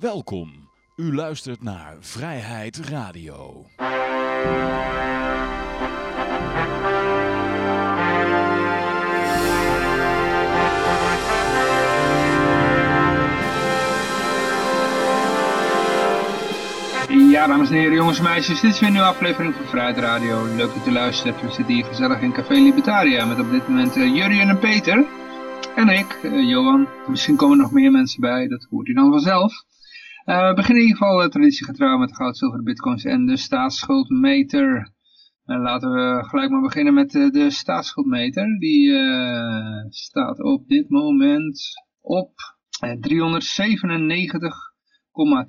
Welkom. U luistert naar Vrijheid Radio. Ja, dames en heren, jongens en meisjes, dit is weer een nieuwe aflevering van Vrijheid Radio. Leuk dat u luistert. We zitten hier gezellig in Café Libertaria met op dit moment uh, Jurjen en Peter. En ik, uh, Johan. Misschien komen er nog meer mensen bij, dat hoort u dan vanzelf. Uh, we beginnen in ieder geval uh, traditiegetrouw met goud, zilver, bitcoins en de staatsschuldmeter. Uh, laten we gelijk maar beginnen met de staatsschuldmeter. Die staat op dit moment op 397,2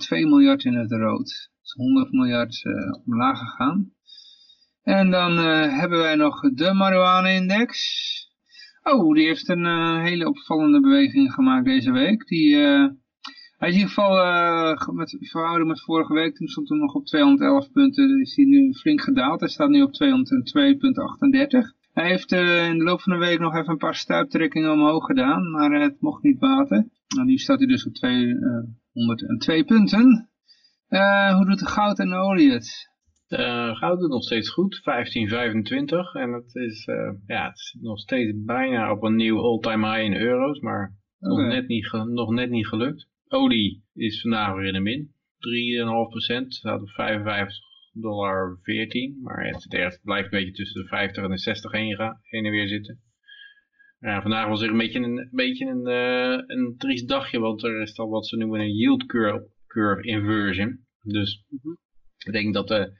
miljard in het rood. Dus 100 miljard omlaag gegaan. En dan hebben wij nog de marijuana-index. Oh, die heeft een hele opvallende beweging gemaakt deze week. Die... Hij is in ieder geval uh, met, verhouden met vorige week, toen stond hij nog op 211 punten, is hij nu flink gedaald. Hij staat nu op 202,38. Hij heeft uh, in de loop van de week nog even een paar stuiptrekkingen omhoog gedaan, maar uh, het mocht niet baten. Nou, nu staat hij dus op 202 punten. hoe doet de goud en de olie het? goud doet nog steeds goed, 1525. En het is, ja, het is nog steeds bijna op een nieuw all-time high in euro's, maar okay. nog, net niet, nog net niet gelukt. Olie is vandaag weer in de min. 3,5%. Staat op 55 dollar 14. Maar het, blijft een beetje tussen de 50 en de 60 heen, heen en weer zitten. Ja, vandaag was er een beetje een, een, beetje een, uh, een triest dagje, want er is al wat ze noemen een yield curve, curve inversion. Dus ik denk dat de,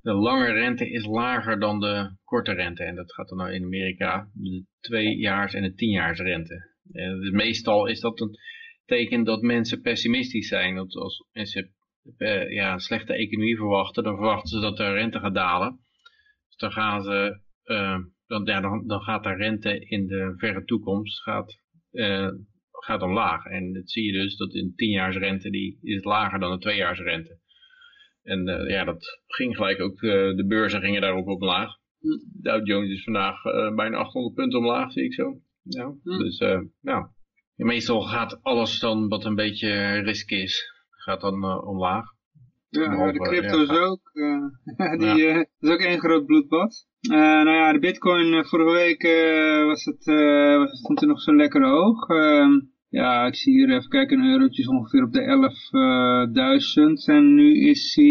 de lange rente is lager dan de korte rente. En dat gaat dan nou in Amerika de tweejaars en de tienjaarsrente. En dus meestal is dat een teken dat mensen pessimistisch zijn. Dat als mensen uh, ja, een slechte economie verwachten, dan verwachten ze dat de rente gaat dalen. Dus dan gaan ze, uh, dan, ja, dan, dan gaat de rente in de verre toekomst gaat, uh, gaat omlaag. En dat zie je dus dat in tienjaarsrente die is lager dan de tweejaarsrente. En ja, dat ging gelijk ook, de beurzen gingen daarop omlaag. Dow Jones is vandaag bijna 800 punten omlaag, zie ik zo. Nou, Dus, nou, meestal gaat alles dan wat een beetje risk is, gaat dan uh, omlaag. Ja, de crypto's ja, ook. Uh, die, ja. uh, dat is ook één groot bloedbad. nou ja, de bitcoin vorige week was het, was, stond er nog zo lekker hoog. Ehm, ja, ik zie hier even kijken, een eurotje ongeveer op de 11.000. en nu is hij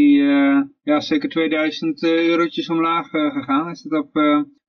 ja, zeker 2000 eurotjes omlaag gegaan. Is het op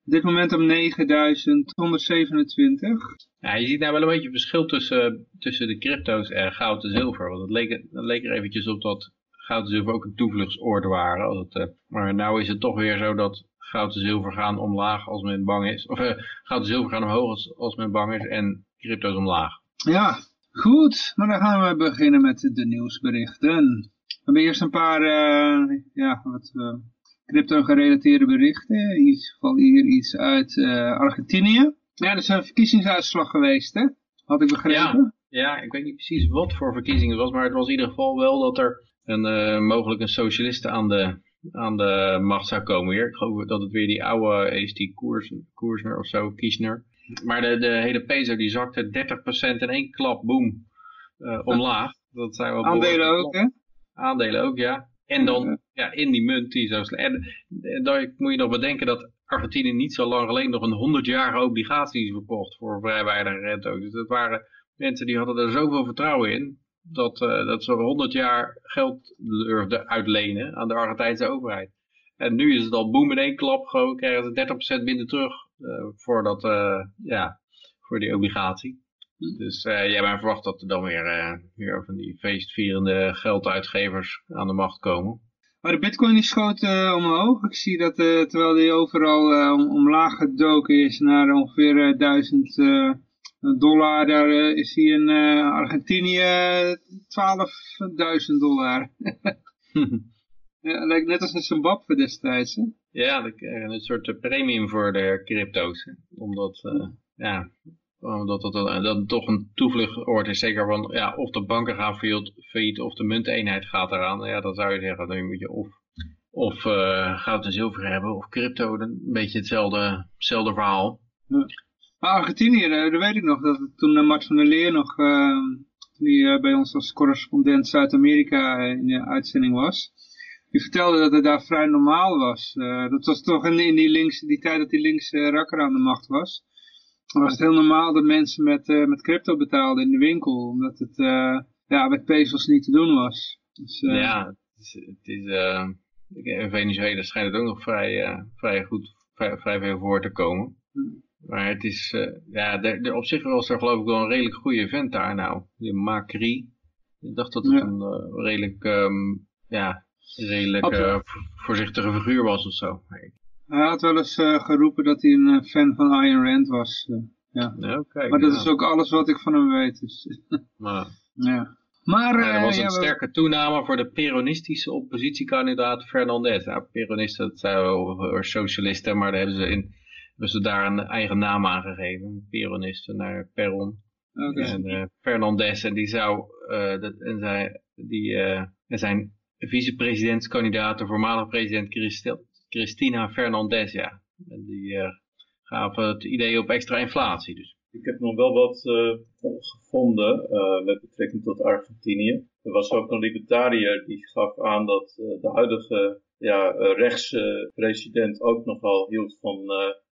op dit moment op 9127. Ja, je ziet nou wel een beetje verschil tussen, tussen de crypto's en goud en zilver. Want het leek, het leek er eventjes op dat goud en zilver ook een toevluchtsoord waren. Als het, uh, maar nou is het toch weer zo dat goud en zilver gaan omlaag als men bang is. Of uh, goud en zilver gaan omhoog als, als men bang is en crypto's omlaag. Ja, goed. Maar dan gaan we beginnen met de nieuwsberichten. We hebben eerst een paar, uh, ja, wat crypto-gerelateerde berichten. In ieder geval hier iets uit uh, Argentinië. Ja, er is een verkiezingsuitslag geweest, hè? Had ik begrepen? Ja, ja, ik weet niet precies wat voor verkiezingen het was, maar het was in ieder geval wel dat er een, uh, mogelijk een socialist aan de, aan de macht zou komen weer. Ik geloof dat het weer die oude is, die Koersner of zo, Kiesner. Maar de, de hele peso die zakte 30% in één klap, boom, uh, omlaag. Dat zijn wel Aandelen ook, hè? Aandelen ook, ja. En dan ja, in die munt die zo slecht. En, en dan moet je nog bedenken dat Argentinië niet zo lang geleden nog een 100-jarige obligaties verkocht voor vrij weinig rente. Dus dat waren mensen die hadden er zoveel vertrouwen in dat, uh, dat ze 100 jaar geld durfden uitlenen aan de Argentijnse overheid. En nu is het al boem in één klap, gewoon krijgen ze 30% minder terug uh, voor, dat, ja, voor die obligatie. Dus jij bent verwacht dat er dan weer, weer van die feestvierende gelduitgevers aan de macht komen. Maar de bitcoin die schoot uh, omhoog. Ik zie dat terwijl die overal om, omlaag gedoken is naar ongeveer 1000 dollar, daar is hij in Argentinië 12.000 dollar. ja, lijkt net als in Zimbabwe destijds. Hè? Ja, een soort premium voor de crypto's. Hè? Omdat, ja, omdat dat, dat toch een toevluchtsoord is. Zeker van, ja, of de banken gaan failliet of de munteenheid gaat eraan. Ja, dan zou je zeggen, dan moet je of, of uh, goud en zilver hebben of crypto. Een beetje hetzelfde, hetzelfde verhaal. Maar Argentinië, daar weet ik nog, dat toen Mart van der Leer nog uh, die bij ons als correspondent Zuid-Amerika in de uitzending was. Die vertelde dat het daar vrij normaal was. dat was toch in, die, die tijd dat die linkse rakker aan de macht was. Dan was het heel normaal dat mensen met, met crypto betaalden in de winkel. Omdat het ja, met pesos niet te doen was. Dus, ja, het is... Het is in Venezuela schijnt het ook nog vrij, vrij goed, vrij, vrij veel voor te komen. Hmm. Maar het is, ja, de, de, op zich was er geloof ik wel een redelijk goede vent daar nou. Die Macri. Ik dacht dat het een redelijk, um, ja, redelijk voorzichtige figuur was of zo. Hij had wel eens geroepen dat hij een fan van Ayn Rand was. ja. ja maar dat is ook alles wat ik van hem weet. Dus. maar, ja. Maar, ja, er was een sterke toename voor de peronistische oppositiekandidaat Fernandez. Nou, peronisten, dat zijn wel socialisten, maar daar hebben ze in hebben ze daar een eigen naam aan gegeven. Peronisten naar Peron. En uh, Fernandez, en die zou, dat, en zij, die, en zijn vicepresidentskandidaat, de voormalige president Cristina Fernandez, ja. En die gaven het idee op extra inflatie dus. Ik heb nog wel wat gevonden met betrekking tot Argentinië. Er was ook een libertariër die gaf aan dat de huidige ja, rechtse president ook nogal hield van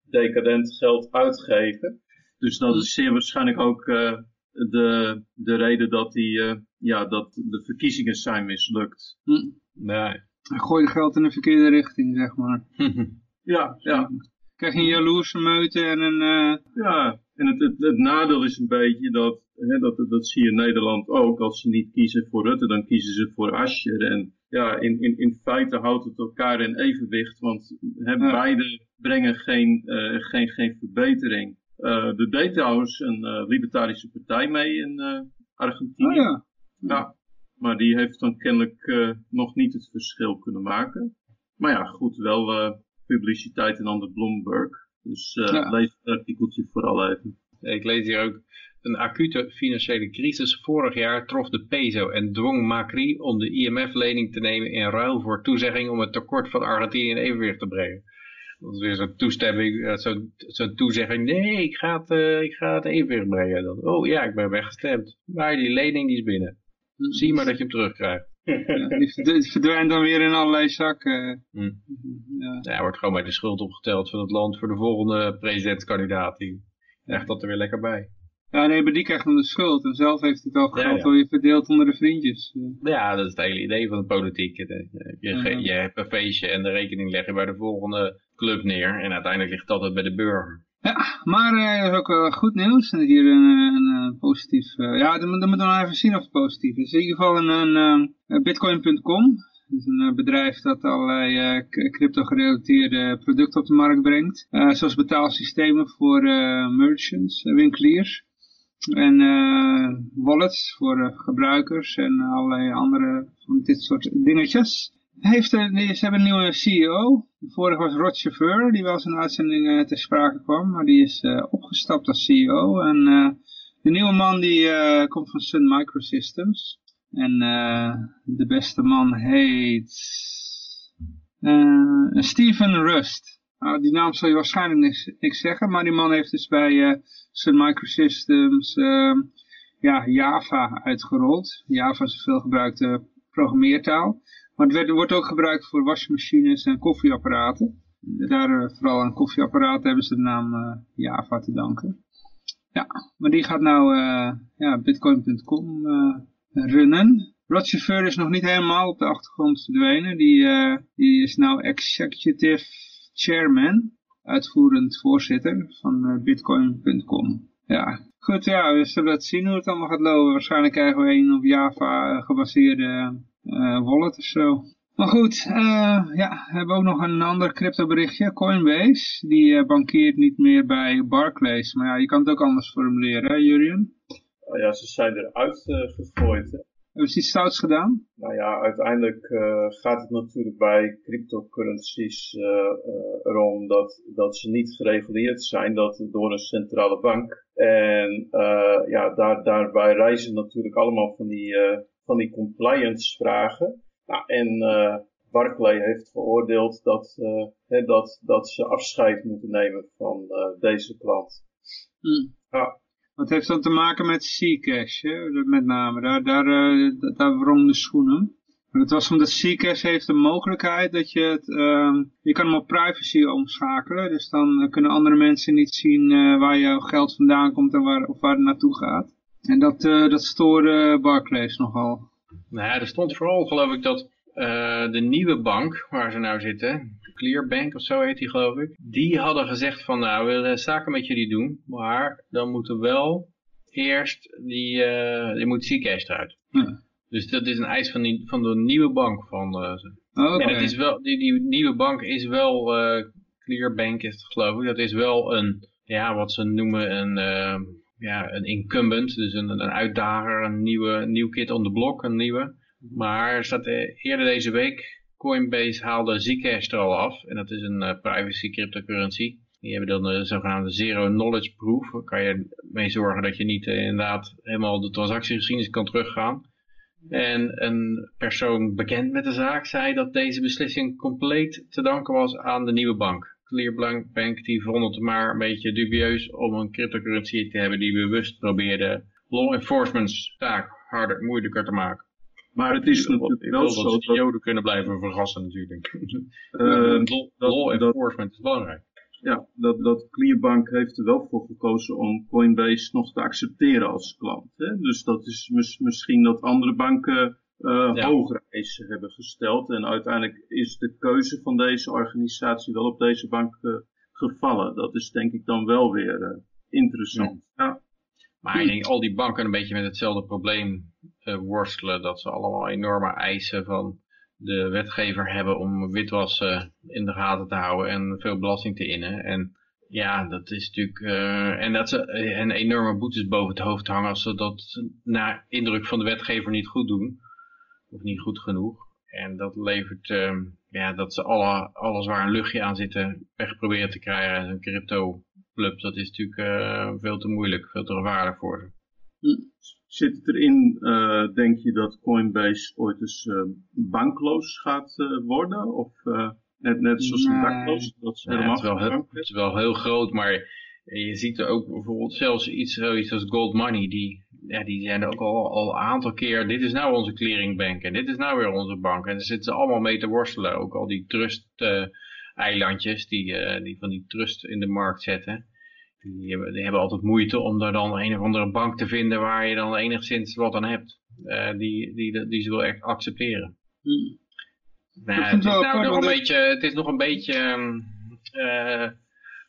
decadent geld uitgeven. Dus dat is zeer waarschijnlijk ook uh, de, de reden dat, die, uh, ja, dat de verkiezingen zijn mislukt. Hm. Nee. Hij gooit geld in de verkeerde richting, zeg maar. ja, ja. Krijg je een jaloerse meute en een... Uh... Ja, en het, het, het, nadeel is een beetje dat, hè, dat, dat zie je in Nederland ook, als ze niet kiezen voor Rutte, dan kiezen ze voor Ascher. En ja, in, in, in feite houdt het elkaar in evenwicht, want hè, beide brengen geen, uh, geen, geen verbetering. Uh, er deed trouwens een uh, libertarische partij mee in Argentinië. Oh, ja. ja. Maar die heeft dan kennelijk nog niet het verschil kunnen maken. Maar ja, goed, wel publiciteit in de Bloomberg. Dus ja. lees het artikeltje vooral even. Ik lees hier ook een acute financiële crisis vorig jaar trof de peso en dwong Macri om de IMF-lening te nemen in ruil voor toezegging om het tekort van Argentinië in evenwicht te brengen. Dat is weer zo'n toestemming, eh, zo'n zo toezegging, nee, ik ga, het, uh, ik ga het evenwicht brengen. Dan, oh ja, ik ben weggestemd. Maar die lening die is binnen. Zie maar dat je hem terugkrijgt. Ja, die verdwijnt dan weer in allerlei zakken. Hm. Ja. ja, wordt gewoon bij de schuld opgeteld van het land voor de volgende presidentskandidaat. Die echt dat er weer lekker bij. Ja, nee, maar die krijgt dan de schuld. En zelf heeft het al geld ja, je verdeeld onder de vriendjes. Ja, dat is het hele idee van de politiek. Je, je hebt een feestje en de rekening leg je bij de volgende club neer. En uiteindelijk ligt altijd bij de burger. Ja, maar uh, er is ook uh, goed nieuws. En hier een, een, een positief... Ja, dan, moeten we nog even zien of het positief is. In ieder geval een, een bitcoin.com. Dat is een bedrijf dat allerlei crypto-gerelateerde producten op de markt brengt. zoals betaalsystemen voor merchants, winkeliers. En wallets voor gebruikers en allerlei andere van dit soort dingetjes heeft, ze hebben een nieuwe CEO. De vorige was Rod Chauffeur, die wel een uitzending uh, ter sprake kwam. Maar die is uh, opgestapt als CEO. En uh, de nieuwe man die komt van Sun Microsystems. En de beste man heet Steven Rust. Nou, die naam zal je waarschijnlijk niks, zeggen. Maar die man heeft dus bij Sun Microsystems ja, Java uitgerold. Java is een veelgebruikte programmeertaal. Maar het wordt ook gebruikt voor wasmachines en koffieapparaten. Daar, eh, vooral aan koffieapparaten hebben ze de naam uh, Java te danken. Ja, maar die gaat nou uh, ja, bitcoin.com uh, runnen. Rod is nog niet helemaal op de achtergrond verdwenen. Die, die is nou executive chairman, uitvoerend voorzitter van bitcoin.com. Ja, goed, ja, we zullen het zien hoe het allemaal gaat lopen. Waarschijnlijk krijgen we een op Java gebaseerde uh, wallet of zo. Maar goed, uh, ja, we hebben ook nog een ander crypto berichtje. Coinbase, die uh, bankeert niet meer bij Barclays. Maar ja, je kan het ook anders formuleren, hè Jurien? Oh ja, ze zijn eruit gegooid. Hè? Hebben ze iets stouts gedaan? Nou ja, uiteindelijk gaat het natuurlijk bij cryptocurrencies erom dat, dat ze niet gereguleerd zijn dat door een centrale bank. En ja, daar, daarbij reizen natuurlijk allemaal van die van die compliance vragen. Nou, en uh, Barclay heeft geoordeeld dat, uh, dat, dat ze afscheid moeten nemen van uh, deze klant. Mm. Ja. Wat heeft dan te maken met hè? met name. Daar, daar, uh, daar wrong de schoenen. Het was omdat Zcash heeft de mogelijkheid dat je het, uh, je kan hem op privacy omschakelen. Dus dan kunnen andere mensen niet zien uh, waar jouw geld vandaan komt en waar, of waar het naartoe gaat. En dat, uh, dat stoorde Barclays nogal. Nou ja, er stond vooral geloof ik dat de nieuwe bank waar ze nou zitten, Clearbank of zo heet die geloof ik. Die hadden gezegd van nou we willen zaken met jullie doen, maar dan moeten wel eerst die, uh, die moet Zcash eruit. Ja. Dus dat is een eis van, die, van de nieuwe bank. Van, uh, oh, okay. En het is wel, die, die nieuwe bank is wel, Clearbank is het geloof ik, dat is wel een, ja wat ze noemen een, ja, een incumbent, dus een, een uitdager, een nieuwe, nieuw kit on the block, een nieuwe. Maar er staat eerder deze week Coinbase haalde Zcash er al af. En dat is een uh, privacy cryptocurrency. Die hebben dan de zogenaamde zero knowledge proof. Daar kan je mee zorgen dat je niet uh, inderdaad helemaal de transactiegeschiedenis kan teruggaan. En een persoon bekend met de zaak zei dat deze beslissing compleet te danken was aan de nieuwe bank. Clearbank Bank die vond het maar een beetje dubieus om een cryptocurrency te hebben die bewust probeerde law enforcement taak harder, moeilijker te maken. Maar het is natuurlijk wel zo dat... de joden kunnen blijven vergassen natuurlijk. Uh, law enforcement is belangrijk. Ja, dat, dat Clearbank heeft er wel voor gekozen om Coinbase nog te accepteren als klant. Hè? Dus dat is mis, misschien dat andere banken uh, ja. hogere eisen hebben gesteld. En uiteindelijk is de keuze van deze organisatie wel op deze bank uh, gevallen. Dat is denk ik dan wel weer interessant. Ja. ja. Maar ik denk al die banken een beetje met hetzelfde probleem uh, worstelen. Dat ze allemaal enorme eisen van de wetgever hebben om witwassen in de gaten te houden en veel belasting te innen. En ja, dat is natuurlijk... Uh, en dat ze een enorme boetes boven het hoofd hangen als ze dat na indruk van de wetgever niet goed doen. Of niet goed genoeg. En dat levert, ja, dat ze alle, alles waar een luchtje aan zitten weg proberen te krijgen. En een crypto club, dat is natuurlijk uh, veel te moeilijk, veel te gevaarlijk voor ze. Hm. Zit het erin, uh, denk je, dat Coinbase ooit eens uh, bankloos gaat worden? Of net, net zoals nee. bankloos? Dat is, helemaal het, is wel heel, het is wel heel groot, maar je ziet er ook bijvoorbeeld zelfs iets, zoiets als Gold Money, die, ja, die zijn ook al, al een aantal keer, dit is nou onze clearingbank en dit is nou weer onze bank. En daar zitten ze allemaal mee te worstelen, ook al die trust eilandjes die, uh, die van die trust in de markt zetten. Die hebben, die hebben altijd moeite om daar dan een of andere bank te vinden waar je dan enigszins wat aan hebt. Uh, die, die, die ze wil echt accepteren. Hmm. Nou, het, is nou nog een beetje, het is nog een beetje uh,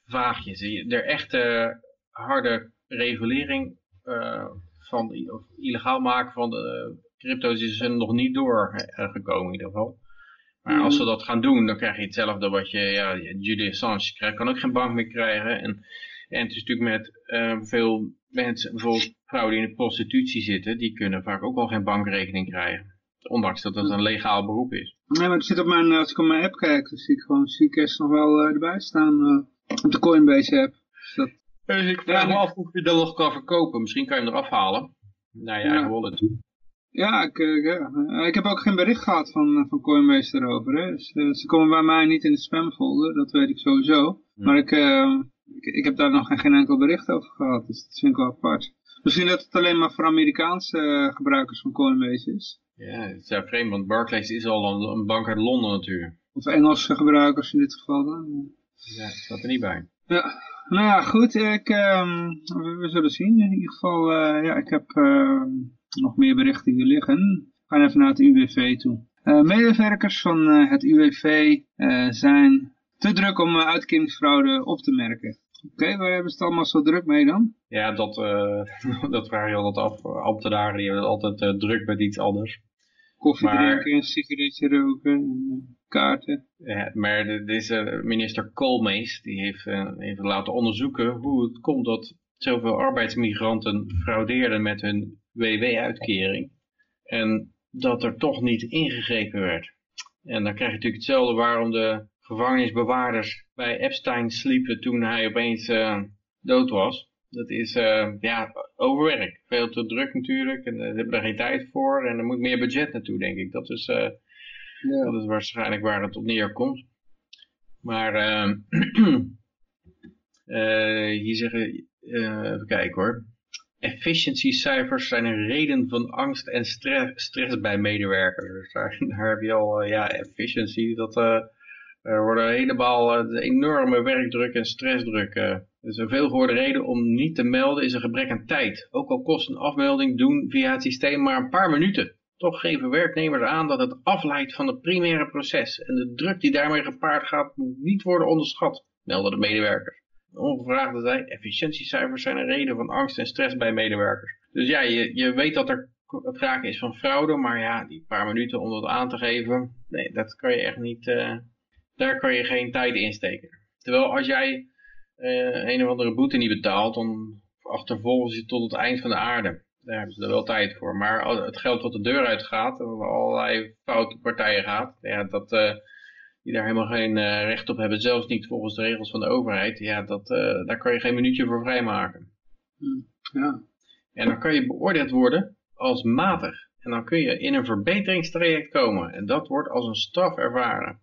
vaagjes. De echte harde regulering uh, van of illegaal maken van de crypto's is er nog niet doorgekomen in ieder geval. Maar als ze dat gaan doen, dan krijg je hetzelfde wat je, ja, Julian Assange krijgt, kan ook geen bank meer krijgen. En, en het is natuurlijk met uh, veel mensen, bijvoorbeeld vrouwen die in de prostitutie zitten, die kunnen vaak ook al geen bankrekening krijgen. Ondanks dat dat een legaal beroep is. Nee, maar het zit op mijn, als ik op mijn app kijk, dan zie ik gewoon Zcash nog wel uh, erbij staan uh, op de Coinbase app. Dus dat... Dus ik vraag me af of je dat nog kan verkopen. Misschien kan je hem eraf halen naar je ja. eigen wallet toe. Ja ik, uh, ja, ik heb ook geen bericht gehad van, van Coinbase erover. Hè. Dus, ze komen bij mij niet in de spamfolder, dat weet ik sowieso. Hmm. Maar ik, uh, ik, ik, heb daar nog geen, geen, enkel bericht over gehad, dus dat vind ik wel apart. Misschien dat het alleen maar voor Amerikaanse gebruikers van Coinbase is. Ja, het is vreemd, want Barclays is al een, een, bank uit Londen natuurlijk. Of Engelse gebruikers in dit geval dan. Ja, dat staat er niet bij. Ja, nou ja, goed, ik, ehm, we, we, zullen zien. In ieder geval, ja, ik heb ehm, nog meer berichten hier liggen. We gaan even naar het UWV toe. Uh, medewerkers van uh, het UWV uh, zijn te druk om uitkeringsfraude op te merken. Oké, okay, waar hebben ze het allemaal zo druk mee dan? Ja, dat, dat vraag je altijd af. Ambtenaren die hebben altijd druk met iets anders. Koffie maar, drinken, een sigaretje roken, en, kaarten. Ja, maar deze minister Koolmees die heeft even laten onderzoeken hoe het komt dat zoveel arbeidsmigranten fraudeerden met hun WW-uitkering. En dat er toch niet ingegrepen werd. En dan krijg je natuurlijk hetzelfde waarom de gevangenisbewaarders bij Epstein sliepen toen hij opeens uh, dood was. Dat is uh, ja, overwerk. Veel te druk natuurlijk. En ze hebben er geen tijd voor. En er moet meer budget naartoe, denk ik. Dat is, ja. dat is waarschijnlijk waar het op neerkomt. Maar hier zeggen, even kijken hoor. Efficiencycijfers zijn een reden van angst en stress, stress bij medewerkers. Daar, heb je al, uh, ja, efficiency, dat uh, er worden helemaal uh, enorme werkdruk en stressdruk. dus een veelgehoorde reden om niet te melden is een gebrek aan tijd. Ook al kost een afmelding doen via het systeem maar een paar minuten. Toch geven werknemers aan dat het afleidt van het primaire proces. En de druk die daarmee gepaard gaat moet niet worden onderschat, melden de medewerkers. Ongevraagde zei, efficiëntiecijfers zijn een reden van angst en stress bij medewerkers. Dus ja, je, je weet dat er sprake is van fraude, maar ja, die paar minuten om dat aan te geven, nee, dat kan je echt niet, uh, daar kan je geen tijd in steken. Terwijl als jij uh, een of andere boete niet betaalt, dan achtervolgen ze tot het eind van de aarde. Daar hebben ze er wel tijd voor. Maar het geld wat de deur uitgaat, en allerlei foute partijen gaat, ja, dat... Uh, die daar helemaal geen uh, recht op hebben, zelfs niet volgens de regels van de overheid, ja, dat, uh, daar kan je geen minuutje voor vrijmaken. Ja. En dan kan je beoordeeld worden als matig. En dan kun je in een verbeteringstraject komen. En dat wordt als een straf ervaren.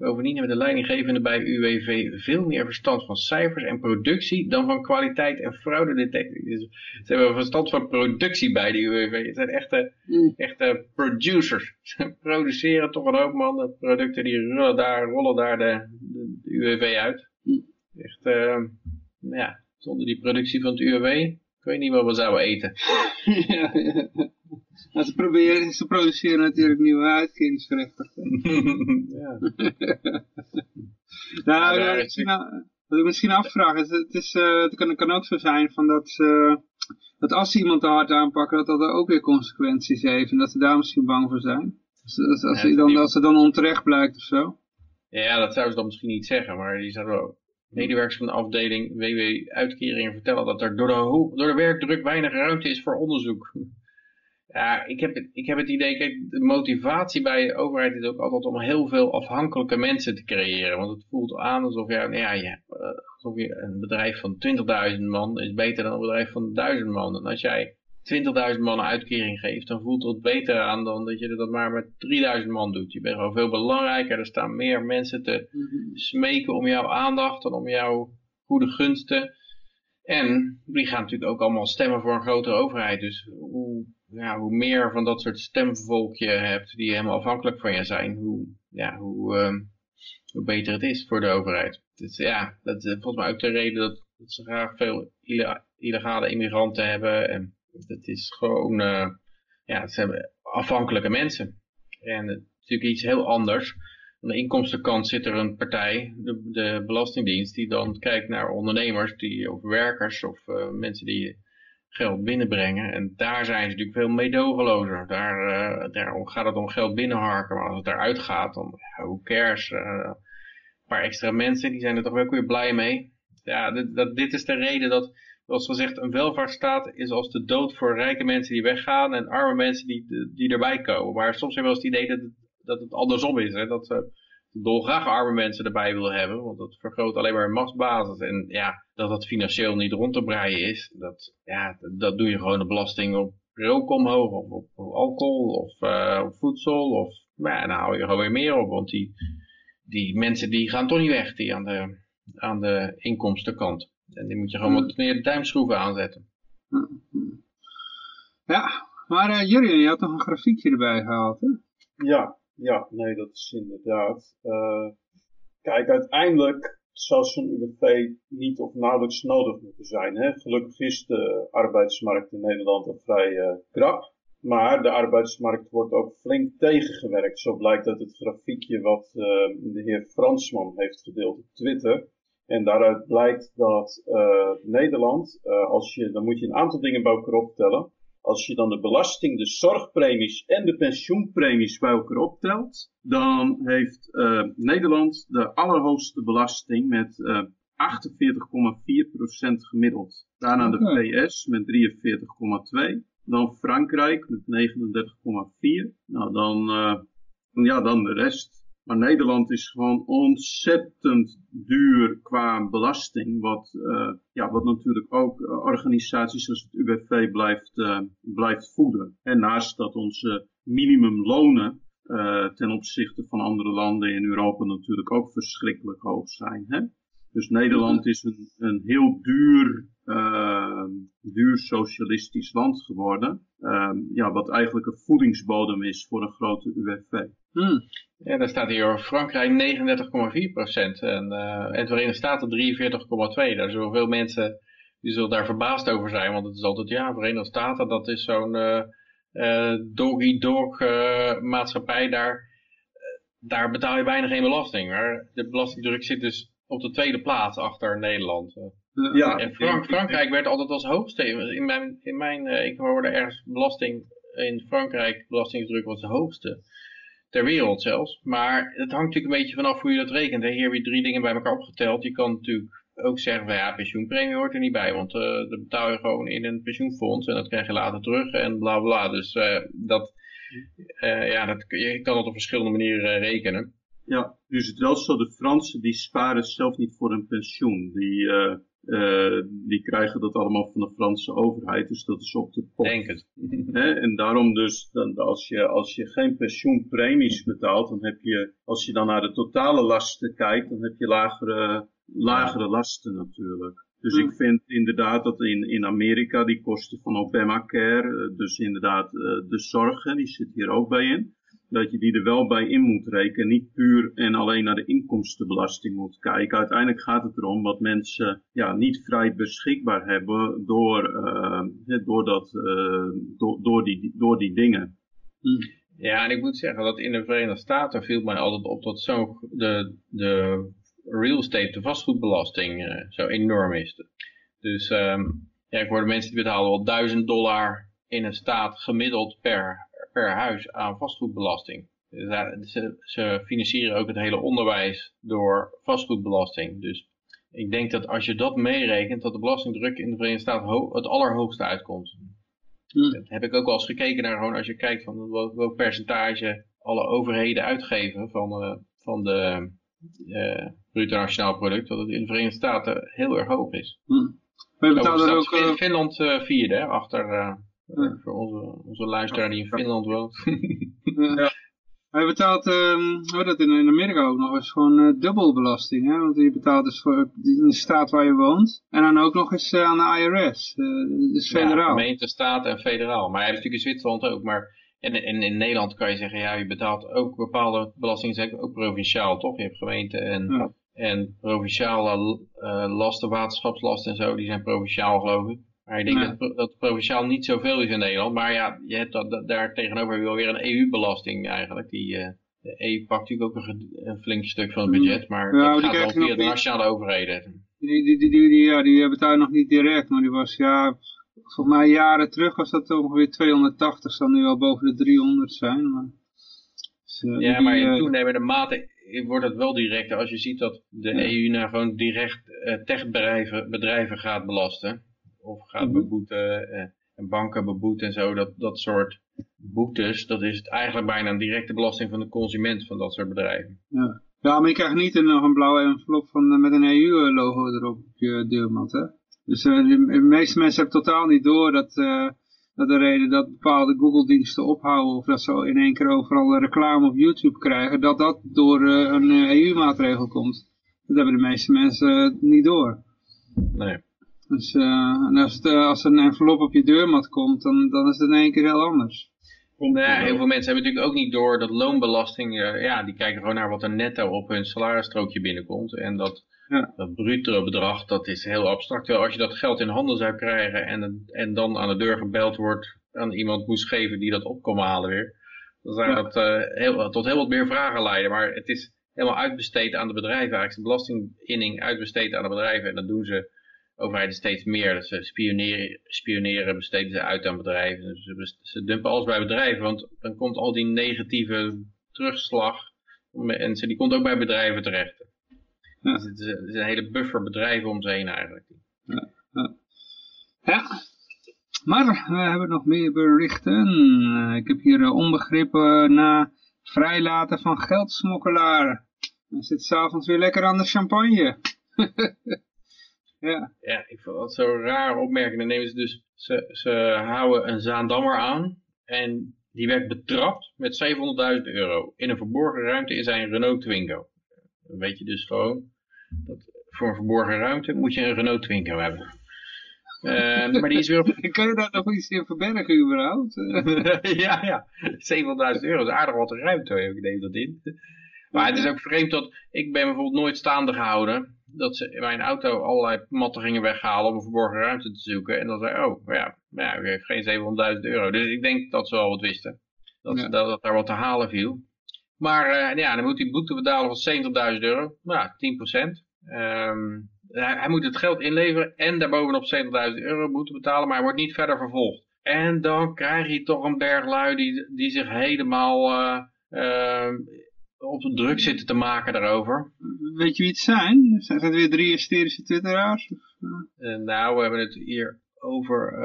Bovendien hebben de leidinggevenden bij UWV veel meer verstand van cijfers en productie dan van kwaliteit en fraudedetectie. Dus ze hebben verstand van productie bij de UWV. Het zijn echte, mm. echte producers. Ze produceren toch een hoop man. Producten die rollen daar, rollen daar de, de, de UWV uit. Mm. Echt, uh, ja, zonder die productie van het UWV kun je niet meer wat zouden eten. ja, ja. Nou, ze, proberen, ze produceren natuurlijk nieuwe uitkeringsgerechtigden. ja. nou, ja, misschien, wat ik misschien afvraag, is, het, is, uh, het kan, kan, ook zo zijn van dat, uh, dat als ze iemand te hard aanpakken, dat dat ook weer consequenties heeft en dat ze daar misschien bang voor zijn. Dus, als, als, ja, dan, als het dan onterecht blijkt of zo. Ja, dat zouden ze dan misschien niet zeggen, maar die zouden ook medewerkers van de afdeling WW Uitkeringen vertellen dat er door de, door de werkdruk weinig ruimte is voor onderzoek. Ja, ik heb, het, ik heb het idee, kijk, de motivatie bij de overheid is ook altijd om heel veel afhankelijke mensen te creëren. Want het voelt aan alsof, ja, nou ja, ja, alsof je een bedrijf van 20.000 man is beter dan een bedrijf van 1000 man. En als jij 20.000 man een uitkering geeft, dan voelt het beter aan dan dat je dat maar met 3000 man doet. Je bent gewoon veel belangrijker, er staan meer mensen te smeken om jouw aandacht dan om jouw goede gunsten. En die gaan natuurlijk ook allemaal stemmen voor een grotere overheid. Dus hoe ja, hoe meer van dat soort stemvolk je hebt die helemaal afhankelijk van je zijn, hoe, ja, hoe, uh, hoe beter het is voor de overheid. Dus ja, dat is volgens mij ook de reden dat, dat ze graag veel illegale immigranten hebben. En dat is gewoon, uh, ja, ze hebben afhankelijke mensen. En het is natuurlijk iets heel anders. Aan de inkomstenkant zit er een partij, de, de Belastingdienst, die dan kijkt naar ondernemers die, of werkers of uh, mensen die geld binnenbrengen. En daar zijn ze natuurlijk veel meedogenlozer. Daar, uh, gaat het om geld binnenharken. Maar als het eruit gaat, dan hoe cares. Uh, een paar extra mensen, die zijn er toch wel weer blij mee. Ja, dit, dat, dit is de reden dat, zoals gezegd, een welvaartsstaat is als de dood voor rijke mensen die weggaan en arme mensen die, die erbij komen. Maar soms hebben we wel eens het idee dat het, dat het andersom is. Hè? Dat, uh, dolgraag arme mensen erbij wil hebben, want dat vergroot alleen maar een machtsbasis. En ja, dat dat financieel niet rond te breien is, dat, ja, dat doe je gewoon de belasting op rook omhoog, of op, alcohol, of uh, op voedsel, of nou ja, dan hou je gewoon weer meer op, want die, die mensen die gaan toch niet weg, die aan de, aan de inkomstenkant. En die moet je gewoon wat meer duimschroeven aanzetten. Ja, maar uh, Jurjen, je had nog een grafiekje erbij gehaald, hè? Ja, ja, nee, dat is inderdaad. Uh, kijk, uiteindelijk zou zo'n UWV niet of nauwelijks nodig moeten zijn. Hè? Gelukkig is de arbeidsmarkt in Nederland al vrij uh, krap. Maar de arbeidsmarkt wordt ook flink tegengewerkt. Zo blijkt uit het grafiekje wat uh, de heer Fransman heeft gedeeld op Twitter. En daaruit blijkt dat Nederland, als je, dan moet je een aantal dingen bij elkaar optellen. Als je dan de belasting, de zorgpremies en de pensioenpremies bij elkaar optelt, dan heeft uh, Nederland de allerhoogste belasting met uh, eh, 48,4% gemiddeld. Daarna de VS met 43,2%. Dan Frankrijk met 39,4%. Nou, dan, uh, ja, dan de rest. Maar Nederland is gewoon ontzettend duur qua belasting. Wat, uh, ja, wat natuurlijk ook uh, organisaties zoals het UWV blijft, uh, blijft voeden. En naast dat onze minimumlonen ten opzichte van andere landen in Europa natuurlijk ook verschrikkelijk hoog zijn. Hè? Dus Nederland is een, een heel duur, uh, duur socialistisch land geworden. Uh, ja, wat eigenlijk een voedingsbodem is voor een grote UWV. Hmm. Ja, daar staat hier Frankrijk 39,4 procent en, uh, en de Verenigde Staten 43,2. Daar zullen veel mensen die zullen daar verbaasd over zijn, want het is altijd, ja, Verenigde Staten, dat is zo'n uh, uh, doggy-dog maatschappij, daar, daar betaal je bijna geen belasting. De belastingdruk zit dus op de tweede plaats achter Nederland. Ja, en Frank, Frankrijk werd altijd als hoogste. In mijn, in mijn ik hoorde ergens belasting in Frankrijk, belastingdruk was de hoogste ter wereld zelfs. Maar het hangt natuurlijk een beetje vanaf hoe je dat rekent. Hier heb je drie dingen bij elkaar opgeteld. Je kan natuurlijk ook zeggen van ja, pensioenpremie hoort er niet bij. Want uh, dat betaal je gewoon in een pensioenfonds en dat krijg je later terug en bla bla. Dus uh, dat, uh, ja, dat, je kan dat op verschillende manieren rekenen. Ja, dus het is wel zo, de Fransen die sparen zelf niet voor een pensioen. Die, uh, die krijgen dat allemaal van de Franse overheid, dus dat is op de pot. Denk het. En daarom dus, dan, als, je, als je geen pensioenpremies betaalt, dan heb je, als je dan naar de totale lasten kijkt, dan heb je lagere, lagere lasten natuurlijk. Dus ik vind inderdaad dat in, in Amerika die kosten van Obamacare, dus inderdaad de zorg, die zit hier ook bij in dat je die er wel bij in moet rekenen. Niet puur en alleen naar de inkomstenbelasting moet kijken. Uiteindelijk gaat het erom wat mensen ja, niet vrij beschikbaar hebben door, uh, door, dat, uh, door, door, die, door die dingen. Hm. Ja, en ik moet zeggen dat in de Verenigde Staten viel mij altijd op dat zo de, de real estate, de vastgoedbelasting, uh, zo enorm is. Dus um, ja, ik hoorde mensen die betalen wel duizend dollar in een staat gemiddeld per per huis aan vastgoedbelasting. Ze, ze financieren ook het hele onderwijs door vastgoedbelasting. Dus ik denk dat als je dat meerekent, dat de belastingdruk in de Verenigde Staten het allerhoogste uitkomt. Hmm. Dat heb ik ook wel eens gekeken naar gewoon als je kijkt van welk, percentage alle overheden uitgeven van, uh, van de uh, bruto nationaal product, dat het in de Verenigde Staten heel erg hoog is. Hmm. We betalen ook... Uh... Finland vierde, achter voor onze, onze luisteraar die in Finland woont. ja. Hij betaalt, um, dat in, in Amerika ook nog eens gewoon uh, dubbel belasting. Hè? Want je betaalt dus voor in de staat waar je woont. En dan ook nog eens uh, aan de IRS. Uh, dus federaal. Ja, gemeente, staat en federaal. Maar hij heeft natuurlijk in Zwitserland ook. Maar in, in, in Nederland kan je zeggen, ja, je betaalt ook bepaalde belastingen, ook provinciaal, toch? Je hebt gemeente en, ja. en provinciale lasten, waterschapslasten en zo, die zijn provinciaal geloof ik. Maar ik denk ja. dat, dat provinciaal niet zoveel is in Nederland. Maar ja, je hebt dat, daar tegenover wel weer een EU-belasting eigenlijk. Die, uh, de EU pakt natuurlijk ook een, een, flink stuk van het budget. Maar ja, dat gaat wel via de nationale overheden. Die, die, die, die, ja, die betalen nog niet direct. Maar die was, ja, volgens mij jaren terug was dat ongeveer 280. Zal nu wel boven de 300 zijn. Maar, dus, uh, ja, maar in uh, toenemende mate wordt het wel direct. Als je ziet dat de EU nou gewoon direct techbedrijven bedrijven gaat belasten of gaat mhm. beboeten eh, en banken beboeten en zo, dat, dat soort boetes, dat is eigenlijk bijna een directe belasting van de consument van dat soort bedrijven. Ja, ja maar je krijgt niet een, nog een blauwe envelop van, eh, met een EU-logo erop op je deurmat, hè? Dus uh, de, meeste mensen hebben totaal niet door dat, uh, dat de reden dat bepaalde Google-diensten ophouden of dat ze in één keer overal reclame op YouTube krijgen, dat dat door uh, een EU-maatregel komt. Dat hebben de meeste mensen niet door. Nee. Dus uh, als, het, uh, als er een envelop op je deurmat komt, dan, dan is het in één keer heel anders. Ja, heel veel mensen hebben natuurlijk ook niet door dat loonbelasting, uh, ja, die kijken gewoon naar wat er netto op hun salarisstrookje binnenkomt. En dat, ja. dat bruto bedrag, dat is heel abstract. Wel, als je dat geld in handen zou krijgen en, en dan aan de deur gebeld wordt, aan iemand moest geven die dat op kon halen weer, dan zou ja. dat heel, tot heel wat meer vragen leiden. Maar het is helemaal uitbesteed aan de bedrijven eigenlijk. De belastinginning uitbesteed aan de bedrijven en dat doen ze overheden steeds meer. Dat ze spioneren, spioneren besteden ze uit aan bedrijven. Dus ze, ze dumpen alles bij bedrijven, want dan komt al die negatieve terugslag. En die komt ook bij bedrijven terecht. Ja. Dus het, is, het, is, een hele buffer bedrijven om ze heen eigenlijk. Ja, ja. ja. maar we hebben nog meer berichten. Ik heb hier onbegrippen na vrijlaten van geldsmokkelaar. Dan zit s'avonds weer lekker aan de champagne. Ja. ja, ik vond dat zo raar opmerking. Dan nemen ze dus, ze, ze houden een Zaandammer aan en die werd betrapt met 700.000 euro in een verborgen ruimte in zijn Renault Twingo. Dan weet je dus gewoon dat voor een verborgen ruimte moet je een Renault Twingo hebben. Uh, maar die is weer... Kun je daar nog iets in verbergen überhaupt? ja, ja. 700.000 euro is aardig wat ruimte, ik neem dat in. Maar het is ook vreemd dat, ik ben bijvoorbeeld nooit staande gehouden, dat ze in mijn auto allerlei matten gingen weghalen om een verborgen ruimte te zoeken. En dan zei oh, ja, ja u heeft geen 700.000 euro. Dus ik denk dat ze wel wat wisten. Dat, dat, dat, daar wat te halen viel. Maar uh, ja, dan moet hij boete betalen van 70.000 euro. Nou, 10%. Um, hij, hij, moet het geld inleveren en daarbovenop 70.000 euro boete betalen, maar hij wordt niet verder vervolgd. En dan krijg je toch een berg lui die, die zich helemaal uh, uh, op de druk zitten te maken daarover. Weet je wie het zijn? Zijn het weer drie hysterische twitteraars? Uh, nou, we hebben het hier over,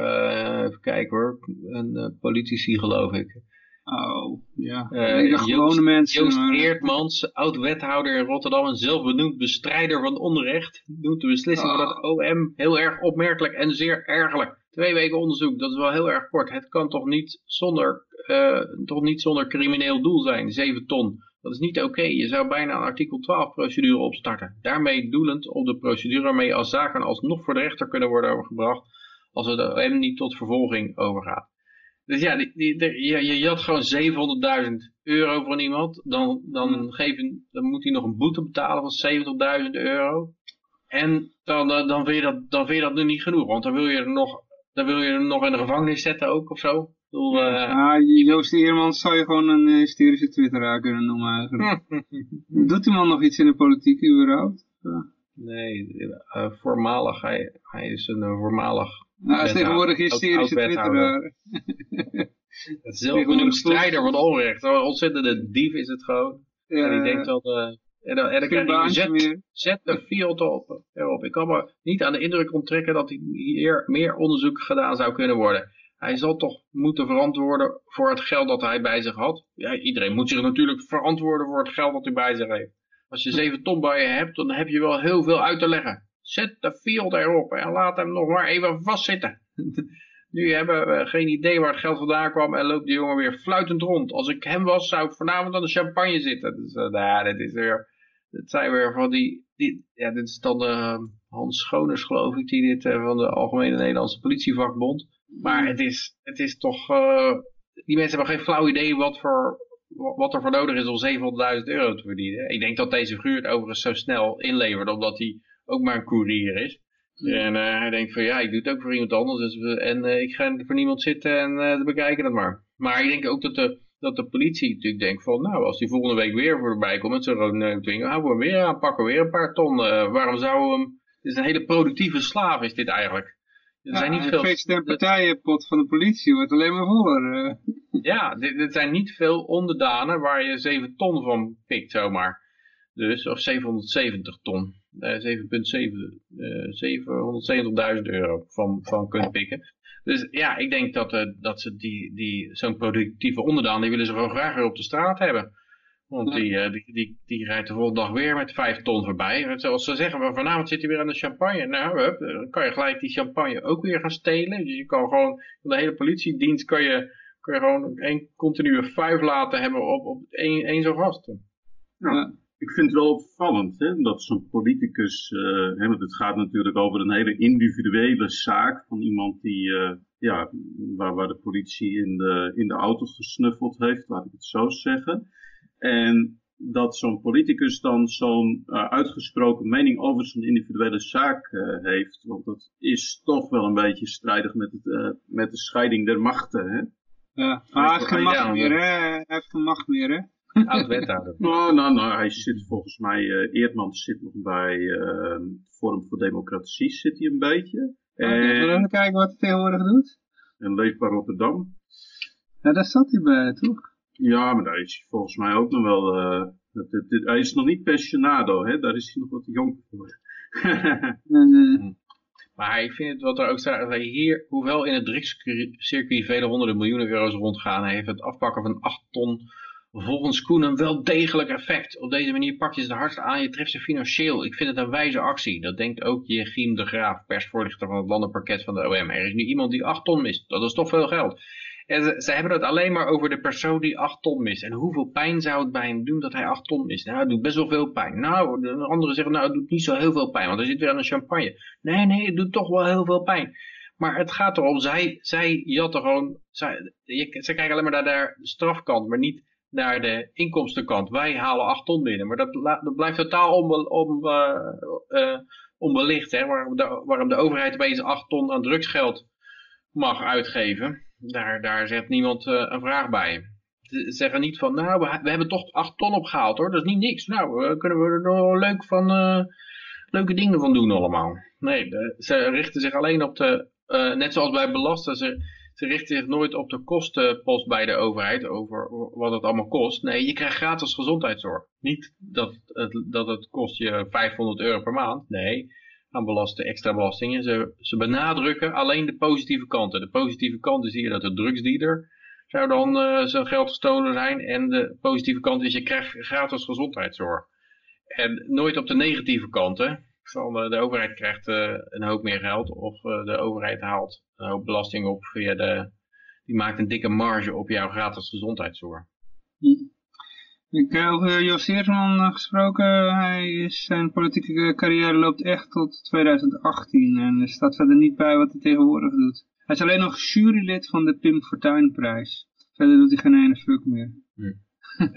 even kijken hoor, een politici geloof ik. Oh, ja. Uh, gewone mensen. Joost maar... Eertmans, oud-wethouder in Rotterdam en zelfbenoemd bestrijder van onrecht, doet de beslissing oh. van het OM heel erg opmerkelijk en zeer ergelijk. Twee weken onderzoek, dat is wel heel erg kort. Het kan toch niet zonder, uh, toch niet zonder crimineel doel zijn, 7 ton. Dat is niet oké. Je zou bijna een artikel 12 procedure opstarten. Daarmee doelend op de procedure waarmee als zaken alsnog voor de rechter kunnen worden overgebracht als het OM niet tot vervolging overgaat. Dus ja, die, die, je, je jat gewoon 700.000 euro van iemand. Dan, dan, geven, dan moet hij nog een boete betalen van 70.000 euro. En dan, dan, vind je dat, dan vind je dat nu niet genoeg. Want dan wil je er nog, dan wil je er nog in de gevangenis zetten ook of zo. Bedoel, uh, ah, Joost Eermans zou je gewoon een hysterische twitteraar kunnen noemen eigenlijk. Doet die man nog iets in de politiek überhaupt? Ja. Nee, uh, voormalig, hij, hij is een voormalig nou, is tegenwoordig hysterische twitteraar. Zelfbenoemd strijder van onrecht. Een ontzettende dief is het gewoon. Ja, en die denkt dat... Uh, en dan, en dan je zet, zet de field op, erop. Ik kan me niet aan de indruk onttrekken dat hier meer onderzoek gedaan zou kunnen worden. Hij zal toch moeten verantwoorden voor het geld dat hij bij zich had. Ja, iedereen moet zich natuurlijk verantwoorden voor het geld dat hij bij zich heeft. Als je 7 ton bij je hebt, dan heb je wel heel veel uit te leggen. Zet de field erop en laat hem nog maar even vastzitten. nu hebben we geen idee waar het geld vandaan kwam en loopt die jongen weer fluitend rond. Als ik hem was, zou ik vanavond aan de champagne zitten. Dus uh, nou, dit is weer, dit zijn weer van die, die ja, dit is dan uh, Hans Schoners geloof ik, die dit uh, van de Algemene Nederlandse Politievakbond. Maar het is, het is toch, die mensen hebben geen flauw idee wat voor wat er voor nodig is om 700.000 euro te verdienen. Ik denk dat deze figuur het overigens zo snel inlevert, omdat hij ook maar een koerier is. En uh, hij denkt van ja, ik doe het ook voor iemand anders. Dus en uh, ik ga voor niemand zitten en uh, bekijken dat maar. Maar ik denk ook dat de, dat de politie natuurlijk denkt van nou, als die volgende week weer voorbij komt met zo'n rode gaan we hem weer aanpakken, weer een paar ton. waarom zouden we hem... Het is een hele productieve slaaf is dit eigenlijk. Er ja, zijn niet veel... De partijenpot van de politie wordt alleen maar voller. Ja, er zijn niet veel onderdanen waar je 7 ton van pikt zomaar. Dus, of 770 ton. 7,7 770.000 euro van, van kunt pikken. Dus ja, ik denk dat, uh, dat ze die, die, zo'n productieve onderdaan, die willen ze gewoon graag weer op de straat hebben. Want die, uh, die, die, die, rijdt de volgende dag weer met 5 ton voorbij. Zoals ze zeggen, vanavond zit hij weer aan de champagne. Nou, hup, dan kan je gelijk die champagne ook weer gaan stelen. Dus je kan gewoon, de hele politiedienst kan je, kan je gewoon één continue vijf laten hebben op, op één, één zo'n gast. Ja ik vind het wel opvallend hè, dat zo'n politicus, uh, hè, want het gaat natuurlijk over een hele individuele zaak van iemand die, uh, ja, waar, waar de politie in de, in de auto gesnuffeld heeft, laat ik het zo zeggen. En dat zo'n politicus dan zo'n uh, uitgesproken mening over zijn individuele zaak heeft, want dat is toch wel een beetje strijdig met, het, met de scheiding der machten. Hè? Ja, maar hij heeft geen macht meer, hè? Hij heeft geen macht meer, hè? Oud-wethouder. nou, nou, nou, hij zit volgens mij, uh, Eerdmans zit nog bij uh, Forum voor Democratie, zit hij een beetje. En, we even kijken wat hij tegenwoordig doet. En Leefbaar Rotterdam. Ja, daar zat hij bij, toch? Ja, maar daar is hij volgens mij ook nog wel... Uh, het, het, het, hij is nog niet pensionado, hè? daar is hij nog wat jong voor. Maar ik vind het wat er ook staat, hier, hoewel in het drugscircuit vele honderden miljoenen euro's rondgaan, heeft het afpakken van 8 ton volgens Koen een wel degelijk effect. Op deze manier pak je ze hardst aan, je treft ze financieel. Ik vind het een wijze actie. Dat denkt ook Jegiem de Graaf, persvoorlichter van het landenparket van de OM. Er is nu iemand die 8 ton mist. Dat is toch veel geld. En ze, ze hebben het alleen maar over de persoon die 8 ton mist. En hoeveel pijn zou het bij hem doen dat hij 8 ton mist? Nou, het doet best wel veel pijn. Nou, de anderen zeggen, nou, het doet niet zo heel veel pijn, want er zit weer aan een champagne. Nee, nee, het doet toch wel heel veel pijn. Maar het gaat erom, zij, zij jatten gewoon, zij, zij kijken alleen maar naar de strafkant, maar niet naar de inkomstenkant. Wij halen 8 ton binnen, maar dat, dat blijft totaal uh, uh, onbelicht. Hè? Waarom, de, waarom de overheid opeens 8 ton aan drugsgeld mag uitgeven, daar, daar zet niemand uh, een vraag bij. Ze zeggen niet van, nou, we, hebben toch 8 ton opgehaald hoor, dat is niet niks. Nou, kunnen we er nog leuk van, leuke dingen van doen allemaal. Nee, ze richten zich alleen op de, net zoals bij belasten, ze, ze richten zich nooit op de kostenpost bij de overheid over wat het allemaal kost. Nee, je krijgt gratis gezondheidszorg. Niet dat het, dat het kost je 500 euro per maand. Nee, aan belasten, extra belastingen. Ze, ze benadrukken alleen de positieve kanten. De positieve kanten zie je dat de drugsdealer zou dan uh, zijn geld gestolen zijn. En de positieve kant is je krijgt gratis gezondheidszorg. En nooit op de negatieve kanten. Van de overheid krijgt uh, een hoop meer geld of de overheid haalt een hoop belasting op via de... Die maakt een dikke marge op jouw gratis gezondheidszorg. Ik heb over Jos Eersman gesproken. Hij is, zijn politieke carrière loopt echt tot 2018. En er staat verder niet bij wat hij tegenwoordig doet. Hij is alleen nog jurylid van de Pim Fortuynprijs. Verder doet hij geen ene fuck meer. Hm.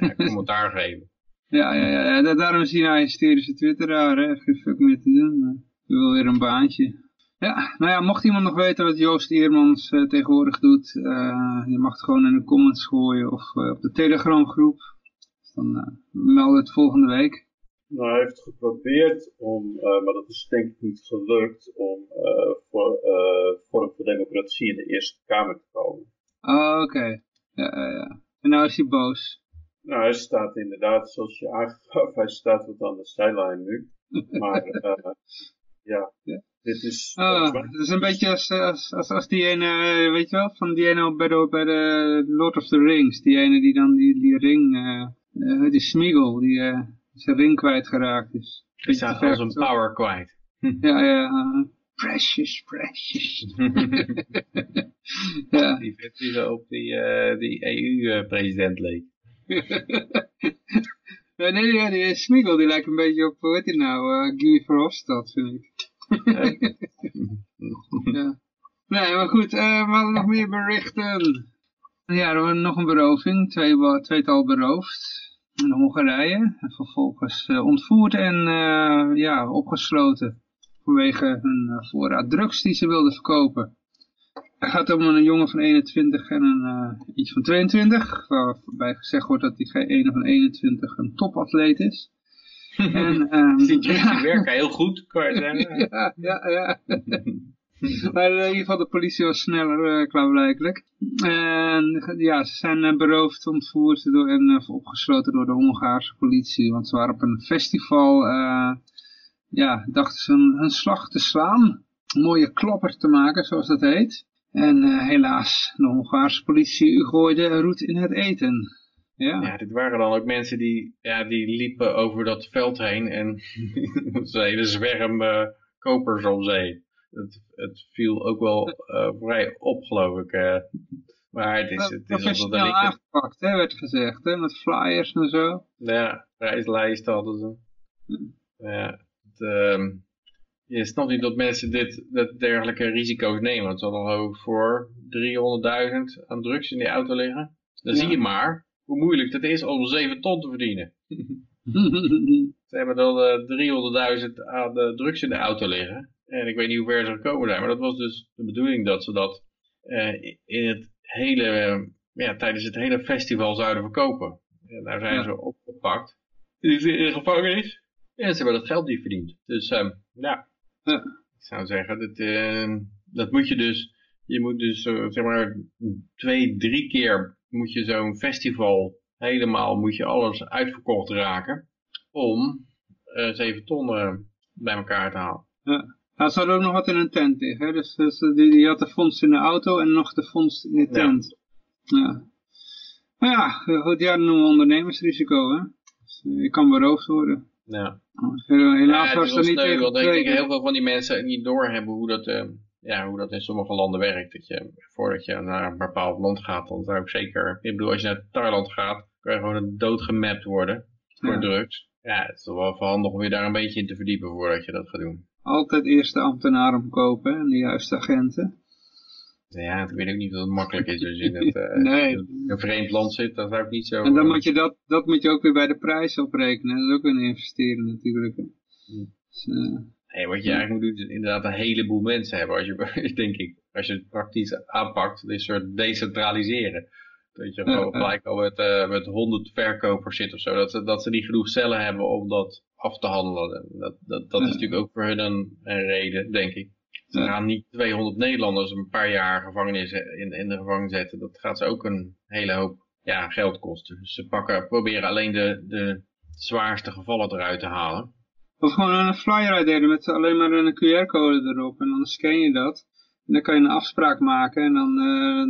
Ja, commentaar geven. Ja, ja, ja, daarom zie je nou hysterische twitteraar, hè. Geen fuck meer te doen. Je wil weer een baantje. Ja, nou ja, mocht iemand nog weten wat Joost Eermans uh, tegenwoordig doet, uh, je mag het gewoon in de comments gooien of uh, op de Telegram groep. Dus dan meld het volgende week. Nou, hij heeft geprobeerd om, maar dat is denk ik niet gelukt, om voor Vorm voor Democratie in de Eerste Kamer te komen. Oh, oké. Okay. Ja, ja, ja. En nou is hij boos. Nou, hij staat inderdaad, zoals je aangaf, hij staat wat aan de zijlijn nu. Maar ja, ja. Dit is, oh, het is een beetje als, als, als, als die ene, weet je wel, van die ene bij de, bij de Lord of the Rings. Die ene die dan die, die ring, uh, uh, die Smeagol, die uh, zijn ring kwijtgeraakt is. Die staat als een power kwijt. ja, ja, precious, precious. ja. Die vet die op die, die EU-president leek. nee, nee, die, Smeagol die lijkt een beetje op, hoe heet die nou, Guy Verhofstadt, vind ik ja. Nee, maar goed, uh, we hadden nog meer berichten. Ja, er was nog een beroving, twee, tweetal beroofd in Hongarije. En vervolgens uh, ontvoerd en uh, ja, opgesloten vanwege hun voorraad drugs die ze wilden verkopen. Het gaat om een jongen van 21 en een iets van 22, waarbij gezegd wordt dat die ene van 21 een topatleet is. En, um, die ja. werken heel goed, kan je zeggen. ja, ja, ja. maar in ieder geval de politie was sneller, uh, klaarblijkelijk. En ja, ze zijn beroofd, ontvoerd door, en uh, opgesloten door de Hongaarse politie. Want ze waren op een festival, ja, dachten ze een, een, slag te slaan. Een mooie klopper te maken, zoals dat heet. En helaas, de Hongaarse politie gooide roet in het eten. Ja. ja, dit waren dan ook mensen die, ja, die liepen over dat veld heen en ze hele zwerm uh, kopers om zee. Het, het viel ook wel uh, vrij op, geloof ik. Maar het is, het is professioneel ik... aangepakt, hè, werd gezegd, hè, met flyers en zo. Ja, prijslijsten hadden ze. Ja, het, uh, je snapt niet dat mensen dit, dat dergelijke risico's nemen. Want ze hadden ook voor 300.000 aan drugs in die auto liggen. Dan ja. zie je maar hoe moeilijk het is om 7 ton te verdienen. ze hebben dan uh, 300.000 aan de drugs in de auto liggen. En ik weet niet hoe ver ze gekomen zijn. Maar dat was dus de bedoeling dat ze dat uh, in het hele, uh, ja, tijdens het hele festival zouden verkopen. En daar zijn ja. ze opgepakt. In de gevangenis. En ze hebben dat geld niet verdiend. Dus um, ja, ja, ik zou zeggen, dat, ehm, dat moet je dus, je moet dus zeg maar twee, drie keer moet je zo'n festival helemaal, moet je alles uitverkocht raken om uh, 7 ton uh, bij elkaar te halen. Ja. Nou, ze hadden ook nog wat in een tent liggen. Hè? Dus, dus die, die, had de fonds in de auto en nog de fonds in de tent. Ja. ja. Maar ja, goed, ja, dat noemen we ondernemersrisico. Hè? Dus, je kan beroofd worden. Ja. Helaas ja, was er niet sneu, want ik denk heel veel van die mensen niet doorhebben hoe dat, uh, ja, hoe dat in sommige landen werkt. Dat je, voordat je naar een bepaald land gaat, dan zou ik zeker... Ik bedoel, als je naar Thailand gaat, kan je gewoon doodgemapt worden voor Ja. drugs. Ja, het is toch wel verhandig om je daar een beetje in te verdiepen voordat je dat gaat doen. Altijd eerst de ambtenaar omkopen en de juiste agenten. Ja, ik weet ook niet of het makkelijk is als je in het, eh, Nee. een vreemd land zit. Dan zou ik niet zo... En dan moet je dat, dat moet je ook weer bij de prijs oprekenen. Dat is ook een investeren natuurlijk. Dus, eh, Nee, wat je eigenlijk moet doen is inderdaad een heleboel mensen hebben. Als je, denk ik, als je het praktisch aanpakt, is een soort decentraliseren. Dat je gewoon gelijk al met, eh, met 100 verkopers zit of zo. Dat ze, dat ze niet genoeg cellen hebben om dat af te handelen. Dat, dat, dat is natuurlijk ook voor hun een, een reden, denk ik. Ze gaan niet 200 Nederlanders een paar jaar gevangenis in, in de gevangenis zetten. Dat gaat ze ook een hele hoop ja, geld kosten. Dus ze pakken, proberen alleen de, de zwaarste gevallen eruit te halen. Of gewoon een flyer uitdelen met alleen maar een QR-code erop. En dan scan je dat. En dan kan je een afspraak maken. En dan, eh,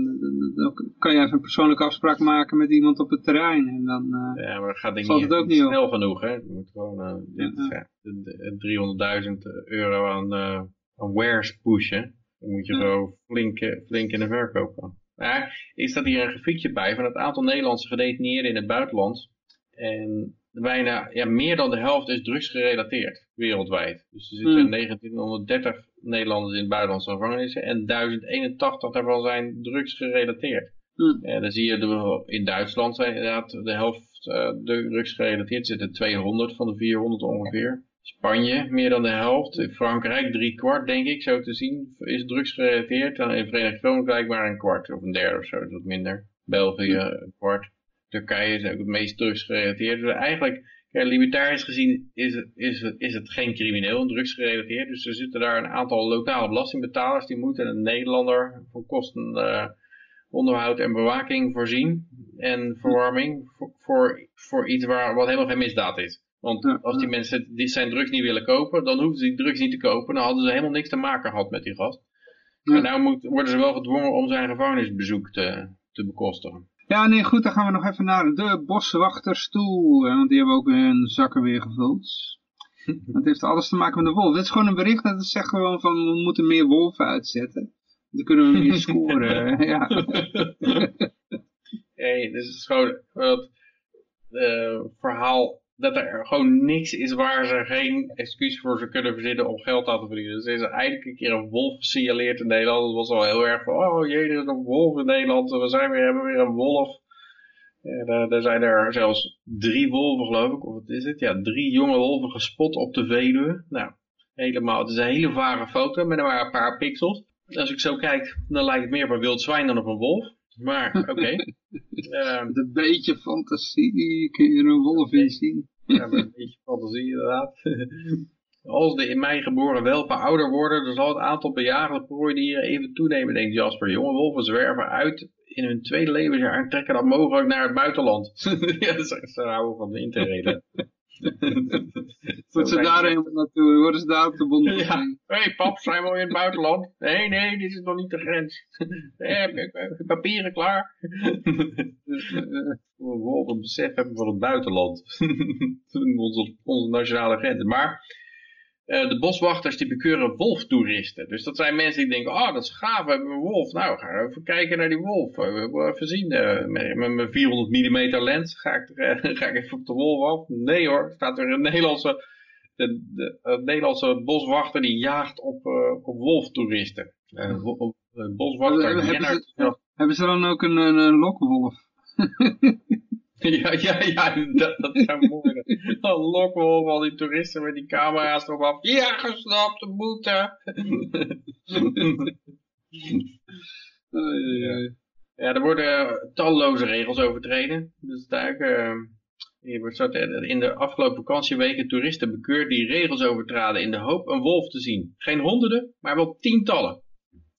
dan kan je even een persoonlijke afspraak maken met iemand op het terrein. En dan, eh, Ja, maar dat gaat denk ik niet op. snel genoeg, hè. Je moet gewoon eh, dit, Ja, ja, de- de- 300.000 euro aan, eh aan wares pushen. Dan moet je Ja. gewoon flink, eh, flink in de verkoop gaan. Maar er staat hier een grafiekje bij van het aantal Nederlandse gedetineerden in het buitenland. En bijna, ja, meer dan de helft is drugsgerelateerd, wereldwijd. Dus er zitten Hmm. 1930 Nederlanders in buitenlandse gevangenissen en 1081 daarvan zijn drugsgerelateerd. hm, Ja, dan zie je de, in Duitsland zijn inderdaad de helft uh, drugsgerelateerd. Er zitten 200 van de 400 ongeveer. Spanje meer dan de helft. In Frankrijk drie kwart denk ik zo te zien is drugsgerelateerd. En in het Verenigd Koninkrijk maar een kwart of een derde of zo. Dat is wat minder. België een kwart. Turkije is ook het meest drugsgerelateerd. Dus eigenlijk, ja, libertarisch gezien is het, is, het, is het geen crimineel, drugsgerelateerd. Dus er zitten daar een aantal lokale belastingbetalers die moeten een Nederlander voor kosten... Uh, onderhoud en bewaking voorzien en verwarming voor, voor, voor iets waar, wat helemaal geen misdaad is. Want als die mensen die zijn drugs niet willen kopen, dan hoeven ze die drugs niet te kopen. Dan hadden ze helemaal niks te maken gehad met die gast. En nou moet, worden ze wel gedwongen om zijn gevangenisbezoek te, te bekostigen. Ja, nee, goed, dan gaan we nog even naar de boswachters toe. Want die hebben ook hun zakken weer gevuld. Dat heeft alles te maken met de wolf. Dit is gewoon een bericht dat zegt gewoon van we moeten meer wolven uitzetten. Dan kunnen we meer scoren. ja. hey, dus het is gewoon het uh, verhaal dat er gewoon niks is waar ze geen excuus voor ze kunnen verzinnen om geld aan te verdienen. Dus er is eindelijk een keer een wolf gesignaleerd in Nederland. Dat was al heel erg van, oh jee, er is een wolf in Nederland. We zijn weer, hebben weer een wolf. En uh, er zijn er zelfs drie wolven, geloof ik. Of wat is het? Ja, drie jonge wolven gespot op de Veluwe. Nou, helemaal. Het is een hele vage foto met maar een paar pixels. Als ik zo kijk, dan lijkt het meer op een wild zwijn dan op een wolf. Maar, oké. Okay. Met een beetje fantasie kun je een wolf in zien. ja, met een beetje fantasie inderdaad. Als de in mij geboren welpen ouder worden, dan zal het aantal bejaagde prooidieren even toenemen, denkt Jasper. Jonge wolven zwerven uit in hun tweede levensjaar en trekken dan mogelijk naar het buitenland. ja, dat is houden van de interreden. Moeten ze daarheen naartoe? Worden ze daar op de bond? Ja. Hé hey, pap, zijn we in het buitenland? Nee, nee, dit is nog niet de grens. heb ik papieren klaar? We wolven een besef hebben van het buitenland. onze, onze nationale grenzen. Maar uh, de boswachters die bekeuren wolftoeristen. Dus dat zijn mensen die denken, oh dat is gaaf, we hebben een wolf. Nou, ga even kijken naar die wolf. We hebben even zien, uh, met, met mijn 400 mm lens ga ik, er, uh, ga ik even op de wolf af. Nee hoor, staat er een Nederlandse, de, de, de Nederlandse boswachter die jaagt op, op wolftoeristen. Op, boswachter. hebben, hebben, ze, hebben ze dan ook een, een, een lokwolf? Ja, ja, ja, dat, dat zou mooi zijn. Dan lokken we al die toeristen met die camera's erop af. Ja, gesnapt, de boete. ja, er worden talloze regels overtreden. Dus daar, uh, in de afgelopen vakantieweken toeristen bekeurd die regels overtraden in de hoop een wolf te zien. Geen honderden, maar wel tientallen.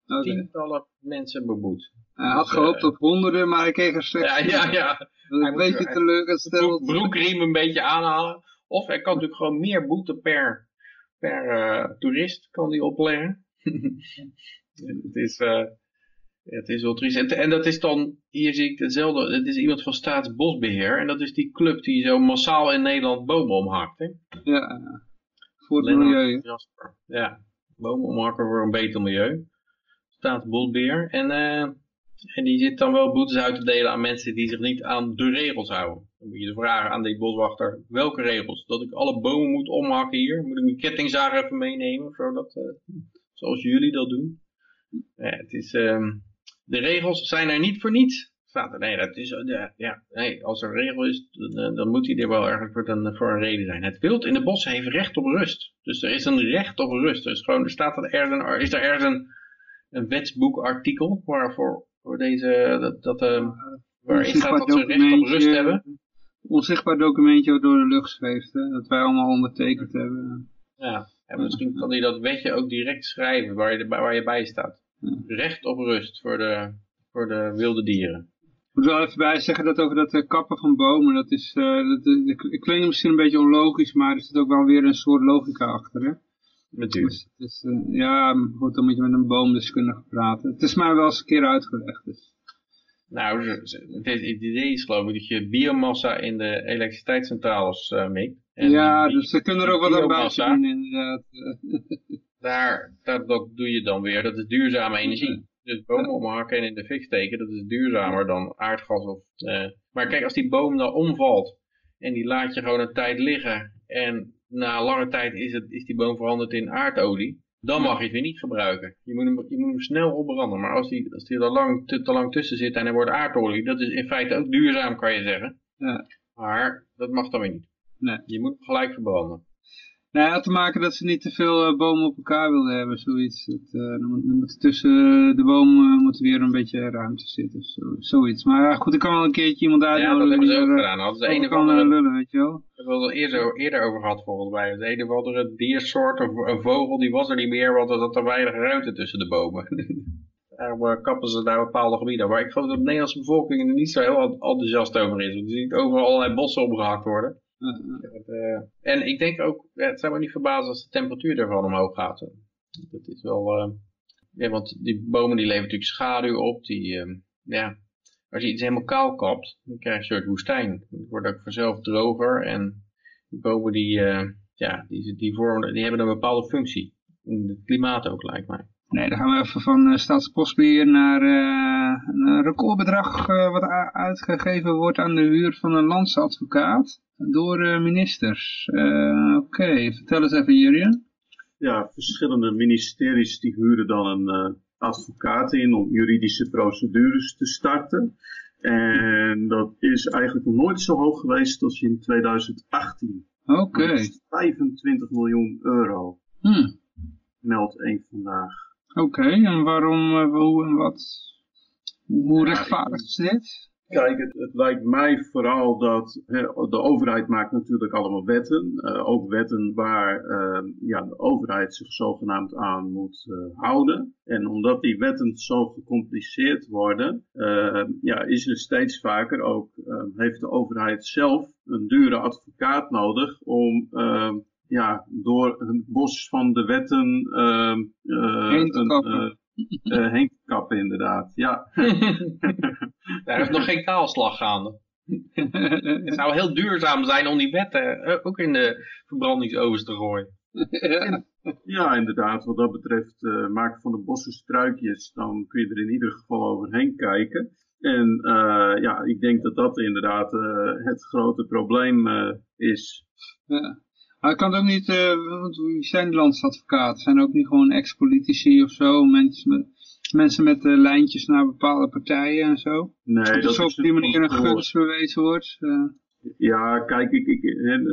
Okay. Tientallen mensen beboet. Hij had gehoopt op honderden, maar hij kreeg er slechts. Ja, ja, ja. Een beetje teleurgesteld. Broekriem een beetje aanhalen. Of hij kan natuurlijk gewoon meer boete per, per uh, toerist kan die opleggen. het, is, uh, het is wel triest. En, en, dat is dan, hier zie ik hetzelfde. Het is iemand van Staatsbosbeheer. En dat is die club die zo massaal in Nederland bomen omhakt. Hè? Ja, voor het Lennart milieu. Jasper. Ja, bomen omhakken voor een beter milieu. staatsbosbeheer. En, eh, en die zit dan wel boetes uit te delen aan mensen die zich niet aan de regels houden. Dan moet je vragen aan die boswachter, welke regels? Dat ik alle bomen moet omhakken hier? Moet ik mijn kettingzaag even meenemen? Zodat, uh, zoals jullie dat doen? Ja, het is, ehm, de regels zijn er niet voor niets. Nee, dat is, ja, ja, als er een regel is, dan, dan moet die er wel ergens voor een, voor een reden zijn. Het wild in de bossen heeft recht op rust. Dus er is een recht op rust. Er is gewoon, er staat er ergens is er een, een wetsboekartikel waarvoor voor deze, dat, dat, uh, waarin staat dat ze recht op rust hebben. Onzichtbaar documentje wat door de lucht zweeft, hè, dat wij allemaal ondertekend hebben. Ja, en misschien kan hij dat wetje ook direct schrijven waar je, waar je bij staat. Recht op rust voor de, voor de wilde dieren. Ik moet wel even bij zeggen dat over dat uh, kappen van bomen, dat is, uh, dat, ik klinkt misschien een beetje onlogisch, maar er zit ook wel weer een soort logica achter. Hè? Natuurlijk. Dus, ja, goed, dan moet je met een boomdeskundige praten. Het is mij wel eens een keer uitgelegd. Dus. Nou, het, idee is geloof ik dat je biomassa in de elektriciteitscentrales uh, mikt. Ja, dus ze kunnen er ook wat aan bij inderdaad. daar, daar, dat doe je dan weer, dat is duurzame energie. Dus bomen omhakken en in de fik steken, dat is duurzamer dan aardgas. Of, uh, maar kijk, als die boom dan omvalt en die laat je gewoon een tijd liggen en na lange tijd is, het, is die boom veranderd in aardolie, dan mag je het weer niet gebruiken. Je moet hem, je moet hem snel opbranden. Maar als die, als die er lang, te, te lang tussen zit en er wordt aardolie, dat is in feite ook duurzaam, kan je zeggen. Ja. Maar dat mag dan weer niet. Nee. Je moet hem gelijk verbranden. Nou ja, te maken dat ze niet te veel uh, bomen op elkaar wilden hebben, zoiets. Dat, uh, dan, moet, dan moet tussen de bomen uh, moet weer een beetje ruimte zitten, zo, zoiets. Maar ja, goed, ik kan wel een keertje iemand uitnodigen. Ja, dat hebben ze ook gedaan. Hadden ze een of andere, lullen, weet je wel. We hebben het eerder, eerder over gehad volgens mij. De een of andere diersoort of een vogel, die was er niet meer, want er zat er weinig ruimte tussen de bomen. Daarom kappen ze daar bepaalde gebieden. Maar ik geloof dat de Nederlandse bevolking er niet zo heel enthousiast over is. Want je ziet overal allerlei bossen omgehakt worden. Uh, en ik denk ook, het zou me niet verbazen als de temperatuur ervan omhoog gaat. Dat is wel, uh, ja, want die bomen die leveren natuurlijk schaduw op. Die, uh, ja, als je iets helemaal kaal kapt, dan krijg je een soort woestijn. Het wordt ook vanzelf droger en die bomen die, ja, die, die, vormen, die hebben een bepaalde functie. In het klimaat ook, lijkt mij. Nee, dan gaan we even van uh, Staatsbosbeheer naar uh, een recordbedrag uh, wat uitgegeven wordt aan de huur van een landsadvocaat door ministers. Oké, okay. vertel eens even Jurjen. Ja, verschillende ministeries die huren dan een advocaat in om juridische procedures te starten. En dat is eigenlijk nog nooit zo hoog geweest als in 2018. Oké. Okay. 25 miljoen euro. Hmm. Meldt één vandaag. Oké, okay, en waarom, uh, hoe en wat? Hoe rechtvaardig is dit? Kijk, het, het, lijkt mij vooral dat de overheid maakt natuurlijk allemaal wetten. Uh, ook wetten waar uh, ja, de overheid zich zogenaamd aan moet uh, houden. En omdat die wetten zo gecompliceerd worden, ja, is er steeds vaker ook, heeft de overheid zelf een dure advocaat nodig om ja, door het bos van de wetten uh, uh, heen, te kappen. Uh, heen te kappen, inderdaad. Ja. Daar is nog geen kaalslag gaande. het zou heel duurzaam zijn om die wetten ook in de verbrandingsovens te gooien. ja, inderdaad. Wat dat betreft, uh, maken van de bossen struikjes, dan kun je er in ieder geval overheen kijken. En uh, ja, ik denk dat dat inderdaad uh, het grote probleem is. Ja. Maar kan het ook niet, uh, wie zijn landsadvocaten? Zijn ook niet gewoon ex-politici of zo? Mensen met, mensen met uh, lijntjes naar bepaalde partijen en zo? Nee, dat, dat is op die manier een gunst bewezen wordt? Uh. Ja, kijk, ik, ik, een,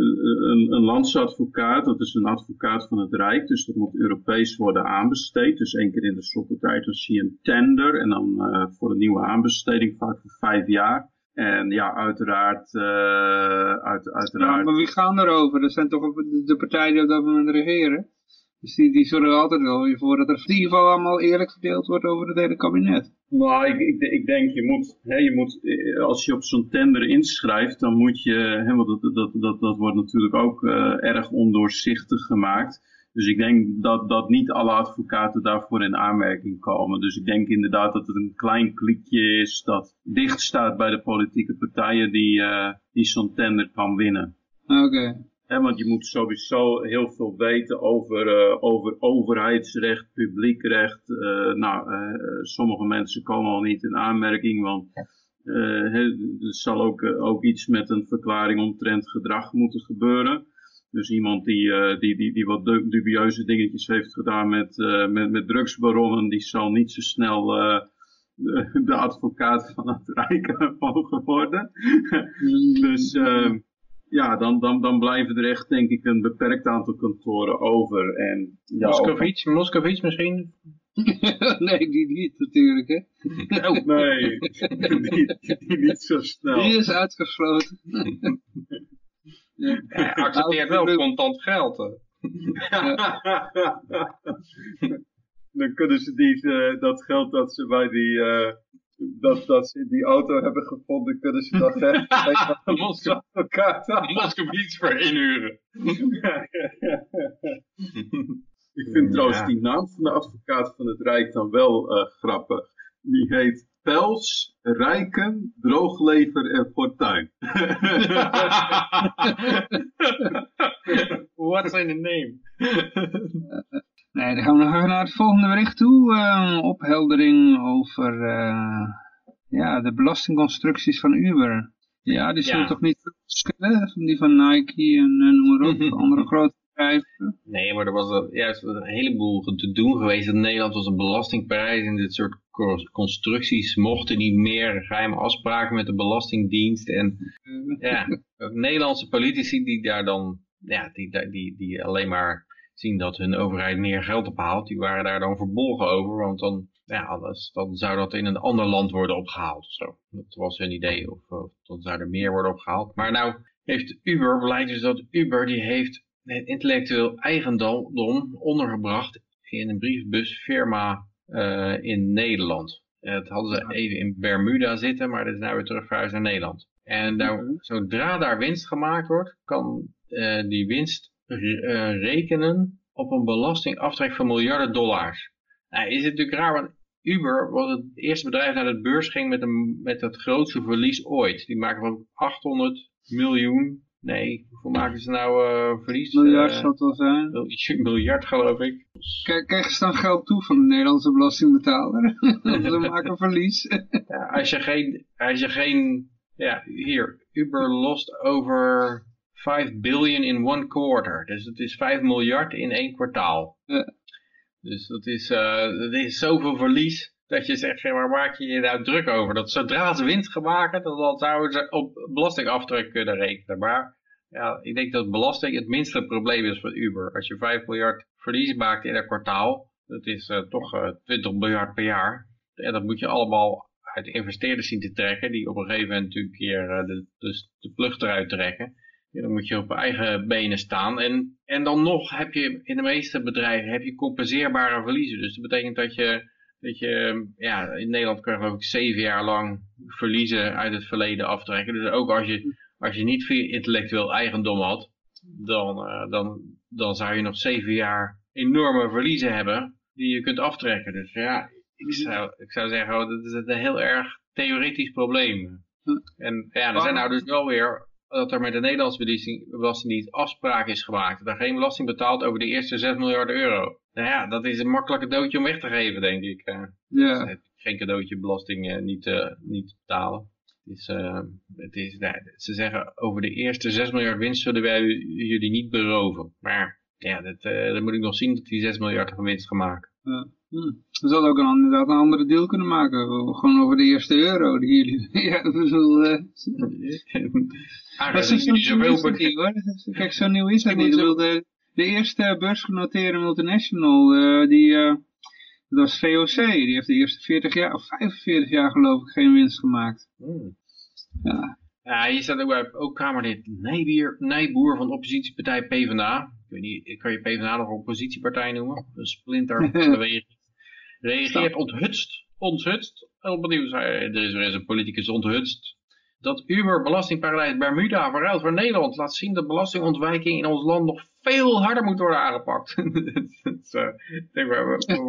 een landsadvocaat, dat is een advocaat van het Rijk, dus dat moet Europees worden aanbesteed. Dus één keer in de zoveel tijd dan zie je een tender en dan uh, voor een nieuwe aanbesteding, vaak voor vijf jaar. En ja, uiteraard... Uh, uit, uiteraard... Ja, maar wie gaan erover? Dat zijn toch de partijen die op dat moment regeren? Dus die, die zorgen altijd wel weer voor dat er in ieder geval allemaal eerlijk verdeeld wordt over het hele kabinet. Nou, ik, ik, ik denk, je moet, hè, je moet, als je op zo'n tender inschrijft, dan moet je, hè, want dat, dat, dat, dat wordt natuurlijk ook uh, erg ondoorzichtig gemaakt. Dus ik denk dat, dat niet alle advocaten daarvoor in aanmerking komen. Dus ik denk inderdaad dat het een klein klikje is dat dicht staat bij de politieke partijen die, uh, die zo'n tender kan winnen. Oké. Okay. Want je moet sowieso heel veel weten over, uh, over overheidsrecht, publiek recht. Uh, nou, uh, sommige mensen komen al niet in aanmerking, want er zal ook, ook iets met een verklaring omtrent gedrag moeten gebeuren. Dus iemand die, die, die, die wat dubieuze dingetjes heeft gedaan met, met, met drugsbaronnen, die zal niet zo snel de, de, advocaat van het Rijk mogen worden. dus ja, dan, dan, dan blijven er echt, denk ik, een beperkt aantal kantoren over. En, ja, Moskovits, Moskovits misschien? nee, die niet natuurlijk, hè? Oh. Nee, die, die, niet zo snel. Die is uitgesloten. Ja. Hij accepteert wel contant geld. dan kunnen ze die, uh, dat geld dat ze bij die... Uh, dat, dat ze die auto hebben gevonden, kunnen ze dat weggeven aan. Moscoviets voor inhuren. Ik vind trouwens die naam van de advocaat van het Rijk dan wel uh, grappig. Die heet Pels, Rijken, Drooglever en Fortuin. What's in the name? Nee, dan gaan we nog even naar het volgende bericht toe. Uh, opheldering over uh, ja, de belastingconstructies van Uber. Ja, die zullen toch niet verschillen? Die van Nike en uh, noem maar op, andere grote Nee, maar er was juist een heleboel te doen geweest. In Nederland was een belastingprijs en dit soort constructies mochten niet meer geheime afspraken met de Belastingdienst. En ja, Nederlandse politici die daar dan, ja, die, die, die alleen maar zien dat hun overheid meer geld ophaalt, die waren daar dan verbolgen over, want dan, ja, alles, dan zou dat in een ander land worden opgehaald of zo. Dat was hun idee, of, of dan zou er meer worden opgehaald. Maar nou heeft Uber, blijkt dus dat Uber, die heeft het intellectueel eigendom ondergebracht in een briefbusfirma uh, in Nederland. Het hadden ze even in Bermuda zitten, maar dat is nou weer terug naar Nederland. En nou, zodra daar winst gemaakt wordt, kan uh, die winst uh, rekenen op een belastingaftrek van miljarden dollars. Nou, is het natuurlijk raar, want Uber was het eerste bedrijf naar de beurs ging met, een, met het grootste verlies ooit. Die maken van 800 miljoen, nee, hoeveel maken ze nou uh, verlies? Miljard uh, zal het wel zijn. Miljard geloof ik. Kijk, krijgen ze dan geld toe van de Nederlandse belastingbetaler? ze maken verlies. ja, als je geen, als je geen, ja, hier, Uber lost over 5 billion in one quarter. Dus het is 5 miljard in één kwartaal. Ja. Dus dat is, uh, dat is zoveel verlies dat je zegt, waar maak je je nou druk over? Dat zodra ze winst gemaakt dan zouden ze op belastingaftrek kunnen rekenen. Maar ja, ik denk dat belasting het minste probleem is voor Uber. Als je 5 miljard verlies maakt in een kwartaal, dat is uh, toch uh, 20 miljard per jaar. En dat moet je allemaal uit investeerders zien te trekken, die op een gegeven moment natuurlijk een keer uh, de, de, vlucht eruit trekken dan moet je op eigen benen staan. En, en dan nog heb je in de meeste bedrijven heb je compenseerbare verliezen. Dus dat betekent dat je, dat je ja, in Nederland kun je geloof ik zeven jaar lang verliezen uit het verleden aftrekken. Dus ook als je, als je niet veel intellectueel eigendom had, dan, uh, dan, dan zou je nog zeven jaar enorme verliezen hebben die je kunt aftrekken. Dus ja, ik zou, ik zou zeggen, oh, dat is een heel erg theoretisch probleem. En ja, er zijn nou dus wel weer dat er met de Nederlandse Belastingdienst afspraak is gemaakt. Dat er geen belasting betaalt over de eerste 6 miljard euro. Nou ja, dat is een makkelijk cadeautje om weg te geven, denk ik. Eh. Ja. Geen cadeautje belasting uh, niet, uh, niet betalen. Het is, het is, nee, ze zeggen over de eerste 6 miljard winst zullen wij jullie niet beroven. Maar ja, dat, dan moet ik nog zien dat die 6 miljard van winst gemaakt. Ja. Hm. We zouden ook een, inderdaad een andere deal kunnen maken. Gewoon over de eerste euro die jullie... ja, dat is wel... Uh... ah, dat is zo nieuw hoor. Kijk, zo nieuw is dat niet. De, de eerste beursgenoteerde multinational, uh, die... Uh, dat was VOC. Die heeft de eerste 40 jaar, of 45 jaar geloof ik, geen winst gemaakt. Hmm. Ja. Ja, hier staat ook, ook Kamerlid Nijboer, Nijboer van de oppositiepartij PvdA. Ik weet niet, kan je PvdA nog een oppositiepartij noemen? Een splinter beweging reageert onthutst, onthutst, op het nieuws. Er is weer eens een politicus onthutst. Dat Uber belastingparadijs Bermuda verruilt voor Nederland laat zien dat belastingontwijking in ons land nog veel harder moet worden aangepakt.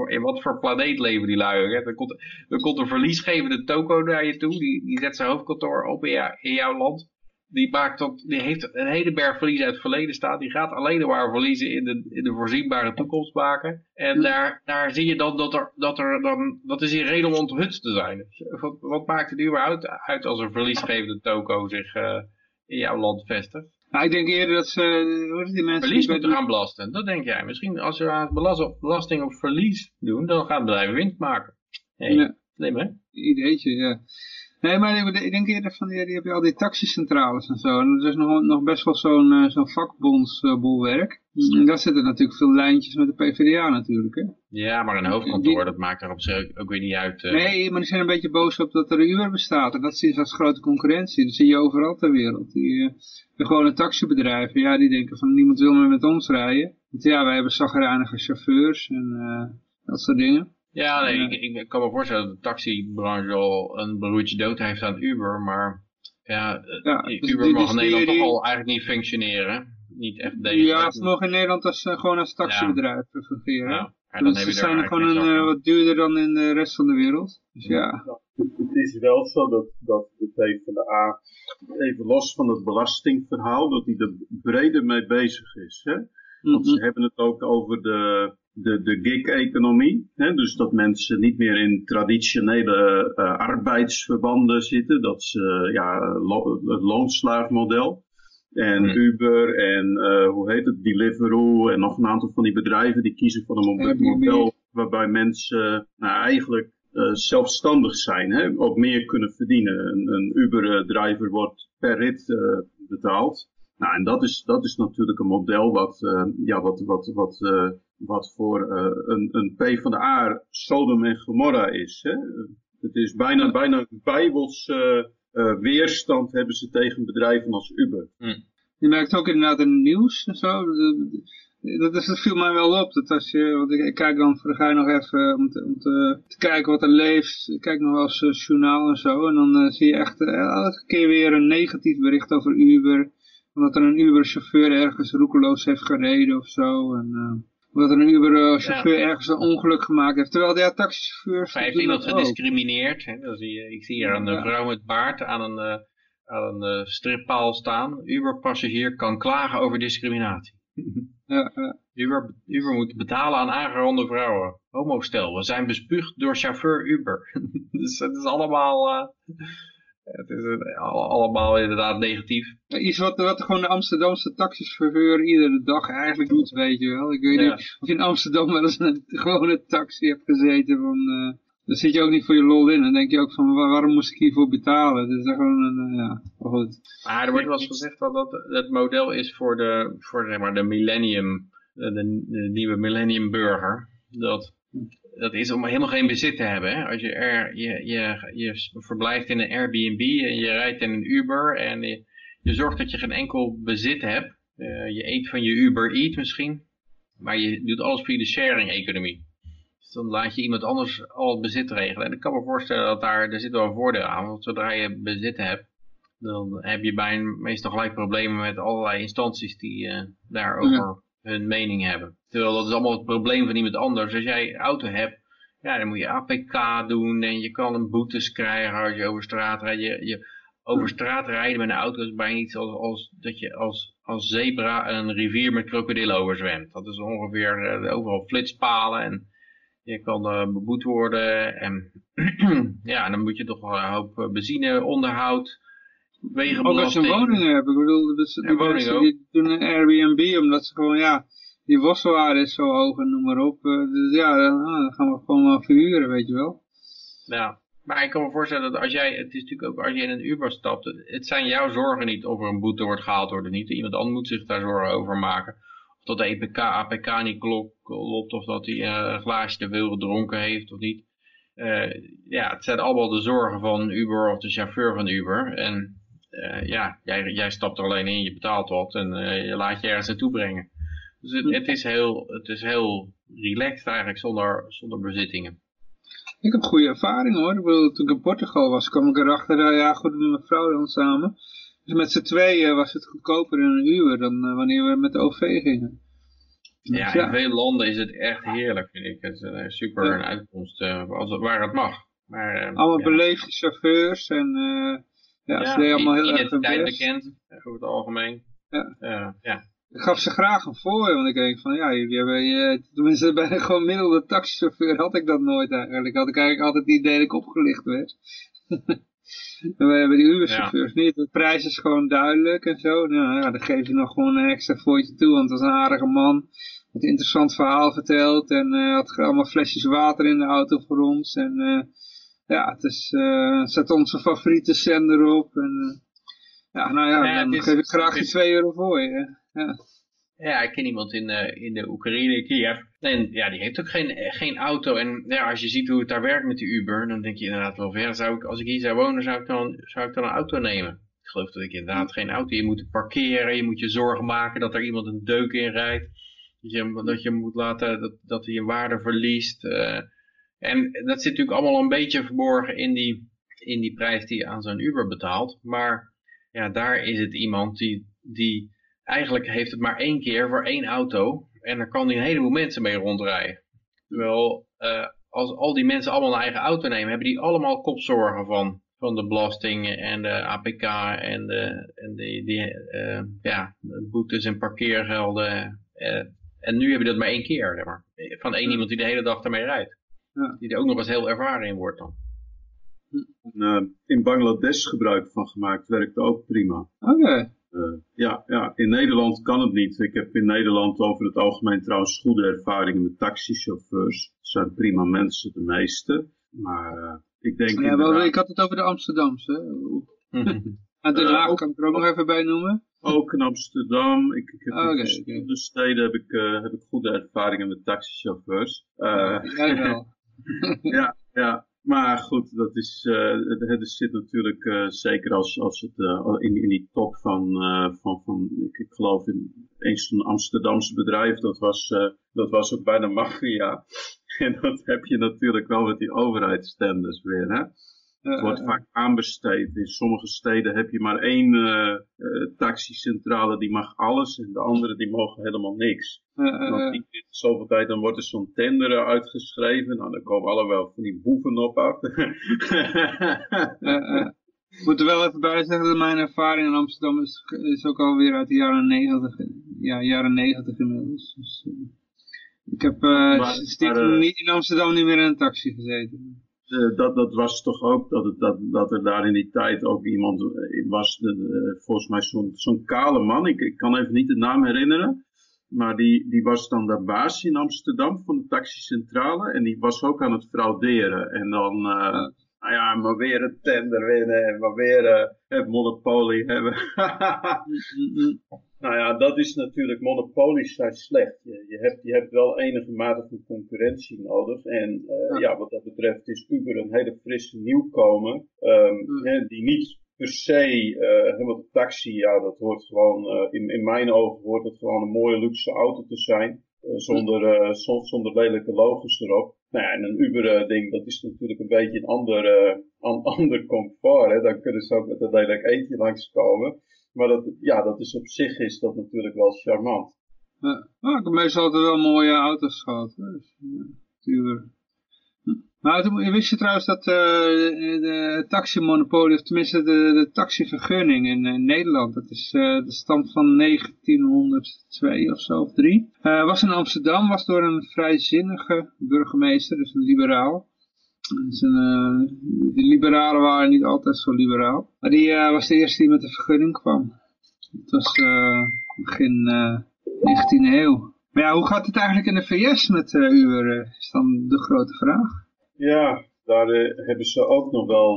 in wat voor planeet leven die lui? Er komt, er komt een verliesgevende toko naar je toe, die, die zet zijn hoofdkantoor op in jouw land. Die, maakt tot, die heeft een hele berg verlies uit het verleden staan. Die gaat alleen maar verliezen in de, in de voorzienbare toekomst maken. En daar, daar zie je dan dat er, dat er dan, dat is een reden om onthutst te zijn. Wat, wat maakt het überhaupt uit als een verliesgevende toko zich uh, in jouw land vestigt? Nou, ik denk eerder dat ze, hoe is die mensen... Verlies moeten gaan belasten, dat denk jij. Misschien als we aan belasting op verlies doen, dan gaan bedrijven winst maken. Hey, ja. Slim hè? Ideetje, ja. Nee, maar ik denk eerder van, ja, die heb je al die taxicentrales en zo. En dat is nog, nog best wel zo'n uh, zo'n vakbondsbolwerk. En daar zitten natuurlijk veel lijntjes met de PvdA natuurlijk, hè. Ja, maar een hoofdkantoor, dat maakt er op zich ook weer niet uit. Uh... Nee, maar die zijn een beetje boos op dat er een Uber bestaat. En dat zien ze als grote concurrentie. Dat zie je overal ter wereld. Die, de gewone taxibedrijven, ja, die denken van niemand wil meer met ons rijden. Want ja, wij hebben zagrijnige chauffeurs en dat soort dingen. Ja, nee, ik, ik, kan me voorstellen dat de taxibranche al een broertje dood heeft aan Uber, maar ja, ja dus Uber mag in Nederland toch al eigenlijk niet functioneren. Niet echt deze. Ja, ze mogen in Nederland als, uh, gewoon als taxibedrijf ja. fungeren. Ja. En dan dus ze zijn gewoon een, uh, wat duurder dan in de rest van de wereld. Dus ja. Het is wel zo dat, dat de PvdA, even los van het belastingverhaal, dat die er breder mee bezig is. Hè? Want ze mhm. hebben het ook over de de, de gig-economie. Dus dat mensen niet meer in traditionele uh, arbeidsverbanden zitten. Dat ze, ja, lo het loonslaafmodel. En hmm. Uber en uh, hoe heet het, Deliveroo en nog een aantal van die bedrijven die kiezen voor een model waarbij mensen nou, eigenlijk uh, zelfstandig zijn, hè, ook meer kunnen verdienen. Een, een Uber-driver wordt per rit uh, betaald. Nou, en dat is, dat is natuurlijk een model wat, uh, ja, wat, wat, wat wat voor uh, een, een P van de A Sodom en Gomorra is. Hè? Het is bijna, bijna bijbels uh, uh, weerstand hebben ze tegen bedrijven als Uber. Hm. Je merkt ook inderdaad in het nieuws en zo. Dat, is, dat viel mij wel op. Dat als je, want ik, kijk dan voor de nog even om, te, om te, te, kijken wat er leeft. Ik kijk nog wel eens journaal en zo. En dan zie je echt elke keer weer een negatief bericht over Uber. Omdat er een Uber-chauffeur ergens roekeloos heeft gereden of zo. En, omdat er een Uber-chauffeur ergens een ongeluk gemaakt heeft. Terwijl de taxichauffeurs... Hij heeft iemand gediscrimineerd. Hè? Dan zie je, ik zie hier een vrouw met baard aan een, uh, aan een strippaal staan. Uber-passagier kan klagen over discriminatie. ja, ja. Uber, Uber moet betalen aan aangeronde vrouwen. Homostel, we zijn bespuugd door chauffeur Uber. dus het is allemaal... Uh, het is allemaal inderdaad negatief. Iets wat, wat gewoon de Amsterdamse taxichauffeur iedere dag eigenlijk doet, weet je wel. Ik weet niet of je in Amsterdam wel eens een gewone taxi hebt gezeten van... Uh, dan zit je ook niet voor je lol in. Dan denk je ook van, waarom moest ik hiervoor betalen? Dat is gewoon een, uh, ja, goed. Maar er wordt wel eens gezegd dat dat het model is voor de, voor zeg maar, de millennium, de, de nieuwe millennium burger. Dat dat is om helemaal geen bezit te hebben. Hè? Als je, er, je, je, je verblijft in een Airbnb en je rijdt in een Uber en je, je zorgt dat je geen enkel bezit hebt. Uh, je eet van je Uber Eat misschien, maar je doet alles via de sharing-economie. Dus dan laat je iemand anders al het bezit regelen. En ik kan me voorstellen dat daar, er zit wel voordeel aan, want zodra je bezit hebt, dan heb je bij meestal gelijk problemen met allerlei instanties die uh, daarover hun mening hebben. Terwijl dat is allemaal het probleem van iemand anders. Als jij een auto hebt, ja, dan moet je APK doen en je kan een boetes krijgen als je over straat rijdt. Je, je over straat rijden met een auto is bijna iets als, dat je als, als zebra een rivier met krokodillen overzwemt. Dat is ongeveer uh, overal flitspalen en je kan uh, beboet worden. En ja, dan moet je toch wel een hoop eh, benzine, onderhoud, Ook als ze een woning hebben. Ik bedoel, dus, die, die doen een Airbnb omdat ze gewoon, ja, die wasselwaarde is zo hoog en noem maar op. Eh, dus ja, dan, ah, dan gaan we gewoon maar verhuren, weet je wel. Ja, maar ik kan me voorstellen dat als jij, het is natuurlijk ook als je in een Uber stapt, het zijn jouw zorgen niet of er een boete wordt gehaald of niet. Iemand anders moet zich daar zorgen over maken. Of dat de EPK, APK niet klopt, of dat hij uh, een glaasje te veel gedronken heeft of niet. Uh, ja, het zijn allemaal de zorgen van Uber of de chauffeur van Uber. En ja, jij, jij stapt er alleen in, je betaalt wat en je laat je ergens naartoe brengen. Dus het, het, is heel, het is heel relaxed eigenlijk, zonder, zonder bezittingen. Ik heb goede ervaring hoor. Ik bedoel, toen ik in Portugal was, kwam ik erachter, uh, ja goed, met mijn vrouw dan samen. Dus met z'n tweeën was het goedkoper in een uur dan wanneer we met de OV gingen. Dus ja, in veel landen is het echt heerlijk, vind ik. Het is een super ja. uitkomst uh, als, waar het mag. Maar, Allemaal ja. beleefde chauffeurs en Ja, ze deden allemaal heel erg hun best. bekend, eh, over het algemeen. Ja. Eh, ja. Ik gaf ze graag een voor, want ik denk van ja, jullie hebben, je, tenminste bij een gewoon middelde taxichauffeur had ik dat nooit eigenlijk. Had ik eigenlijk altijd het idee dat ik opgelicht werd. en wij hebben die Uber-chauffeurs niet. De prijs is gewoon duidelijk en zo. Nou ja, dan geef je nog gewoon een extra fooitje toe, want het was een aardige man. Had een interessant verhaal verteld en eh, had allemaal flesjes water in de auto voor ons. En eh, ja, het is, eh zet onze favoriete zender op. En, eh, ja, nou ja, Ja, dan is- geef ik graag die is- 2 euro voor je. Ja. Ja, ik ken iemand in, eh, in de Oekraïne, Kiev. En ja, die heeft ook geen, geen auto. En ja, als je ziet hoe het daar werkt met die Uber, dan denk je inderdaad wel ja, zou ik, als ik hier zou wonen, zou ik, dan, zou ik dan een auto nemen. Ik geloof dat ik inderdaad geen auto, je moet parkeren, je moet je zorgen maken dat er iemand een deuk in rijdt. Dat je, dat je moet laten, dat, dat hij een waarde verliest. eh. En dat zit natuurlijk allemaal een beetje verborgen in die, in die prijs die je aan zo'n Uber betaalt. Maar ja, daar is het iemand die, die eigenlijk heeft het maar één keer voor één auto. En daar kan hij een heleboel mensen mee rondrijden. Terwijl eh, als al die mensen allemaal een eigen auto nemen, hebben die allemaal kopzorgen van. Van de belasting en de APK en de, en die, die eh, ja, boetes en parkeergelden. eh. en nu heb je dat maar één keer, zeg maar. Van één iemand die de hele dag ermee rijdt. Ja. Die er ook nog eens heel ervaren in wordt dan. eh, in Bangladesh gebruik van gemaakt, werkte ook prima. Oké. Eh, ja, ja, in Nederland kan het niet. Ik heb in Nederland over het algemeen trouwens goede ervaringen met taxichauffeurs. Het zijn prima mensen, de meeste. Maar eh, ik denk Ja, wel, inderdaad ik had het over de Amsterdamse. En Den Eh, Haag ook- kan ik er ook nog even bij noemen. ook in Amsterdam. Ik, ik heb Oh, Oké, in verschillende steden heb ik, eh, heb ik goede ervaringen met taxichauffeurs. Eh, Jij wel. ja, ja. Maar goed, dat is, eh, het, zit natuurlijk eh, zeker als, als het eh, in, in die top van, van, van ik, ik geloof in eens een Amsterdamse bedrijf, dat was, dat was ook bijna maffia. En dat heb je natuurlijk wel met die overheidsstenders weer, hè. Het wordt vaak aanbesteed. In sommige steden heb je maar één eh, eh, taxicentrale die mag alles en de andere die mogen helemaal niks. Eh, eh, keer in zoveel tijd dan wordt er zo'n tender eh, uitgeschreven. Nou, dan komen allemaal van die boeven op af. eh, eh. Ik moet er wel even bij zeggen dat mijn ervaring in Amsterdam is, is ook alweer uit de jaren negentig. Ja, jaren negentig inmiddels. Dus, eh, ik heb eh Maar- stiekem maar, eh, niet in Amsterdam niet meer in een taxi gezeten. Eh, dat, dat was toch ook dat, dat, dat er daar in die tijd ook iemand eh, was, eh, volgens mij zo'n zo'n kale man, ik, ik kan even niet de naam herinneren, maar die, die was dan de baas in Amsterdam van de taxicentrale en die was ook aan het frauderen. En dan, eh, nou ja, maar weer een tender winnen en maar weer het monopolie hebben. Nou ja, dat is natuurlijk, monopolies zijn slecht. Je, je, hebt, je hebt wel enige mate van concurrentie nodig. En eh, ja. wat dat betreft is Uber een hele frisse nieuwkomer. ehm, die niet per se, eh helemaal de taxi, ja, dat hoort gewoon, eh, in, in mijn ogen hoort het gewoon een mooie luxe auto te zijn. zonder, zon- zonder lelijke logos erop. Nou ja, en een Uber-ding, dat is natuurlijk een beetje een ander, an- ander comfort. Hè? Dan kunnen ze ook met een lelijk eentje langskomen. Maar dat, ja, dat is op zich is dat natuurlijk wel charmant. Nou, ik heb meestal altijd wel mooie auto's gehad. Dus. Hm. Maar toen, wist je trouwens dat eh, de, de taximonopolie, of tenminste de, de taxivergunning in, in Nederland, dat is eh, de stamt van 1902 of zo, of 3. Eh, was in Amsterdam, was door een vrijzinnige burgemeester, dus een liberaal. Dus eh, de liberalen waren niet altijd zo liberaal. Maar die eh, was de eerste die met de vergunning kwam. Het was eh, begin eh 19e eeuw. Maar ja, hoe gaat het eigenlijk in de VS met eh, is dan de grote vraag. Ja, daar hebben ze ook nog wel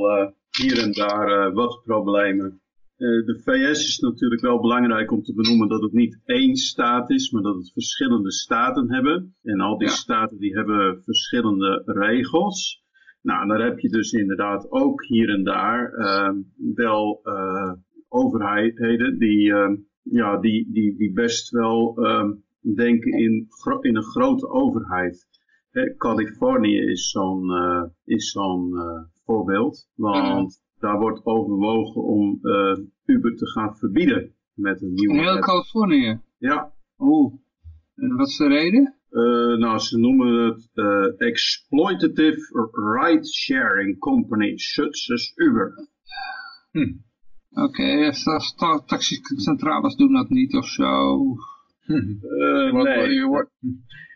hier en daar wat problemen. De VS is natuurlijk wel belangrijk om te benoemen dat het niet één staat is, maar dat het verschillende staten hebben. En al die Ja. staten die hebben verschillende regels. Nou, daar heb je dus inderdaad ook hier en daar eh, wel eh, overheden die, eh, ja, die, die, die best wel eh, denken in, in een grote overheid. Hè, Californië is zo'n eh, is zo'n eh, voorbeeld, want daar wordt overwogen om eh, Uber te gaan verbieden met een nieuwe In heel. Californië. Ja, Oeh. En wat is de reden? Eh, nou ze noemen het eh, exploitative ride sharing company such as Uber. Hm. Oké, taxicentrales doen dat niet of zo. Uh, nee.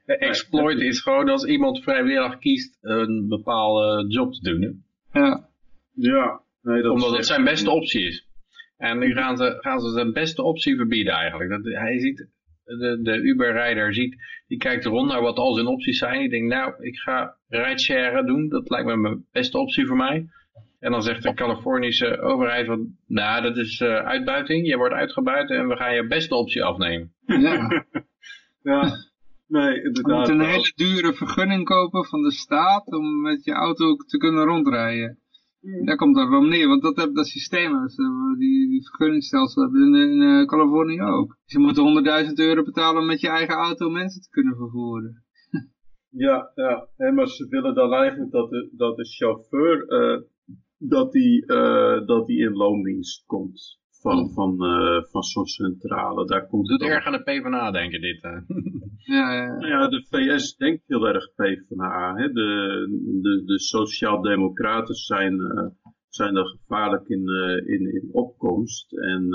Exploit is gewoon als iemand vrijwillig kiest een bepaalde job te doen. Ja. Ja. Nee, dat Omdat het zijn beste optie is. En nu gaan ze, gaan ze zijn beste optie verbieden eigenlijk. Dat, hij ziet, de, de Uber-rijder ziet, die kijkt rond naar wat al zijn opties zijn. Die denkt, nou, ik ga rideshare doen. Dat lijkt me mijn beste optie voor mij. En dan zegt de Californische overheid, van, nou, dat is uh, uitbuiting. Je wordt uitgebuit en we gaan je beste optie afnemen. Ja. ja. Nee, inderdaad. Je moet een hele dure vergunning kopen van de staat om met je auto te kunnen rondrijden. Mm. Daar komt dat wel neer, want dat, dat systeem, die, die vergunningsstelsel hebben in, in uh, Californië ook. Dus je moet 100.000 euro betalen om met je eigen auto mensen te kunnen vervoeren. ja, ja. Hey, maar ze willen dan eigenlijk dat de, dat de chauffeur, uh, dat die, uh, dat die in loondienst komt van, van, uh, van zo'n centrale. Daar komt het doet erg aan de PvdA denken dit. Uh. ja, ja. ja, de VS denkt heel erg PvdA. Hè. De, de, de sociaaldemocraten zijn, uh, zijn er gevaarlijk in, in, in opkomst. En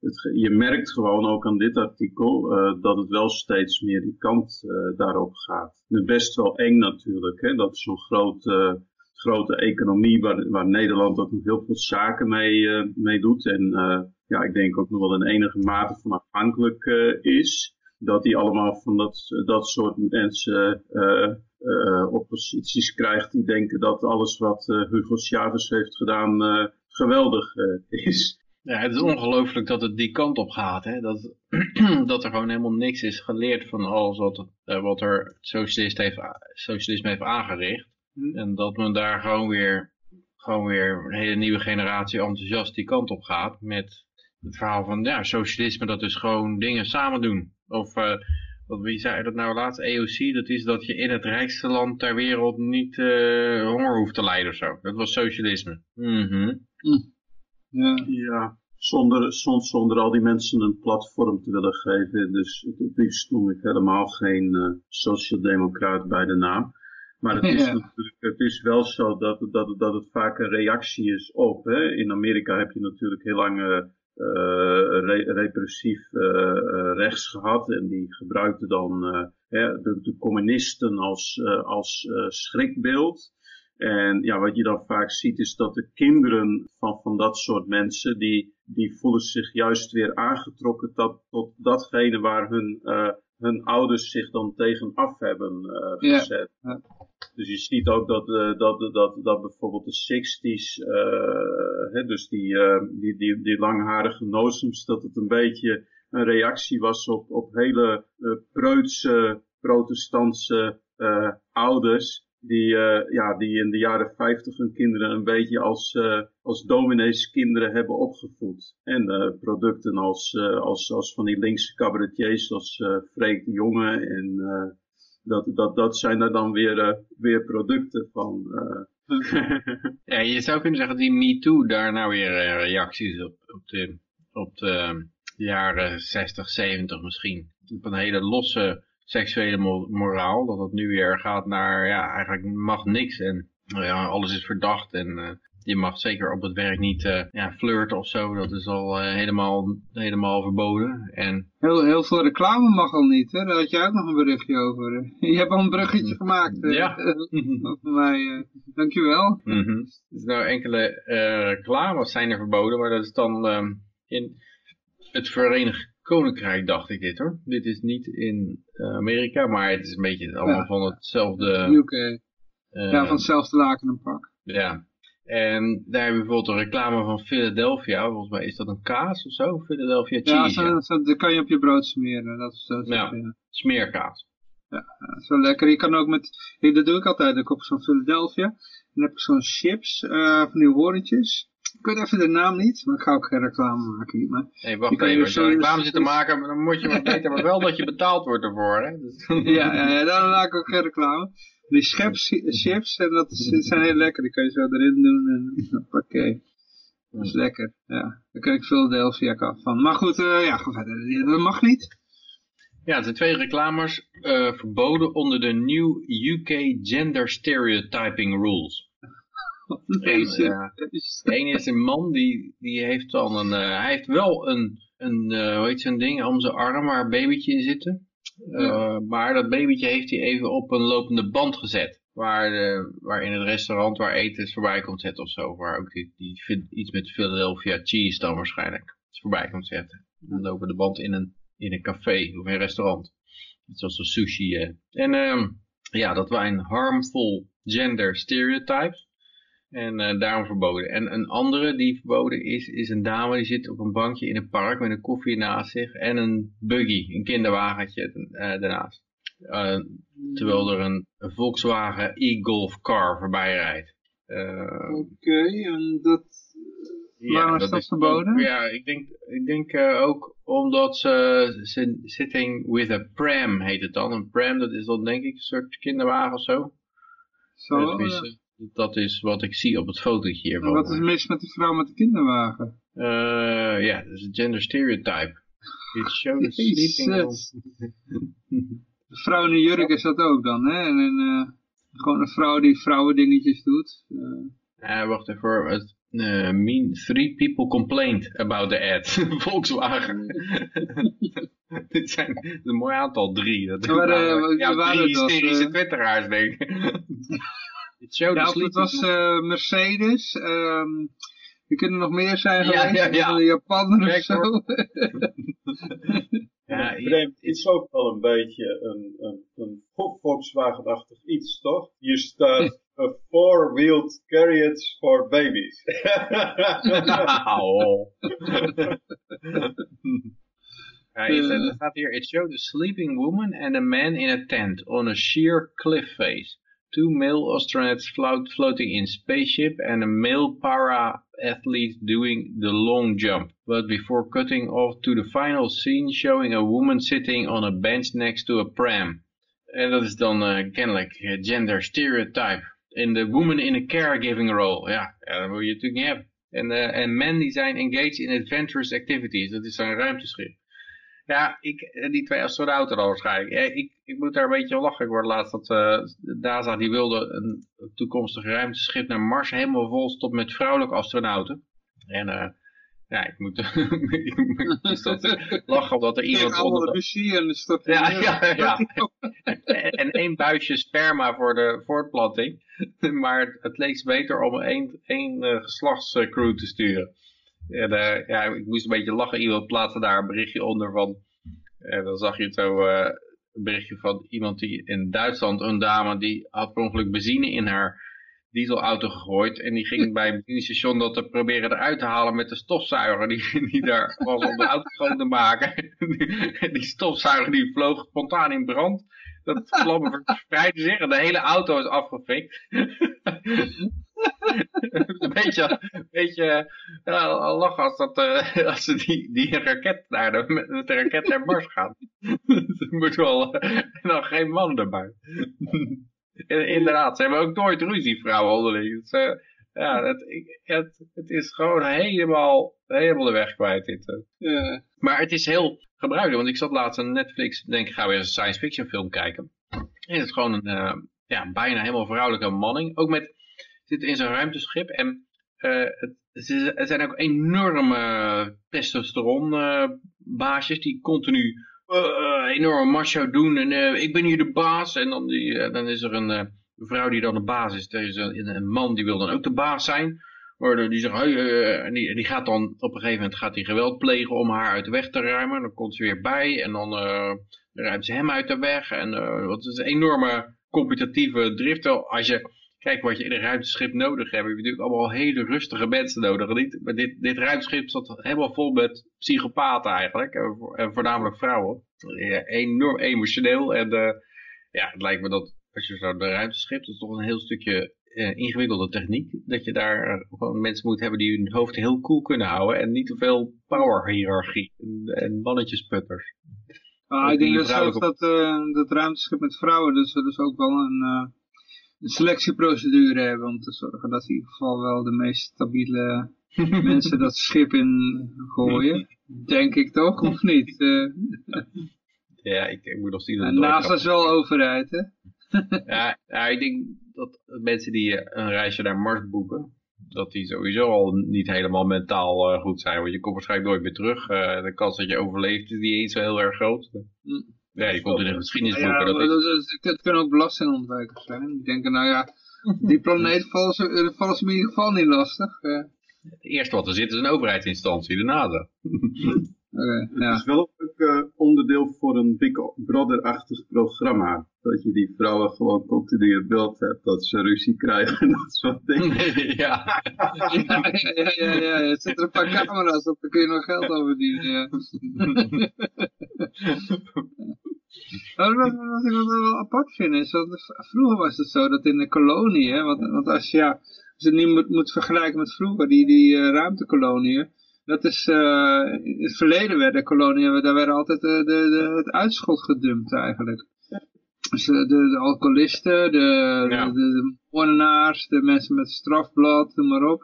het, je merkt gewoon ook aan dit artikel dat het wel steeds meer die kant daarop gaat. Het best wel eng natuurlijk, hè, dat zo'n grote grote economie waar, Nederland ook nog heel veel zaken mee, uh, mee doet. En uh, ja, ik denk ook nog wel in enige mate van afhankelijk uh, is. Dat die allemaal van dat, dat soort mensen op posities krijgt die denken dat alles wat Hugo Chavez heeft gedaan geweldig is. Ja, het is ongelooflijk dat het die kant op gaat. Hè? Dat, dat er gewoon helemaal niks is geleerd van alles wat, wat er socialist heeft, socialisme heeft aangericht. Hm. En dat men daar gewoon weer, gewoon weer een hele nieuwe generatie enthousiast die kant op gaat. Met het verhaal van ja, socialisme dat is gewoon dingen samen doen. Of uh, wat, wie zei dat nou laatst? EOC, dat is dat je in het rijkste land ter wereld niet uh, honger hoeft te lijden of zo. Dat was socialisme. Mm -hmm. ja. ja. Zonder, zonder, zonder al die mensen een platform te willen geven. Dus het liefst noem ik helemaal geen uh, sociaaldemocraat bij de naam. Maar het is, natuurlijk, het is wel zo dat, dat, dat het vaak een reactie is op. Hè? In Amerika heb je natuurlijk heel lang uh, repressief uh, rechts gehad. En die gebruikten dan de, de, communisten als, als schrikbeeld. En ja, wat je dan vaak ziet is dat de kinderen van, van dat soort mensen, die, die voelen zich juist weer aangetrokken tot, tot datgene waar hun, hun ouders zich dan tegen af hebben gezet. Ja. Dus je ziet ook dat, uh, dat, dat, dat bijvoorbeeld de 60s, uh, hè, dus die, die, die, die langharige nozems, dat het een beetje een reactie was op, op hele preutse protestantse ouders. Die, ja, die in de jaren 50 hun kinderen een beetje als, als domineeskinderen hebben opgevoed. En producten als, als, als van die linkse cabaretiers zoals Freek de Jonge en dat, dat, dat zijn er dan weer, uh, weer producten van. Uh. ja, je zou kunnen zeggen die MeToo daar nou weer uh, reacties op, op de, op de jaren 60, 70 misschien. Op een hele losse seksuele moraal. Dat het nu weer gaat naar, ja, eigenlijk mag niks en ja, alles is verdacht en je mag zeker op het werk niet uh, ja, flirten of zo. Dat is al uh, helemaal, helemaal verboden. En... Heel, heel veel reclame mag al niet. Hè? Daar had je ook nog een berichtje over. Je hebt al een bruggetje mm. gemaakt. Uh, ja. mij. dankjewel. Mm -hmm. Dus nou, enkele reclames zijn er verboden. Maar dat is dan ehm, in het Verenigd Koninkrijk dacht ik dit hoor. Dit is niet in Amerika. Maar het is een beetje allemaal ja. van hetzelfde... UK. ja, van hetzelfde laken en pak. Ja, en daar heb je bijvoorbeeld een reclame van Philadelphia. Volgens mij is dat een kaas of zo? Philadelphia cheese. Ja, zo, dat kan je op je brood smeren. Dat is zo, ja, smeerkaas. Ja, dat is wel lekker. Je kan ook met, dat doe ik altijd, ik op zo'n Philadelphia. Dan heb ik zo'n chips, uh, van die horentjes. Ik weet even de naam niet, maar ik ga ook geen reclame maken hier. Maar nee, wacht even, als je reclame zit te maken, dan moet je maar weten, maar wel dat je betaald wordt ervoor. Hè? Dus... ja, ja, ja, dan maak ik ook geen reclame. Die chips, en dat zijn heel lekker. Die kan je zo erin doen en oké. Dat is lekker, ja. Daar krijg ik veel Delphiak van. Maar goed, uh, ja, ga verder. Dat mag niet. Ja, er zijn twee reclames uh, verboden onder de New UK Gender Stereotyping Rules. Deze, ja. is- De ene is een man die, die heeft dan een, eh, hij heeft wel een, een eh, hoe heet zo'n ding, om zijn arm waar een babytje in zitten. Eh, Maar dat babytje heeft hij even op een lopende band gezet. Waar, waar in het restaurant waar eten is voorbij komt zetten of zo. Waar ook die, die iets met Philadelphia cheese dan waarschijnlijk is voorbij komt zetten. Dan lopen de band in een, in een café of in een restaurant. Net zoals een sushi. En ehm, ja, dat waren harmful gender stereotypes. En eh, daarom verboden. En een andere die verboden is, is een dame die zit op een bankje in een park met een koffie naast zich en een buggy, een kinderwagentje eh, daarnaast. Eh, terwijl er een, een Volkswagen e-Golf car voorbij rijdt. Oké, en dat... Waarom is dat ook- verboden? ja, ik denk, ik denk ook omdat ze, sitting with a pram heet het dan. Een pram, dat is dan denk ik een soort kinderwagen of zo. Zo, dat is wat ik zie op het fotootje hiervan. wat is mis met de vrouw met de kinderwagen? Eh, ja, dat is een gender stereotype. It shows sleeping. De vrouw in jurk is dat ook dan, hè? En, eh, gewoon een vrouw die vrouwendingetjes doet. Eh, Eh, wacht even. Mean, three people complained about the ad. Volkswagen. Dit zijn een mooi aantal, drie. Dat Maar, wat waren drie hysterische twitteraars, denk ik. It showed ja, het was eh, Mercedes. ehm er kunnen nog meer zijn Ja, geweest. ja, ja. Een Japaner of zo. Ja, Breem is ook wel een beetje een, een, een Volkswagen-achtig iets, toch? Hier staat a four-wheeled carriage for babies. Nou. Ja, er staat hier, it showed a sleeping woman and a man in a tent on a sheer cliff face. Two male astronauts float, floating in spaceship and a male para-athlete doing the long jump. But before cutting off to the final scene showing a woman sitting on a bench next to a pram. En dat is dan eh, kennelijk gender stereotype. En de woman in a caregiving role. Ja, ja dat wil je natuurlijk niet hebben. En, en men die zijn engaged in adventurous activities. Dat is een ruimteschip. Ja, ik, en die twee astronauten dan waarschijnlijk. Ja, ik, ik moet daar een beetje lachen. Ik hoorde laatst dat eh, de NASA die wilde een toekomstig ruimteschip naar Mars helemaal vol stop met vrouwelijke astronauten. En eh, ja, ik moet ik lachen omdat er iemand onder de- en de Ja, ja, ja. en en één buisje sperma voor de voortplanting. Maar het leek beter om één, één eh, geslachtscrew te sturen. En eh, ja, ik moest een beetje lachen. Iemand plaatste daar een berichtje onder van... En dan zag je zo eh, een berichtje van iemand die in Duitsland, een dame, die had per ongeluk benzine in haar dieselauto gegooid. En die ging bij het benzinestation dat te proberen eruit te halen met de stofzuiger die, die daar was om de auto schoon te maken. Die, die stofzuiger die vloog spontaan in brand. Dat vlammen verspreidden zich en de hele auto is afgefikt. een beetje, een beetje ja, lachen als, dat, eh, als ze die, die raket naar de, met de raket naar Mars gaan. Er moet wel eh, nog geen man erbij. In- Inderdaad, ze hebben ook nooit ruzie, vrouwen onderling. Eh, ja, het, het, het is gewoon helemaal, helemaal de weg kwijt. Dit, eh. Maar het is heel gebruikelijk, want ik zat laatst aan Netflix, denk ik, ga weer een science fiction film kijken. En het is gewoon een, eh, ja, bijna helemaal vrouwelijke manning. Ook met, zit in zo'n ruimteschip en eh, het, er zijn ook enorme testosteron eh, baasjes die continu eh, eh, enorm macho doen en ik ben hier de baas. En dan, die, dan is er een vrouw die dan de baas is. Er is een man die wil dan ook de baas zijn. Maar die zegt, eh, en die, gaat dan op een gegeven moment gaat hij geweld plegen om haar uit de weg te ruimen. Dan komt ze weer bij en dan eh, ruimt ze hem uit de weg. En uh, wat is een enorme competitieve drift. Terwijl Als je kijkt wat je in een ruimteschip nodig hebt, heb je natuurlijk allemaal hele rustige mensen nodig. Niet, maar dit, dit ruimteschip zat helemaal vol met psychopaten eigenlijk. En, vo- en voornamelijk vrouwen. Enorm emotioneel. En eh, ja, het lijkt me dat als je zo ruimteschip, dat is toch een heel stukje eh, ingewikkelde techniek. Dat je daar eh, gewoon mensen moet hebben die hun hoofd heel cool kunnen houden. En niet te veel power hiërarchie en, en mannetjesputters. Ah, ik denk dat zelfs dat, eh, dat ruimteschip met vrouwen, dus zullen ze ook wel een, een selectieprocedure hebben om te zorgen dat in ieder geval wel de meest stabiele mensen dat schip in gooien. Denk ik toch, of niet? Eh, Ja, ik, ik moet nog zien dat NASA is wel overheid, hè? Ja, ja, ik denk dat mensen die een reisje naar Mars boeken, dat die sowieso al niet helemaal mentaal eh, goed zijn. Want je komt waarschijnlijk nooit meer terug. Eh, de kans dat je overleeft is niet eens zo heel erg groot. Ja, je komt in de geschiedenisboeken. Ja, dat is- kunnen ook belastingontwijkers zijn. Die denken, nou ja, die planeet vallen ze, eh, vallen ze me in ieder geval niet lastig. Het eerste wat er zit is een overheidsinstantie, de NASA. Het ja. is wel ook eh, onderdeel voor een Big Brother-achtig programma. Dat je die vrouwen gewoon continu in beeld hebt. Dat ze ruzie krijgen en dat soort dingen. ja. Ja, ja, ja, ja, ja. Er zitten een paar camera's op, daar kun je nog geld over verdienen. Ja. Wat, wat ik wel apart vind is, want v- vroeger was het zo dat in de koloniën, want, want als je, ja, als je het nu moet, moet vergelijken met vroeger, die, die ruimtekoloniën, dat is, eh, in het verleden werden koloniën, daar werden altijd de, de, het uitschot gedumpt eigenlijk. Dus eh, de, de alcoholisten, de, Ja. de, de, de moordenaars, de mensen met strafblad, noem maar op.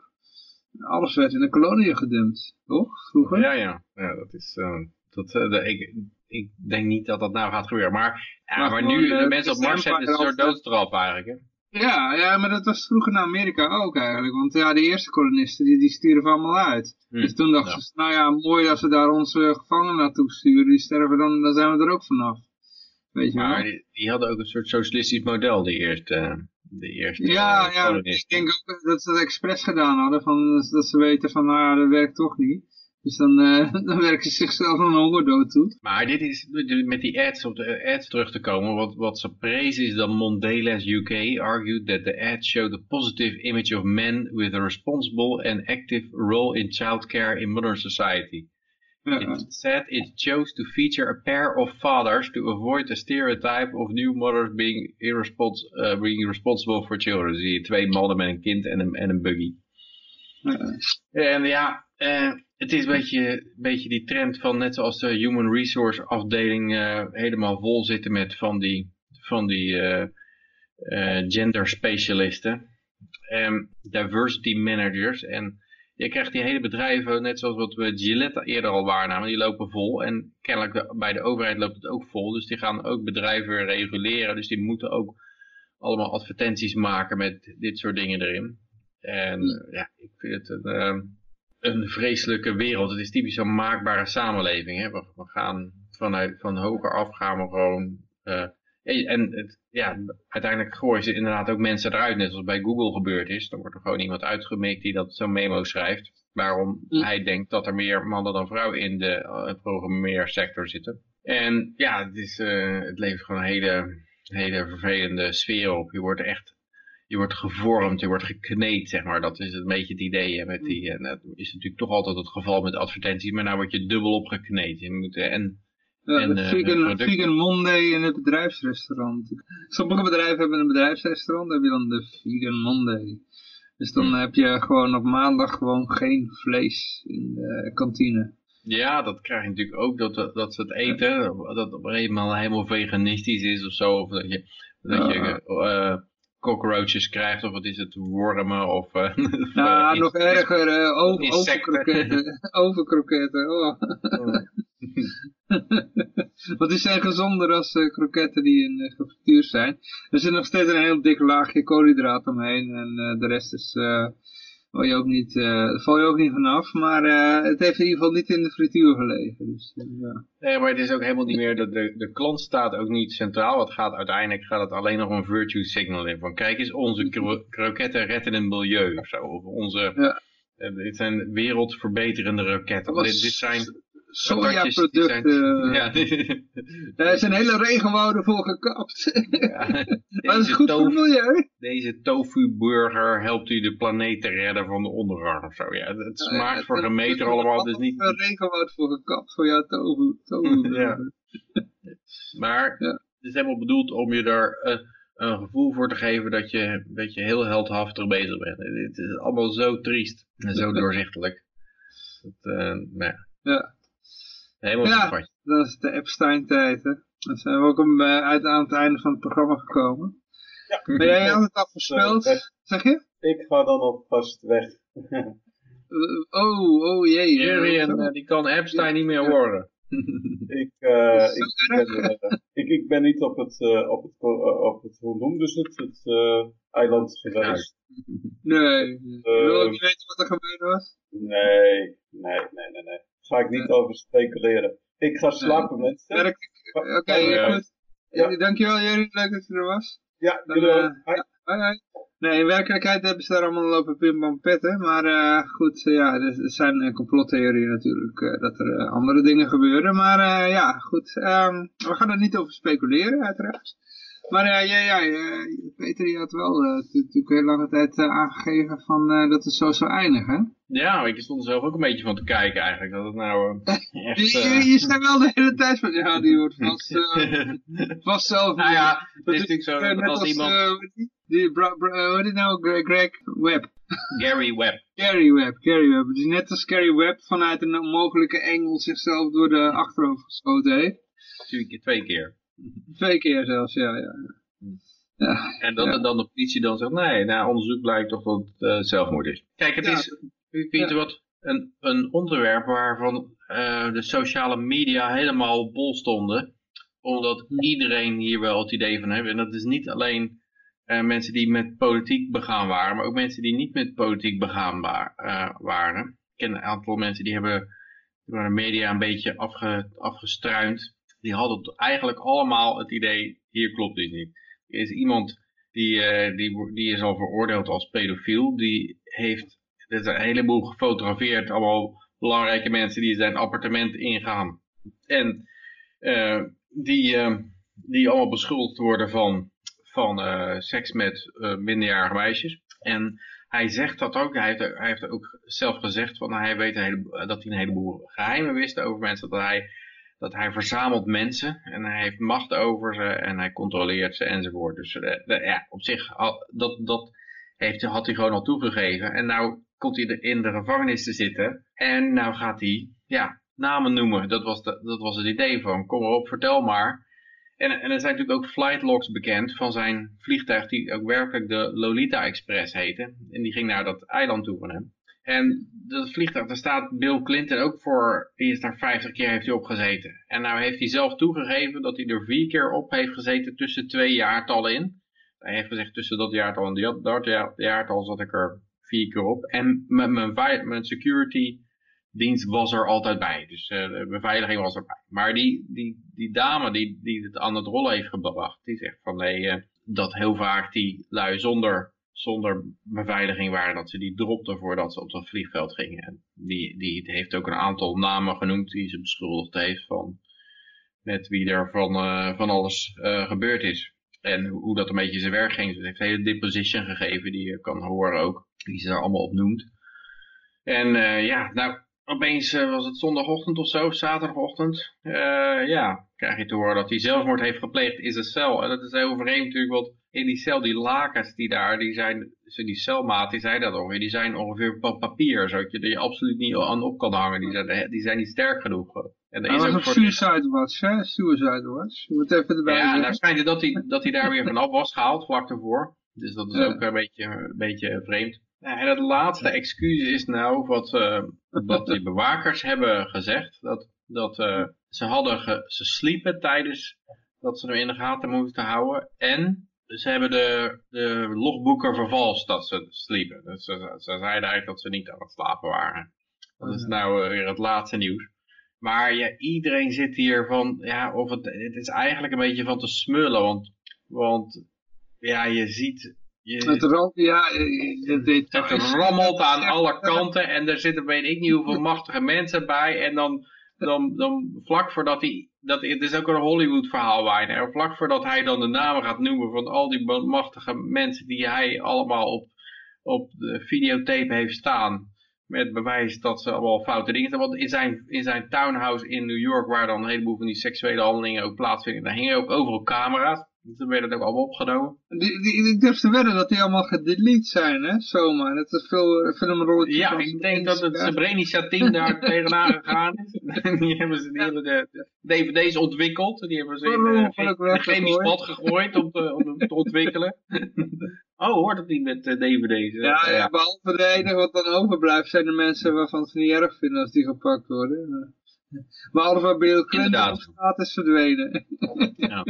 Alles werd in de koloniën gedumpt, toch? Vroeger? Ja, ja. ja dat is, eh, dat, ik, ik denk niet dat dat nou gaat gebeuren. Maar, ja, Maar nu, de mensen op Mars hebben een soort doodstraf eigenlijk. Hè? Ja, ja, maar dat was vroeger in Amerika ook eigenlijk. Want ja, de eerste kolonisten, die, die sturen allemaal uit. Hm. Dus toen dachten Ja. ze, nou ja, mooi als we daar onze gevangenen naartoe sturen. Die sterven, dan, dan zijn we er ook vanaf. Weet je wel? Maar die, die hadden ook een soort socialistisch model, die eerste, de eerste Ja, eh, ja, ik denk ook dat ze dat expres gedaan hadden. Van, dat, dat ze weten van, nou ja, dat werkt toch niet. Dus dan, eh, dan werken ze zichzelf een hongerdood toe. Maar dit is, met die ads, op de ads terug te komen, wat, wat ze prezen is dat Mondelez UK argued that the ads showed a positive image of men with a responsible and active role in childcare in modern society. It said it chose to feature a pair of fathers to avoid the stereotype of new mothers being, irrespons uh, being responsible for children. Dus zie je twee mannen met een kind en een, en een buggy. En ja, eh, het is een beetje, beetje die trend van net zoals de human resource afdeling eh, helemaal vol zitten met van die, van die eh, eh, gender specialisten. en diversity managers. En je krijgt die hele bedrijven, net zoals wat we Gillette eerder al waarnamen, die lopen vol. En kennelijk bij de overheid loopt het ook vol. Dus die gaan ook bedrijven reguleren. Dus die moeten ook allemaal advertenties maken met dit soort dingen erin. En eh, ja, ik vind het een, eh, een vreselijke wereld. Het is typisch een maakbare samenleving. Hè? We, we gaan vanuit van hoger af gaan we gewoon. eh, en het, ja, uiteindelijk gooien ze inderdaad ook mensen eruit, net zoals bij Google gebeurd is. Dan wordt er gewoon iemand uitgemikt die dat zo'n memo schrijft. Waarom hij denkt dat er meer mannen dan vrouwen in de eh, programmeersector zitten. En ja, het, is, het levert gewoon een hele, hele vervelende sfeer op. Je wordt echt je wordt gevormd, je wordt gekneed, zeg maar. Dat is een beetje het idee. Hè, met die, en dat is natuurlijk toch altijd het geval met advertenties, maar nou word je dubbel opgekneed. Je moet, eh, en, Ja, En, eh, vegan, Monday in het bedrijfsrestaurant. Sommige bedrijven hebben een bedrijfsrestaurant, dan heb je dan de Vegan Monday. Dus dan Hmm. heb je gewoon op maandag gewoon geen vlees in de kantine. ja, dat krijg je natuurlijk ook, dat, dat ze het eten, dat op een gegeven moment helemaal veganistisch is of zo. Of dat je, dat je eh, cockroaches krijgt, of wat is het, wormen, of... of, Ja, eh, nog erger, eh, over, overkroketten. overkroketten, oh. Want die zijn gezonder als kroketten die in uh, gefrituurd zijn. Er zit nog steeds een heel dik laagje koolhydraat omheen. En de rest is, val, je ook niet, eh, val je ook niet vanaf. Maar eh, het heeft in ieder geval niet in de frituur gelegen. Dus, eh, ja. Nee, maar het is ook helemaal niet meer, de, de, de klant staat ook niet centraal. Het gaat uiteindelijk gaat het alleen nog om virtue signaling. Van kijk eens, onze kro kroketten retten het milieu of zo. Of onze, Ja. dit zijn wereldverbeterende raketten. Dit, dit zijn Sojaproducten. Ja, Daar zijn hele regenwouden voor gekapt. ja. dat is goed voor het milieu. deze tofu-burger helpt u de planeet te redden van de ondergang of zo. Ja, het, het smaakt voor een meter allemaal, dus niet... Een regenwoud voor gekapt voor jouw tofu. tofu Ja. Maar het is helemaal bedoeld om je daar eh, een gevoel voor te geven dat je, dat je heel heldhaftig bezig bent. Het is allemaal zo triest en zo doorzichtelijk. Dat, eh, nou ja, Ja. Helemaal Ja. Dat is de Epstein-tijd, hè. Dan zijn we ook een, eh, uit, aan het einde van het programma gekomen. Ja. Ben jij altijd al voorspeld? Weg. Zeg je? Ik ga dan alvast weg. Eh, oh, oh jee. Jurien, Eh, eh, die kan Epstein niet meer horen. Ik, uh, ik, ben, uh, ik, ik ben niet op het, uh, op het, op het hoe noemden ze het, het eiland geweest. Nee, wil ook niet weten wat er gebeurd was. Nee, nee, nee, nee, nee. Ga ik niet over speculeren. Ik ga slapen, nee. mensen. Oké, okay, goed. Ja. Dankjewel, Jerry. Leuk dat je er was. Ja, Dan, uh, hoi. hoi. Nee, in werkelijkheid hebben ze daar allemaal lopen pimbam petten. Maar uh, goed, uh, ja, er, zijn complottheorieën natuurlijk uh, dat er andere dingen gebeuren. Maar ja, goed. Um, we gaan er niet over speculeren, uiteraard. Maar ja, ja, ja Peter die had wel natuurlijk heel lange tijd aangegeven van, dat het zo zou eindigen. Ja, ik stond er zelf ook een beetje van te kijken eigenlijk. Dat het nou echt... je, zei wel de hele tijd van, ja, die wordt vast, vast zelf... Nou ja, het is natuurlijk zo dat als, iemand... Die, het nou? Greg Webb. Gary Webb. Gary Webb, Gary Webb. Dus net als Gary Webb vanuit een onmogelijke engel zichzelf door de achterhoofd geschoten heeft. Twee keer. Twee keer zelfs, ja. ja. ja en dat, ja. dan de politie dan zegt, nee, na onderzoek blijkt toch dat het uh, zelfmoord is. Kijk, het is, u weet ja. wat, een, een onderwerp waarvan uh, de sociale media helemaal bol stonden. Omdat hm. iedereen hier wel het idee van heeft. En dat is niet alleen uh, mensen die met politiek begaan waren, maar ook mensen die niet met politiek begaan wa uh, waren. Ik ken een aantal mensen die hebben door de media een beetje afge afgestruind. Die hadden eigenlijk allemaal het idee, hier klopt dit niet. Er is iemand die, uh, die, die is al veroordeeld als pedofiel. Die heeft is een heleboel gefotografeerd, allemaal belangrijke mensen die zijn appartement ingaan. En die, die allemaal beschuldigd worden van van seks met minderjarige meisjes. En hij zegt dat ook, hij heeft, hij heeft ook zelf gezegd van hij weet dat hij een heleboel geheimen wist over mensen. Dat hij, dat hij verzamelt mensen en hij heeft macht over ze en hij controleert ze enzovoort. Dus de, ja, op zich, dat, dat heeft, had hij gewoon al toegegeven. En nou komt hij in de gevangenis te zitten en nou gaat hij ja, namen noemen. Dat was, de, dat was het idee van, kom erop, vertel maar. En, en er zijn natuurlijk ook flight logs bekend van zijn vliegtuig die ook werkelijk de Lolita Express heette. En die ging naar dat eiland toe van hem. En dat vliegtuig, daar staat Bill Clinton ook voor, die is daar 50 keer heeft hij opgezeten. En nou heeft hij zelf toegegeven dat hij er vier keer op heeft gezeten tussen twee jaartallen in. Hij heeft gezegd tussen dat jaartal en dat jaartal zat ik er vier keer op. En mijn, mijn, security dienst was er altijd bij. Dus uh, de beveiliging was erbij. Maar die, die, die dame die, die het aan het rollen heeft gebracht, die zegt van nee, uh, dat heel vaak die lui zonder, zonder beveiliging waren, dat ze die dropten voordat ze op dat vliegveld gingen. En die, die heeft ook een aantal namen genoemd die ze beschuldigd heeft van met wie er van, uh, van alles gebeurd is. En hoe dat een beetje zijn werk ging. Ze heeft een hele deposition gegeven die je kan horen ook. Die ze daar allemaal opnoemt. En ja, nou, opeens was het zondagochtend of zo, zaterdagochtend. Ja, krijg je te horen dat hij zelfmoord heeft gepleegd in zijn cel. En dat is heel vreemd natuurlijk, want in die cel, die lakens die daar, die zijn, die celmaat, die zei dat ongeveer, die zijn ongeveer papier, zodat je er absoluut niet aan op kan hangen. Die zijn, die zijn niet sterk genoeg. En er is ook voor Suicide Watch, hè? Suicide Watch. Je moet even erbij Ja, daar schijnt het dat hij, dat hij daar weer vanaf was gehaald, vlak ervoor. Dus dat is ja. ook een beetje, een beetje vreemd. Ja, en het laatste excuus is nou wat, uh, wat die bewakers hebben gezegd. Dat, dat uh, ze hadden ge, ze sliepen tijdens dat ze hem in de gaten moesten houden. En ze hebben de, de logboeken vervalst dat ze sliepen. Dus ze, ze zeiden eigenlijk dat ze niet aan het slapen waren. Dat is nou weer het laatste nieuws. Maar ja, iedereen zit hier van, ja, of het, het is eigenlijk een beetje van te smullen. Want, want ja, je ziet je, het, ram, ja, het, het, het rammelt aan alle kanten en er zitten weet ik niet hoeveel machtige mensen bij. En dan, dan, dan vlak voordat hij, dat, het is ook een Hollywood verhaal bijna. Vlak voordat hij dan de namen gaat noemen van al die machtige mensen die hij allemaal op, op de videotape heeft staan. Met bewijs dat ze allemaal foute dingen. Want in zijn, in zijn townhouse in New York, waar dan een heleboel van die seksuele handelingen ook plaatsvinden, daar hingen ook overal camera's. Toen werd het ook allemaal opgenomen. Die, die, ik durf te wedden dat die allemaal gedelete zijn, hè, zomaar. Dat er veel filmrolletjes... Ja, ik denk dat het Srebrenica-team daar tegenaan gegaan is. die hebben, ze, die hebben de, dvd's ontwikkeld. Die hebben ze in uh, chemisch bad gegooid om, te, om te ontwikkelen. oh, hoort het niet met uh, dvd's? Ja, ja, behalve de enige wat dan overblijft zijn de mensen waarvan ze niet erg vinden als die gepakt worden. Maar Alpha Bill Clinton straat is verdwenen. Ja.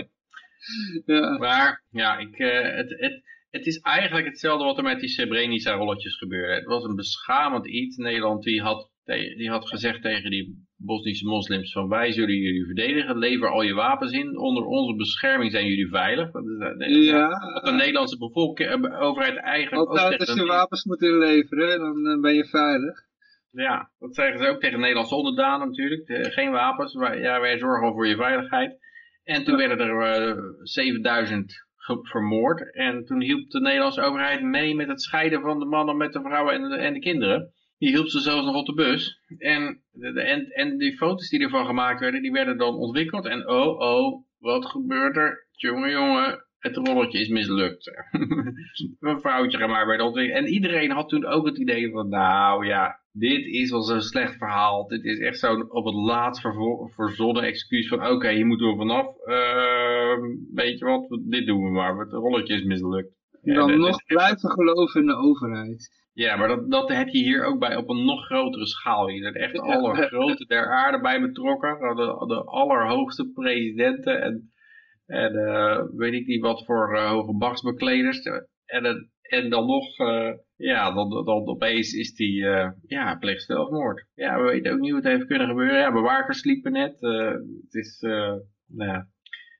Ja. Maar ja, ik, eh, het, het, het is eigenlijk hetzelfde wat er met die Srebrenica-rolletjes gebeurde. Het was een beschamend iets. Nederland die had, die had gezegd tegen die Bosnische moslims van wij zullen jullie verdedigen. Lever al je wapens in. Onder onze bescherming zijn jullie veilig. Dat is eh, Ja. wat de Nederlandse bevolking, eh, overheid eigenlijk ook als tegen je wapens moet inleveren, dan ben je veilig. Ja, dat zeggen ze ook tegen Nederlandse onderdanen natuurlijk. Geen wapens, wij, ja, wij zorgen voor je veiligheid. En toen werden er eh, 7000 ge- vermoord. En toen hielp de Nederlandse overheid mee met het scheiden van de mannen met de vrouwen en de, en de kinderen. Die hielp ze zelfs nog op de bus. En, de, de- en, en die foto's die ervan gemaakt werden, die werden dan ontwikkeld. En oh, oh, wat gebeurt er? Jongen, jongen, het rolletje is mislukt. een foutje gemaakt werd ontwikkeld. En iedereen had toen ook het idee van, nou ja, dit is wel zo'n slecht verhaal. Dit is echt zo'n op het laatst verzonnen excuus van, oké, hier moeten we vanaf. Ehm, weet je wat, dit doen we maar, het rolletje is mislukt. En dan nog echt- blijven geloven in de overheid. ja, maar dat, dat heb je hier ook bij op een nog grotere schaal. Je hebt echt alle grote der aarde bij betrokken. De, de allerhoogste presidenten en, en eh, weet ik niet wat voor eh, hoge machtsbekleders. En, het- en dan nog, eh, ja, dan, dan opeens is die, eh, ja, pleegt zelfmoord. Ja, we weten ook niet hoe het heeft kunnen gebeuren. Ja, bewakers sliepen net. eh, het is, eh, nou ja.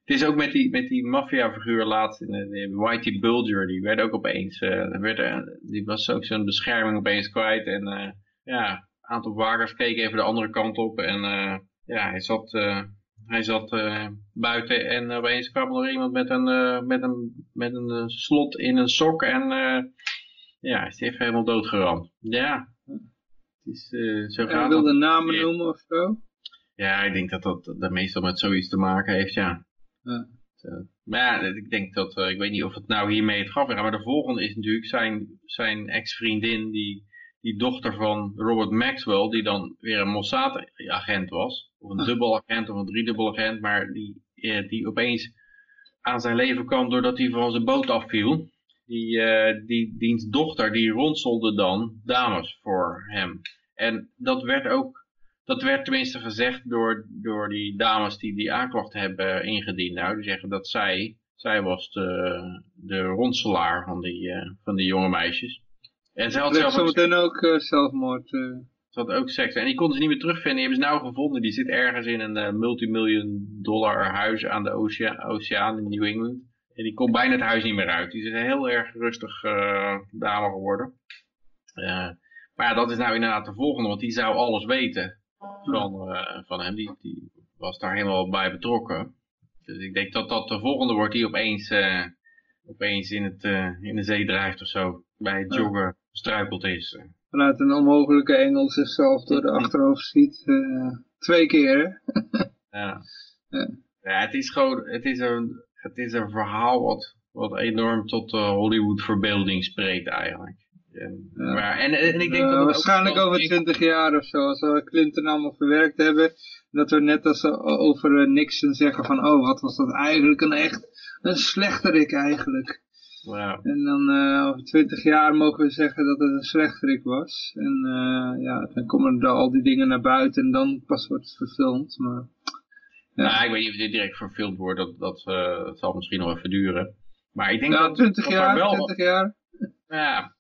Het is ook met die, met die maffiafiguur laatst, Whitey Bulger, die werd ook opeens, eh, werd, eh, die was ook zijn bescherming opeens kwijt. En eh, ja, een aantal bewakers keken even de andere kant op en eh, ja, hij zat, eh, hij zat eh, buiten en opeens kwam er iemand met een, eh, met een, met een eh, slot in een sok en eh, ja, is even helemaal doodgeramd. Ja, het is, eh, zo gaat wilde het. namen noemen of zo. Ja, ik denk dat dat, dat meestal met zoiets te maken heeft, ja. Maar ja, ik denk dat, eh, ik weet niet of het nou hiermee het grap is, maar de volgende is natuurlijk zijn, zijn ex-vriendin, die, die dochter van Robert Maxwell, die dan weer een Mossad-agent was, of een dubbelagent of een driedubbelagent, maar die, eh, die opeens aan zijn leven kwam doordat hij van zijn boot afviel. Die, eh, die diens dochter, die ronselde dan dames voor hem. En dat werd ook dat werd tenminste gezegd door, door die dames die die aanklacht hebben ingediend. Nou, die zeggen dat zij, zij was de, de ronselaar van die, eh, van die jonge meisjes. En zij had zelf ook, zometeen ook eh, zelfmoord. eh. ze had ook seks. En die konden ze niet meer terugvinden. Die hebben ze nou gevonden. Die zit ergens in een eh, multimillion dollar huis aan de ocea- oceaan in New England. En die komt bijna het huis niet meer uit. Die is een heel erg rustig eh, dame geworden. Maar ja, dat is nou inderdaad de volgende. Want die zou alles weten van, van hem. Die, die was daar helemaal bij betrokken. Dus ik denk dat dat de volgende wordt die opeens, opeens in, het, in de zee drijft of zo. Bij het joggen struikeld is. Vanuit een onmogelijke engel zichzelf door de achterhoofd schiet. eh, twee keer, hè? Ja. Ja. ja, het is gewoon, het is een, het is een verhaal wat, wat enorm tot de Hollywood verbeelding spreekt eigenlijk. En, Ja. maar, en, en ik denk Eh, dat waarschijnlijk over 20 jaar of zo, als we Clinton allemaal verwerkt hebben, dat we net als eh, over Nixon zeggen van, oh, wat was dat eigenlijk een echt, een slechterik eigenlijk. En dan eh, over 20 jaar mogen we zeggen dat het een slechterik was. En eh, ja, dan komen er al die dingen naar buiten en dan pas wordt het verfilmd. Maar Ja. Nou, ik weet niet of dit direct verfilmd wordt, dat, dat, eh, dat zal misschien nog even duren. Maar ik denk dat, 20 dat er jaar, wel, 20 jaar, ja,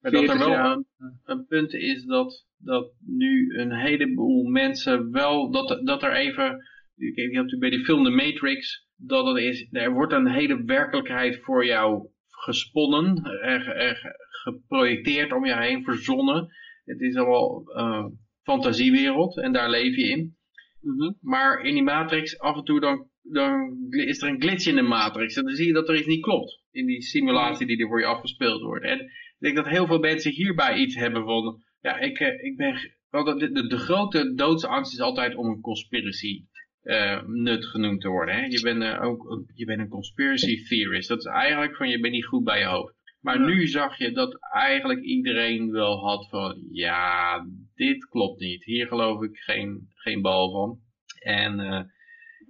maar dat er 40 wel een punt is dat, dat nu een heleboel mensen wel, dat, dat er even, je hebt natuurlijk bij die film The Matrix, dat het is, er wordt een hele werkelijkheid voor jou gesponnen, er, er geprojecteerd om je heen, verzonnen. Het is allemaal eh fantasiewereld en daar leef je in. Mhm. Maar in die matrix af en toe dan, dan is er een glitch in de matrix. En dan zie je dat er iets niet klopt. In die simulatie die er voor je afgespeeld wordt. En ik denk dat heel veel mensen hierbij iets hebben van... Ja, ik, eh, ik ben... ge- Want de, de, de grote doodsangst is altijd om een conspiracy eh, nut genoemd te worden. Hè? Je, bent, eh, ook, een- je bent een conspiracy theorist. Dat is eigenlijk van je bent niet goed bij je hoofd. Maar Ja. nu zag je dat eigenlijk iedereen wel had van... Ja, dit klopt niet. Hier geloof ik geen, geen bal van. En eh,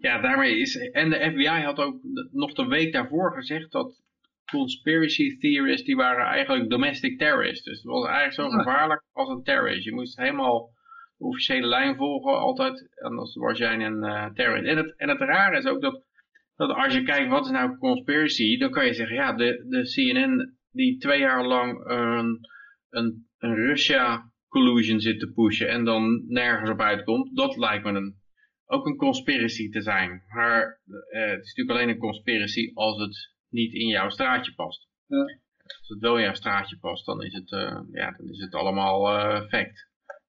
ja, daarmee is. En de FBI had ook nog de week daarvoor gezegd dat conspiracy theorists die waren eigenlijk domestic terrorists. Dus het was eigenlijk zo gevaarlijk als een terrorist. Je moest helemaal officiële lijn volgen altijd. En als was jij een uh, terrorist. En het, en het rare is ook dat, dat als je kijkt wat is nou conspiracy, dan kan je zeggen, ja, de, de CNN die twee jaar lang een, een, een Russia collusion zit te pushen en dan nergens op uitkomt, dat lijkt me een, ook een conspiracy te zijn. Maar uh, het is natuurlijk alleen een conspiracy als het niet in jouw straatje past. Ja. Als het wel in jouw straatje past, dan is het, uh, ja, dan is het allemaal fact.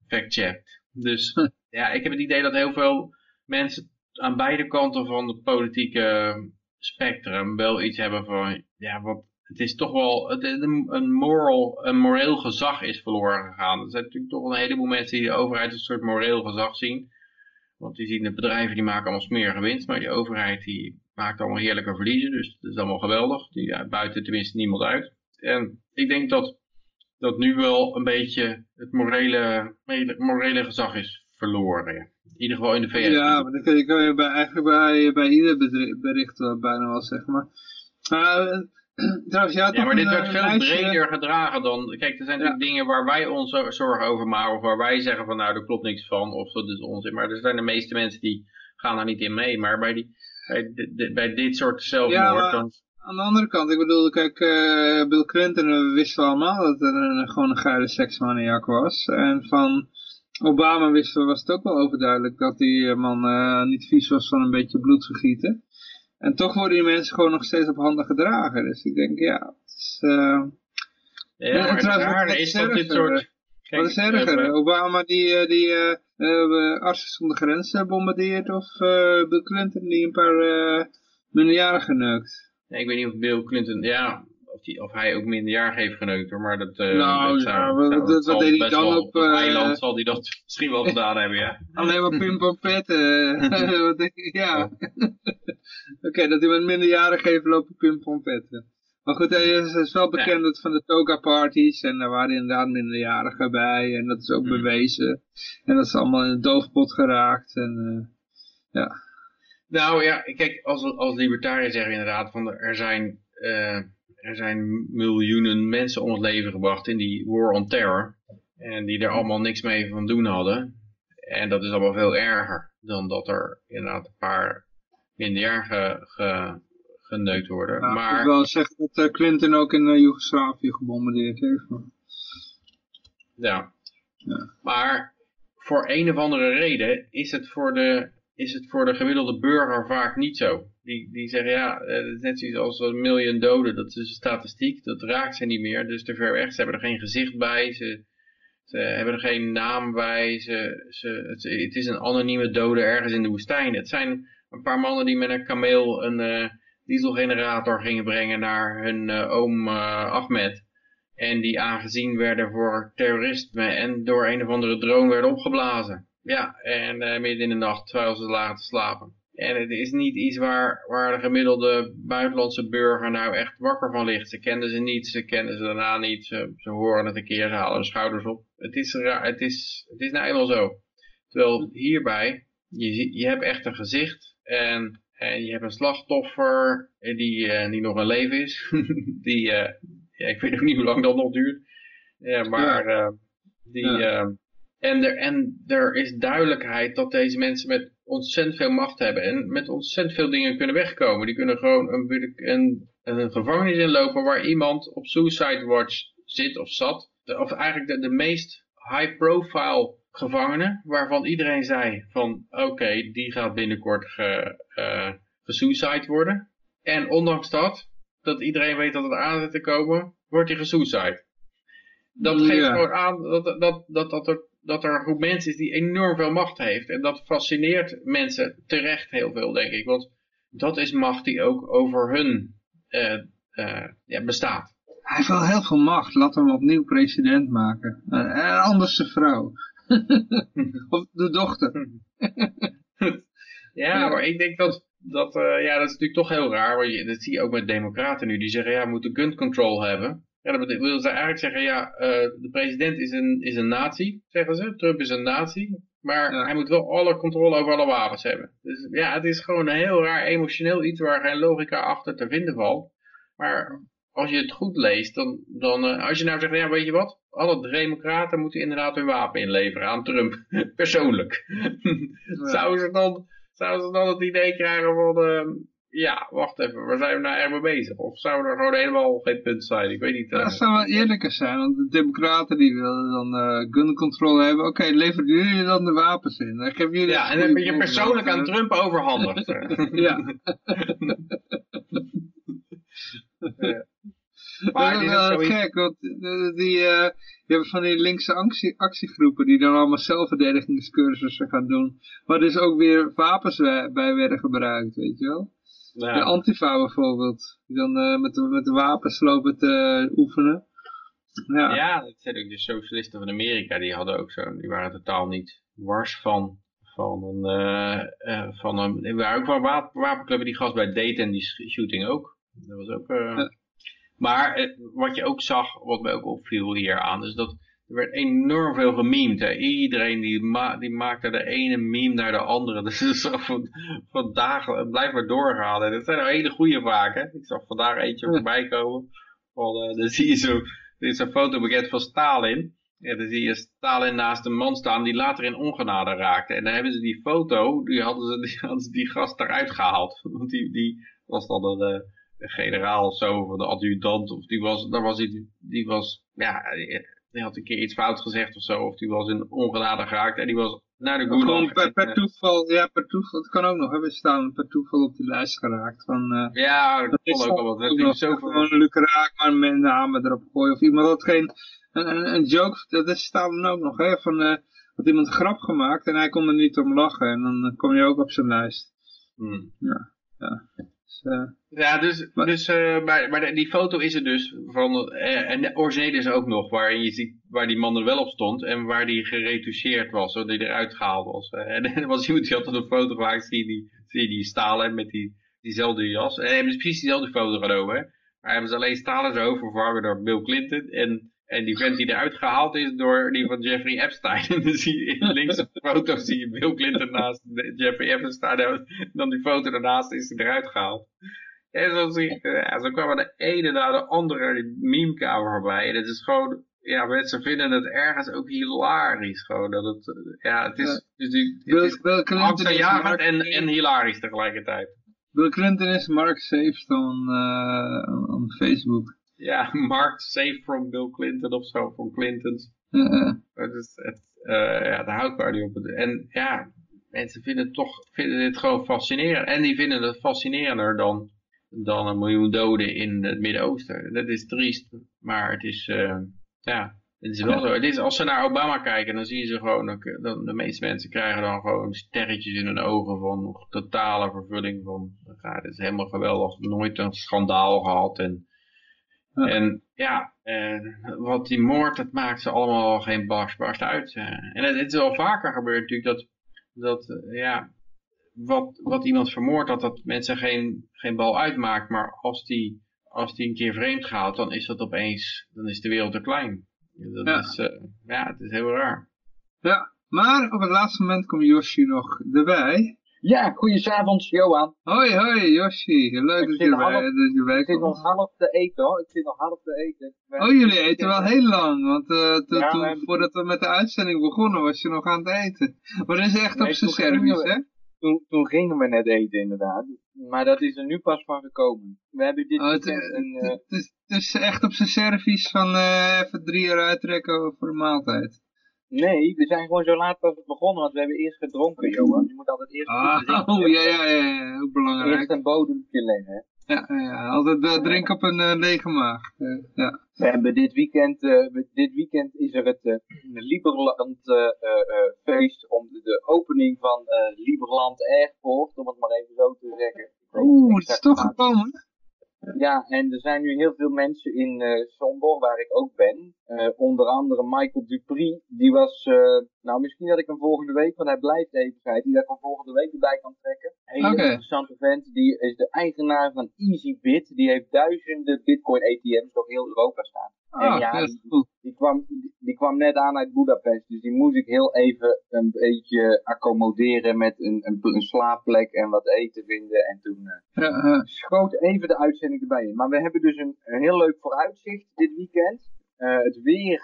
Fact-checked. Dus ja, ik heb het idee dat heel veel mensen aan beide kanten van het politieke spectrum wel iets hebben van, ja, wat, het is toch wel, het, een, moral, een moreel gezag is verloren gegaan. Er zijn natuurlijk toch wel een heleboel mensen die de overheid een soort moreel gezag zien. Want die zien de bedrijven die maken allemaal smerige winst, maar die overheid die maakt allemaal heerlijke verliezen. Dus dat is allemaal geweldig. Die ja, buiten tenminste niemand uit. En ik denk dat dat nu wel een beetje het morele, morele gezag is verloren. In ieder geval in de VS. Ja, maar dat kan je, kan je bij, eigenlijk bij, bij ieder bericht bijna wel zeggen. Maar, uh, Trouwens, ja, ja, maar dit werd veel breder gedragen dan... Kijk, er zijn natuurlijk dingen waar wij ons zorgen over maken... of waar wij zeggen van nou, er klopt niks van... of dat is onzin. Maar er zijn de meeste mensen die gaan daar niet in mee. Maar bij, die, bij, de, bij dit soort zelfmoord... dan... Aan de andere kant, ik bedoel, kijk, uh, Bill Clinton, we wisten allemaal dat er een, gewoon een geile seksmaniak was. En van Obama wisten we, was het ook wel overduidelijk dat die man uh, niet vies was van een beetje bloedvergieten. En toch worden die mensen gewoon nog steeds op handen gedragen. Dus ik denk, ja, het is... Uh... Ja, maar trouwens, is dat dit soort... Kijk, wat is erger? Obama die, eh, die uh, uh, artsen zonder grenzen bombardeert of Bill Clinton die een paar minderjarigen neukt? Nee, ik weet niet of Bill Clinton, ja, of, die, of hij ook minderjarig heeft geneukt hoor, maar dat, nou, dat zou, ja, dat, dat deed hij dan op... op eiland zal hij dat misschien wel gedaan hebben, ja. Alleen maar denk ik, ja. Oké, dat hij met minderjarig heeft lopen pimpompetten. Maar goed, hij is, wel bekend dat van de toga-parties en daar waren inderdaad minderjarigen bij en dat is ook hmm. bewezen. En dat is allemaal in de doofpot geraakt en uh, ja. Nou ja, kijk, als, als libertariër zeggen we inderdaad van er zijn, uh, er zijn miljoenen mensen om het leven gebracht in die war on terror. En die er allemaal niks mee van doen hadden. En dat is allemaal veel erger dan dat er inderdaad een paar minderjarigen ge, geneukt worden. Maar... Ik wil zeggen dat uh, Clinton ook in uh, Joegoslavië gebombardeerd heeft. Ja. ja. Maar voor een of andere reden is het voor de, is het voor de gemiddelde burger vaak niet zo. Die, die zeggen ja, eh, het is net zoiets als een miljoen doden, dat is een statistiek, dat raakt ze niet meer, dus te ver weg. Ze hebben er geen gezicht bij, ze, ze hebben er geen naam bij, ze, ze, het, is een anonieme dode ergens in de woestijn. Het zijn een paar mannen die met een kameel een uh, dieselgenerator gingen brengen naar hun uh, oom Ahmed. En die aangezien werden voor terrorisme en door een of andere drone werden opgeblazen. Ja, en midden in de nacht terwijl ze lagen te slapen. En het is niet iets waar, waar de gemiddelde buitenlandse burger nou echt wakker van ligt. Ze kenden ze niet, ze kennen ze daarna niet, ze, ze horen het een keer, ze halen hun schouders op. Het is, het is, het is nou eenmaal zo. Terwijl hierbij, je, je hebt echt een gezicht, en, en je hebt een slachtoffer die, uh, die nog in leven is. die, uh, ja, ik weet ook niet hoe lang dat nog duurt. Ja, maar ja. Uh, die... Ja. En, er, en er is duidelijkheid dat deze mensen met ontzettend veel macht hebben. En met ontzettend veel dingen kunnen wegkomen. Die kunnen gewoon een, een, een gevangenis inlopen waar iemand op suicide watch zit of zat. of eigenlijk de, de meest high profile gevangenen waarvan iedereen zei van oké, die gaat binnenkort ge, uh, gesuicide worden. En ondanks dat, dat iedereen weet dat het aan zit te komen, wordt hij gesuicide. Dat geeft gewoon aan dat, dat, dat, dat, er, dat er een groep mensen is die enorm veel macht heeft. En dat fascineert mensen terecht heel veel, denk ik. Want dat is macht die ook over hun uh, uh, ja, bestaat. Hij heeft wel heel veel macht. Laat hem opnieuw president maken. En anders zijn vrouw. of de dochter. ja, maar ik denk dat, dat uh, ja, dat is natuurlijk toch heel raar. Want je, dat zie je ook met democraten nu. Die zeggen, ja, we moeten gun control hebben. Ja, dat wil ze eigenlijk zeggen, ja, uh, de president is een, is een nazi, zeggen ze. Trump is een nazi. Maar hij moet wel alle controle over alle wapens hebben. Dus ja, het is gewoon een heel raar emotioneel iets waar geen logica achter te vinden valt. Maar als je het goed leest, dan, dan uh, als je nou zegt, ja, weet je wat, alle democraten moeten inderdaad hun wapen inleveren aan Trump, persoonlijk. Zouden ze dan, zouden ze dan het idee krijgen van, uh, ja, wacht even, waar zijn we nou erg mee bezig? Of zou er gewoon helemaal geen punt zijn? Ik weet niet. Uh... Dat zou wel eerlijker zijn, want de democraten die willen dan uh, gun control hebben. Oké, okay, leveren jullie dan de wapens in? Dan geven jullie ja, en dan heb je persoonlijk aan Trump overhandigd. ja. ja. Maar dat is wel gek, want die, uh, die hebben van die linkse actie, actiegroepen die dan allemaal zelfverdedigingscursussen gaan doen. Waar dus ook weer wapens bij werden gebruikt, weet je wel. Ja. De Antifa bijvoorbeeld, die dan uh, met, de, met de wapens lopen te oefenen. Ja. ja, dat zijn ook de socialisten van Amerika, die hadden ook zo, die waren totaal niet wars van, van een, uh, van een, die waren ook wel wapenclubben, die gast bij Dayton, die shooting ook. Dat was ook, ja. Maar eh, wat je ook zag, wat mij ook opviel hier aan, is dat er werd enorm veel gememd. Hè. Iedereen die, ma die maakte de ene meme naar de andere. Dus het is van, van dagen, blijf maar doorgaan. En dat zijn nou hele goede vaak. Ik zag vandaag eentje voorbij komen. Van, uh, dan zie je zo, dit is een foto bekend van Stalin. Ja, dan zie je Stalin naast een man staan die later in ongenade raakte. En dan hebben ze die foto, die hadden ze die, hadden ze die gast eruit gehaald. Want die, die was dan een, eh, generaal of zo, of de adjudant, of die was, daar was die, die was, ja, die had een keer iets fout gezegd of zo, of die was in ongenade geraakt en die was naar de Gulag. Gewoon per, per, toeval, ja, per toeval, dat kan ook nog, hebben staan per toeval op die lijst geraakt. Van, uh, ja, dat, dat kon ook al wat. Dat nog zo gewoon Luc Raak, maar met namen erop gooien, of iemand had geen, een, een, een joke, dat staat dan ook nog, hè, van, uh, had iemand een grap gemaakt en hij kon er niet om lachen en dan kom je ook op zijn lijst. Hmm. Ja, ja. Dus, uh, ja, dus, dus uh, maar, maar die foto is er dus van, uh, en de originele is er ook nog, waar je ziet waar die man er wel op stond en waar die geretoucheerd was, zodat hij eruit gehaald was. en er was iemand die had een foto gemaakt, zie je die, zie je die stalen met die, diezelfde jas. En hebben ze precies diezelfde foto genomen, hè. Maar hebben ze alleen stalen zo vervangen door Bill Clinton en en die vent die eruit gehaald is door die van Jeffrey Epstein. En dan zie je in links op de foto zie je Bill Clinton naast Jeffrey Epstein. En dan die foto daarnaast is hij eruit gehaald. En zo, zie ik, ja, zo kwamen de ene naar de andere memekamer voorbij. En het is gewoon, ja, mensen vinden het ergens ook hilarisch. Gewoon dat het, ja, het is, dus die, het Bill, Clinton en, en hilarisch tegelijkertijd. Bill Clinton is Mark Safe on, uh, on Facebook ja, marked safe from Bill Clinton of zo, van Clintons. Uh Het is, het, uh, ja, daar houdt waar die op. En ja, mensen vinden het toch vinden het gewoon fascinerend. En die vinden het fascinerender dan, dan een miljoen doden in het Midden-Oosten. Dat is triest, maar het is, uh, ja, het is wel zo. Het is, als ze naar Obama kijken, dan zien ze gewoon, dan, de meeste mensen krijgen dan gewoon sterretjes in hun ogen van totale vervulling van, ja, het is helemaal geweldig, nooit een schandaal gehad en en ja, eh, wat die moord, dat maakt ze allemaal geen barst, barst uit. Eh. En het, het, is wel vaker gebeurd natuurlijk dat, dat eh, ja, wat, wat iemand vermoordt, dat dat mensen geen, geen bal uitmaakt. Maar als die, als die een keer vreemd gaat, dan is dat opeens, dan is de wereld te klein. Dat ja. Is, uh, ja, het is heel raar. Ja, maar op het laatste moment komt Yoshi nog erbij. Ja, goedenavond Johan. Hoi, hoi Yoshi. Leuk dat je, bij, dat je bij Ik zit nog half te eten hoor. Ik zit nog half te eten. Oh, jullie eten wel heel lang. Want uh, ja, toen, voordat we met de uitzending begonnen was je nog aan het eten. Maar dat is echt nee, op zijn service, hè? Toen, toen gingen we net eten inderdaad. Maar dat is er nu pas van gekomen. We hebben dit oh, het, een... Uh... Het, is, het is echt op zijn service van uh, even drie uur uittrekken voor de maaltijd. Nee, we zijn gewoon zo laat pas begonnen, want we hebben eerst gedronken, Johan. Je moet altijd eerst ah, Oh, ja, ja, ja, ook belangrijk. Eerst een bodempje leggen. Ja, ja, altijd uh, drinken op een uh, lege maag. Uh, ja. We hebben dit weekend, dit weekend is er het Liberland feest om de, de opening van Liberland Airport, om het maar even zo te zeggen. Oeh, het is toch gekomen? Ja, en er zijn nu heel veel mensen in uh, Zondor, waar ik ook ben. Uh, onder andere Michael Dupri, die was, uh, nou misschien dat ik hem volgende week, want hij blijft even zei, die dat ik hem volgende week erbij kan trekken. Een okay. interessante vent, die is de eigenaar van EasyBit, die heeft duizenden Bitcoin ATM's door heel Europa staan. Ah, en ja, die, die, kwam, die, kwam net aan uit Budapest, dus die moest ik heel even een beetje accommoderen met een, een, een slaapplek en wat eten vinden. En toen uh, ja, schoot even de uitzending erbij in. Maar we hebben dus een, een heel leuk vooruitzicht dit weekend. Eh, het weer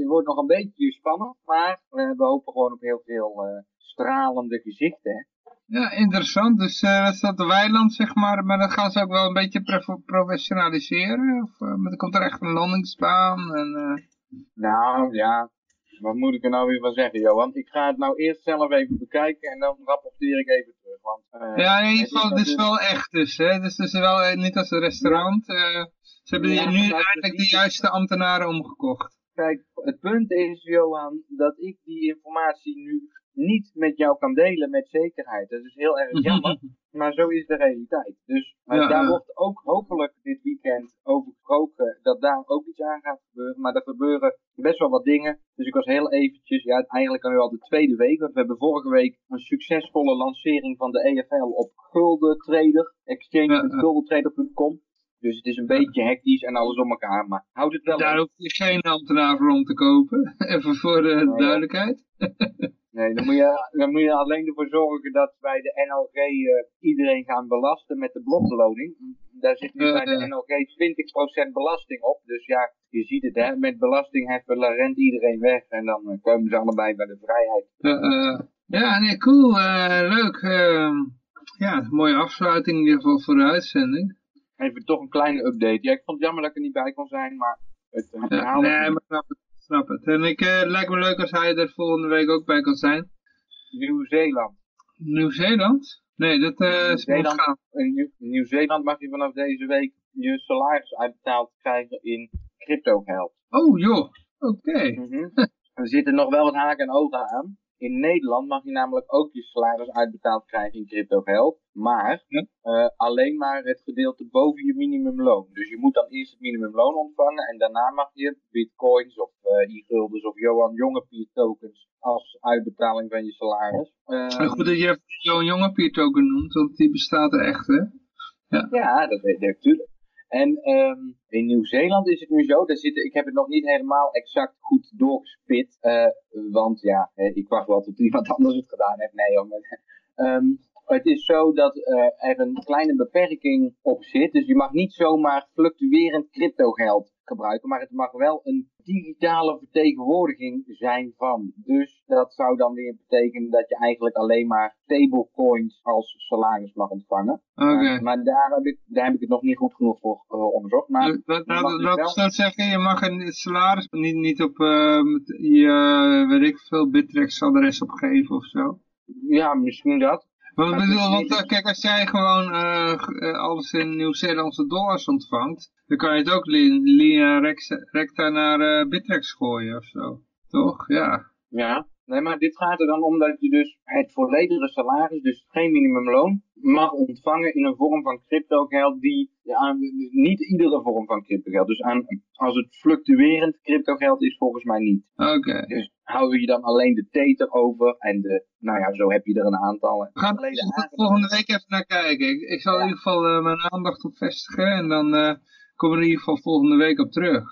eh, wordt nog een beetje spannend, maar we hopen gewoon op heel veel eh, stralende gezichten. Ja, interessant. Dus dat is dat de weiland, zeg maar. Maar dat gaan ze ook wel een beetje pro- professionaliseren. Of er komt er echt een landingsbaan. En, Nou ja, wat moet ik er nou weer van zeggen, Johan? Ik ga het nou eerst zelf even bekijken en dan rapporteer ik even terug. Want, ja, in ieder geval, het is wel echt dus. Hè? Dus het is wel niet als een restaurant. Ze hebben Ja, nu eigenlijk de juiste ambtenaren omgekocht. Kijk, het punt is, Johan, dat ik die informatie nu niet met jou kan delen met zekerheid. Dat is heel erg jammer, maar zo is de realiteit. Dus maar Ja, daar ja. wordt ook hopelijk dit weekend over gesproken dat daar ook iets aan gaat gebeuren. Maar er gebeuren best wel wat dingen. Dus ik was heel eventjes, ja, eigenlijk nu al de tweede week. Want we hebben vorige week een succesvolle lancering van de EFL op Gulden Trader, exchange.guldentrader.com. Dus het is een beetje hectisch en alles om elkaar, maar houd het wel Daar hoef je geen ambtenaar voor om te kopen. Even voor de ja. duidelijkheid. Nee, dan moet, je, dan moet je alleen ervoor zorgen dat bij de NLG eh, iedereen gaan belasten met de blokbeloning. Daar zit nu Ja, bij de ja. NLG 20% belasting op. Dus ja, je ziet het hè, met belastingheffen rent iedereen weg en dan eh, komen ze allebei bij de vrijheid. Eh, eh, ja, nee, cool. leuk. ehm, ja, mooie afsluiting in ieder geval voor de uitzending. Even toch een kleine update. Ja, ik vond het jammer dat ik er niet bij kon zijn, maar het, Ja, verhaal... nee, maar ik snap het. Snap het. En ik, eh, het lijkt me leuk als hij er volgende week ook bij kan zijn. Nieuw-Zeeland. Nieuw-Zeeland? Nee, dat eh is Nieuw-Zeeland. Nieuw- mag je vanaf deze week je salaris uitbetaald krijgen in crypto geld. Oh joh, oké. Mhm. Er zitten nog wel wat haken en ogen aan. In Nederland mag je namelijk ook je salaris uitbetaald krijgen in crypto geld. Maar Ja. eh, alleen maar het gedeelte boven je minimumloon. Dus je moet dan eerst het minimumloon ontvangen. En daarna mag je bitcoins of eh e-guldens of Johan Jongepier tokens als uitbetaling van je salaris. En goed dat je even zo'n jonge Pier token noemt, want die bestaat er echt, hè? Ja, dat weet ik natuurlijk. En ehm, in Nieuw-Zeeland is het nu zo, daar zitten, ik heb het nog niet helemaal exact goed doorgespit, eh, want ja, ik wacht wel tot iemand anders het gedaan heeft. Nee, jongen. Ehm, het is zo dat eh, er een kleine beperking op zit, dus je mag niet zomaar fluctuerend crypto geld gebruiken, maar het mag wel een digitale vertegenwoordiging zijn van. Dus dat zou dan weer betekenen dat je eigenlijk alleen maar stablecoins als salaris mag ontvangen. Oké. Uh, maar daar heb, ik, daar heb ik het nog niet goed genoeg voor uh, onderzocht. Maar Dat, dat, dus dat wel- is dat zeggen, je mag een salaris niet, niet op eh, met je, eh, weet ik veel, Bittrex adres opgeven of zo. ja, misschien dat. Want, ik Maar bedoel, want eh, kijk, als jij gewoon eh, eh, alles in Nieuw-Zeelandse dollars ontvangt, dan kan je het ook li- linea recta naar eh, Bittrex gooien of zo. Toch? Ja. Ja. Nee, maar dit gaat er dan om dat je dus het volledige salaris, dus geen minimumloon, mag ontvangen in een vorm van crypto geld die ja, aan- niet iedere vorm van crypto geld. Dus aan, als het fluctuerend crypto geld is, volgens mij niet. Oké. Dus hou je dan alleen de tether over en de, nou ja, zo heb je er een aantal. We gaan er volgende week even naar kijken. Ik, ik zal in ieder geval eh, mijn aandacht op vestigen en dan eh komen we in ieder geval volgende week op terug.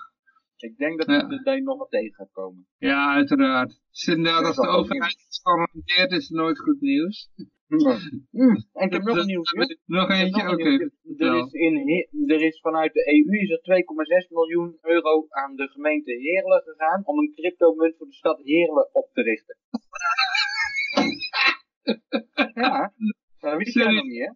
Ik denk dat Ja. er je nog wat tegen gaat komen. Ja, uiteraard. Inderdaad, als de overheid iets garandeert, is het nooit goed nieuws. Mm. En ik heb nog een nieuwtje. Nog Ik heb eentje? nog Oké. Er, is er vanuit de EU is er 2,6 miljoen euro aan de gemeente Heerlen gegaan om een cryptomunt voor de stad Heerlen op te richten. ja, dat wist jij nog niet, hè?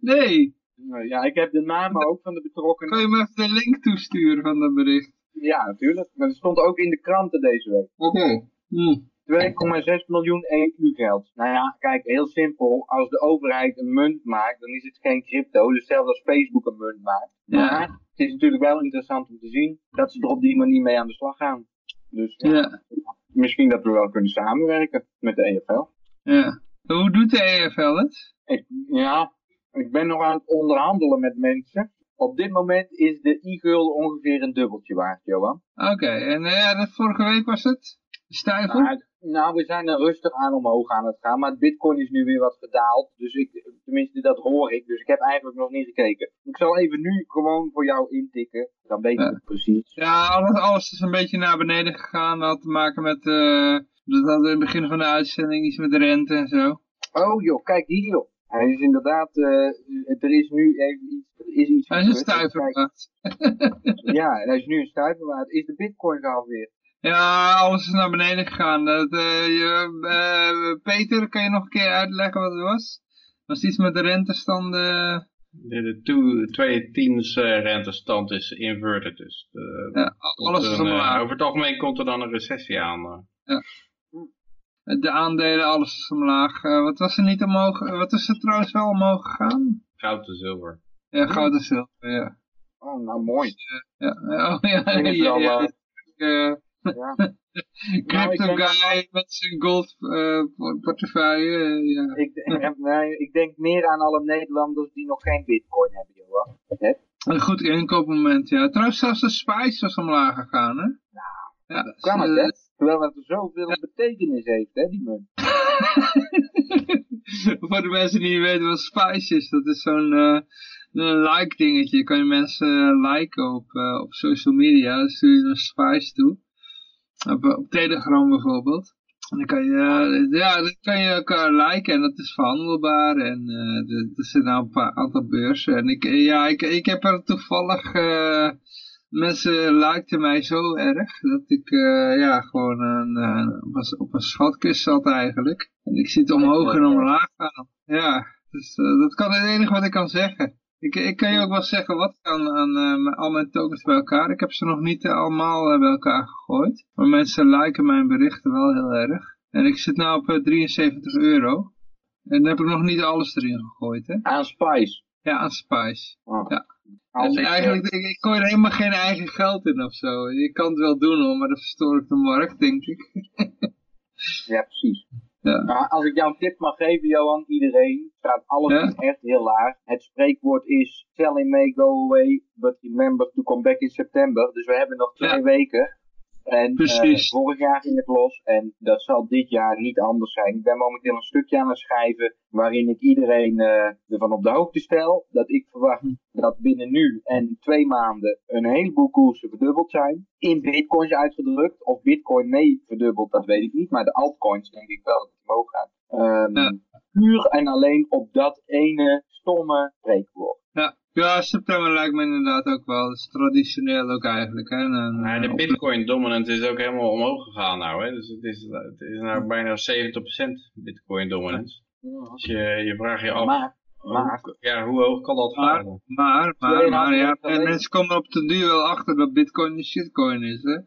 Nee, Nou Ja, ik heb de namen ook van de betrokkenen. kan je me even de link toesturen van dat bericht? Ja, natuurlijk. Maar dat stond ook in de kranten deze week. Oké. Hm. 2,6 miljoen EU-geld. Nou ja, kijk, heel simpel. Als de overheid een munt maakt, dan is het geen crypto. Dus zelfs als Facebook een munt maakt. Ja. Maar het is natuurlijk wel interessant om te zien dat ze er op die manier mee aan de slag gaan. Dus ja, Ja, misschien dat we wel kunnen samenwerken met de EFL. ja. Hoe doet de EFL het? Ik, ja, ik ben nog aan het onderhandelen met mensen. Op dit moment is de e-gulden ongeveer een dubbeltje waard, Johan. Oké, en ja, dat vorige week was het? Stijver? Nou, nou, we zijn er rustig aan omhoog aan het gaan, maar bitcoin is nu weer wat gedaald. Dus ik, tenminste, dat hoor ik. Dus ik heb eigenlijk nog niet gekeken. Ik zal even nu gewoon voor jou intikken. Dan weet je Ja. het precies. Ja, alles, alles is een beetje naar beneden gegaan. Dat had te maken met, eh dat hadden we in het begin van de uitzending iets met de rente en zo. Oh joh, kijk hier joh. Hij is inderdaad, eh, er is nu even iets, is iets Hij is een stuiver. Kijk, Ja, en hij is nu een stuiver waard. Is de bitcoin gehalveerd? Ja, alles is naar beneden gegaan. Dat, eh, je, eh, Peter, kan je nog een keer uitleggen wat het was? Was iets met de rentestanden? De, de two- tweede teams eh, rentestand is inverted dus. De- Ja, alles is omlaag. over het algemeen komt er dan een recessie aan. eh. De aandelen, alles is omlaag. Wat was er niet omhoog? Wat is er trouwens wel omhoog gegaan? Goud en zilver. Ja, goud en zilver, ja. Oh, nou mooi. Ja, oh, ja, Ik denk ja, wel, ja. Ja. Crypto denk dat- guy met zijn gold por- portefeuille, eh, ja. Ik, nee, ik denk meer aan alle Nederlanders die nog geen bitcoin hebben. Hè? Een goed inkoopmoment, ja. Trouwens, zelfs de Spice was omlaag gegaan, hè? Ja, Kan het, eh, hè? Terwijl het zoveel betekenis heeft, hè, die munt. Voor de mensen die niet weten wat Spice is, dat is zo'n een like dingetje. Kan je mensen liken op, op social media, dan stuur je een Spice toe. Op, op Telegram bijvoorbeeld. En dan kan je, eh, ja, dan kan je elkaar liken en dat is verhandelbaar. En eh, er zitten nou een paar aantal beurzen. En ik, eh, ja, ik, ik heb er toevallig, eh, mensen likten mij zo erg, dat ik ja, gewoon een, op, een, op een schatkist zat eigenlijk. En ik zit omhoog en omlaag gaan. Ja, dus dat kan het enige wat ik kan zeggen. Ik, ik kan je ook wel zeggen wat aan, aan eh, al mijn tokens bij elkaar. Ik heb ze nog niet eh, allemaal eh, bij elkaar gegooid. Maar mensen liken mijn berichten wel heel erg. En ik zit nu op eh, 73 euro. En dan heb ik nog niet alles erin gegooid, hè? Aan Spice. Ja, aan Spice. Oh. Ja. En eigenlijk, ik, ik gooi er helemaal geen eigen geld in of zo. Je kan het wel doen hoor, maar dan verstoor ik de markt, denk ik. Ja, precies. Ja. Nou, als ik jou een tip mag geven, Johan, iedereen, staat alles Ja? echt heel laag. Het spreekwoord is, selling may go away, but remember to come back in September. Dus we hebben nog twee Ja. weken. En Precies. eh, vorig jaar ging het los en dat zal dit jaar niet anders zijn. Ik ben momenteel een stukje aan het schrijven waarin ik iedereen eh, ervan op de hoogte stel. Dat ik verwacht dat binnen nu en twee maanden een heleboel koersen verdubbeld zijn. In bitcoins uitgedrukt. Of bitcoin mee verdubbeld, dat weet ik niet. Maar de altcoins denk ik wel dat het omhoog gaat. Ehm, Ja. Puur en alleen op dat ene stomme spreekwoord. Ja. Ja, september lijkt me inderdaad ook wel. Dat is traditioneel ook eigenlijk. Hè? En, eh, de bitcoin dominant is ook helemaal omhoog gegaan nou. Hè? Dus het is, het is nou bijna 70% bitcoin dominance. Dus je, je vraagt je af, Maar, maar ja, hoe hoog kan dat Maar, gaan? maar, maar, maar ja, geleden. mensen komen op de duur wel achter dat bitcoin een shitcoin is, hè?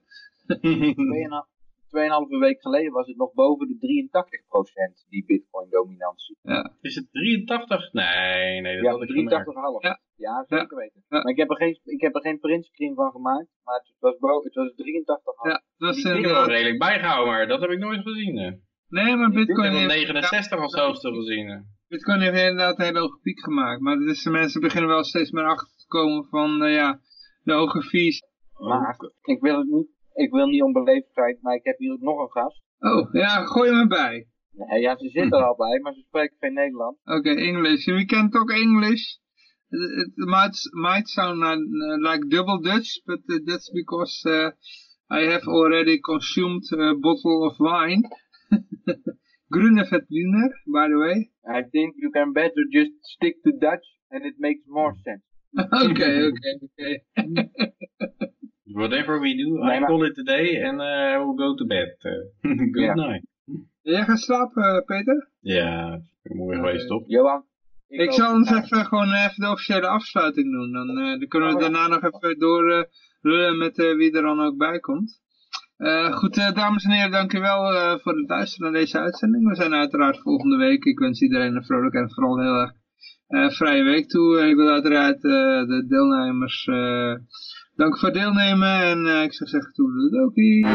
tweeënhalf- tweeënhalve week geleden was het nog boven de 83% die bitcoin dominantie. Is het 83? Nee, nee, dat Ja, had ik gemerkt. 83,5. Ja. Ja, zeker weten. Ja. Maar ik heb er geen, ik heb er geen printscreen van gemaakt, maar het was, bo het was 83,5. Ja, dat is Ik heb wel inderdaad... redelijk bijgehouden, maar dat heb ik nooit gezien. hè. Nee, maar Ik bitcoin heb heeft, 69 als hoogste gezien. hè. bitcoin heeft inderdaad een hele hoge piek gemaakt. Maar dus de mensen beginnen wel steeds meer achter te komen van, eh, ja, de hoge fees. Maar ik wil het niet, ik wil niet onbeleefd zijn, maar ik heb hier ook nog een gast. Oh, ja, gooi me bij. Nee, ja, ze zit er al bij, maar ze spreekt geen Nederlands. Okay, English. We can talk English. It, it might might sound uh, like double Dutch, but uh, that's because uh, I have already consumed a bottle of wine. Grüne by the way. I think you can better just stick to Dutch and it makes more sense. okay, okay, okay. Whatever we do, Nee, I maar- call it a day and uh, we'll go to bed. Good Ja. night. Jij gaat slapen, uh, Peter? Ja, mooi geweest, toch? Johan? Ik ook- zal ons even gewoon even de officiële afsluiting doen. Dan, eh, dan kunnen we Oh, daarna nog even door eh, lullen met eh, wie er dan ook bij komt. Eh, goed, eh, dames en heren, dank u wel eh, voor het luisteren naar deze uitzending. We zijn uiteraard volgende week. Ik wens iedereen een vrolijk en vooral heel erg eh, vrije week toe. En ik wil uiteraard eh, de deelnemers eh Dank voor het deelnemen en eh, ik zou zeggen, doki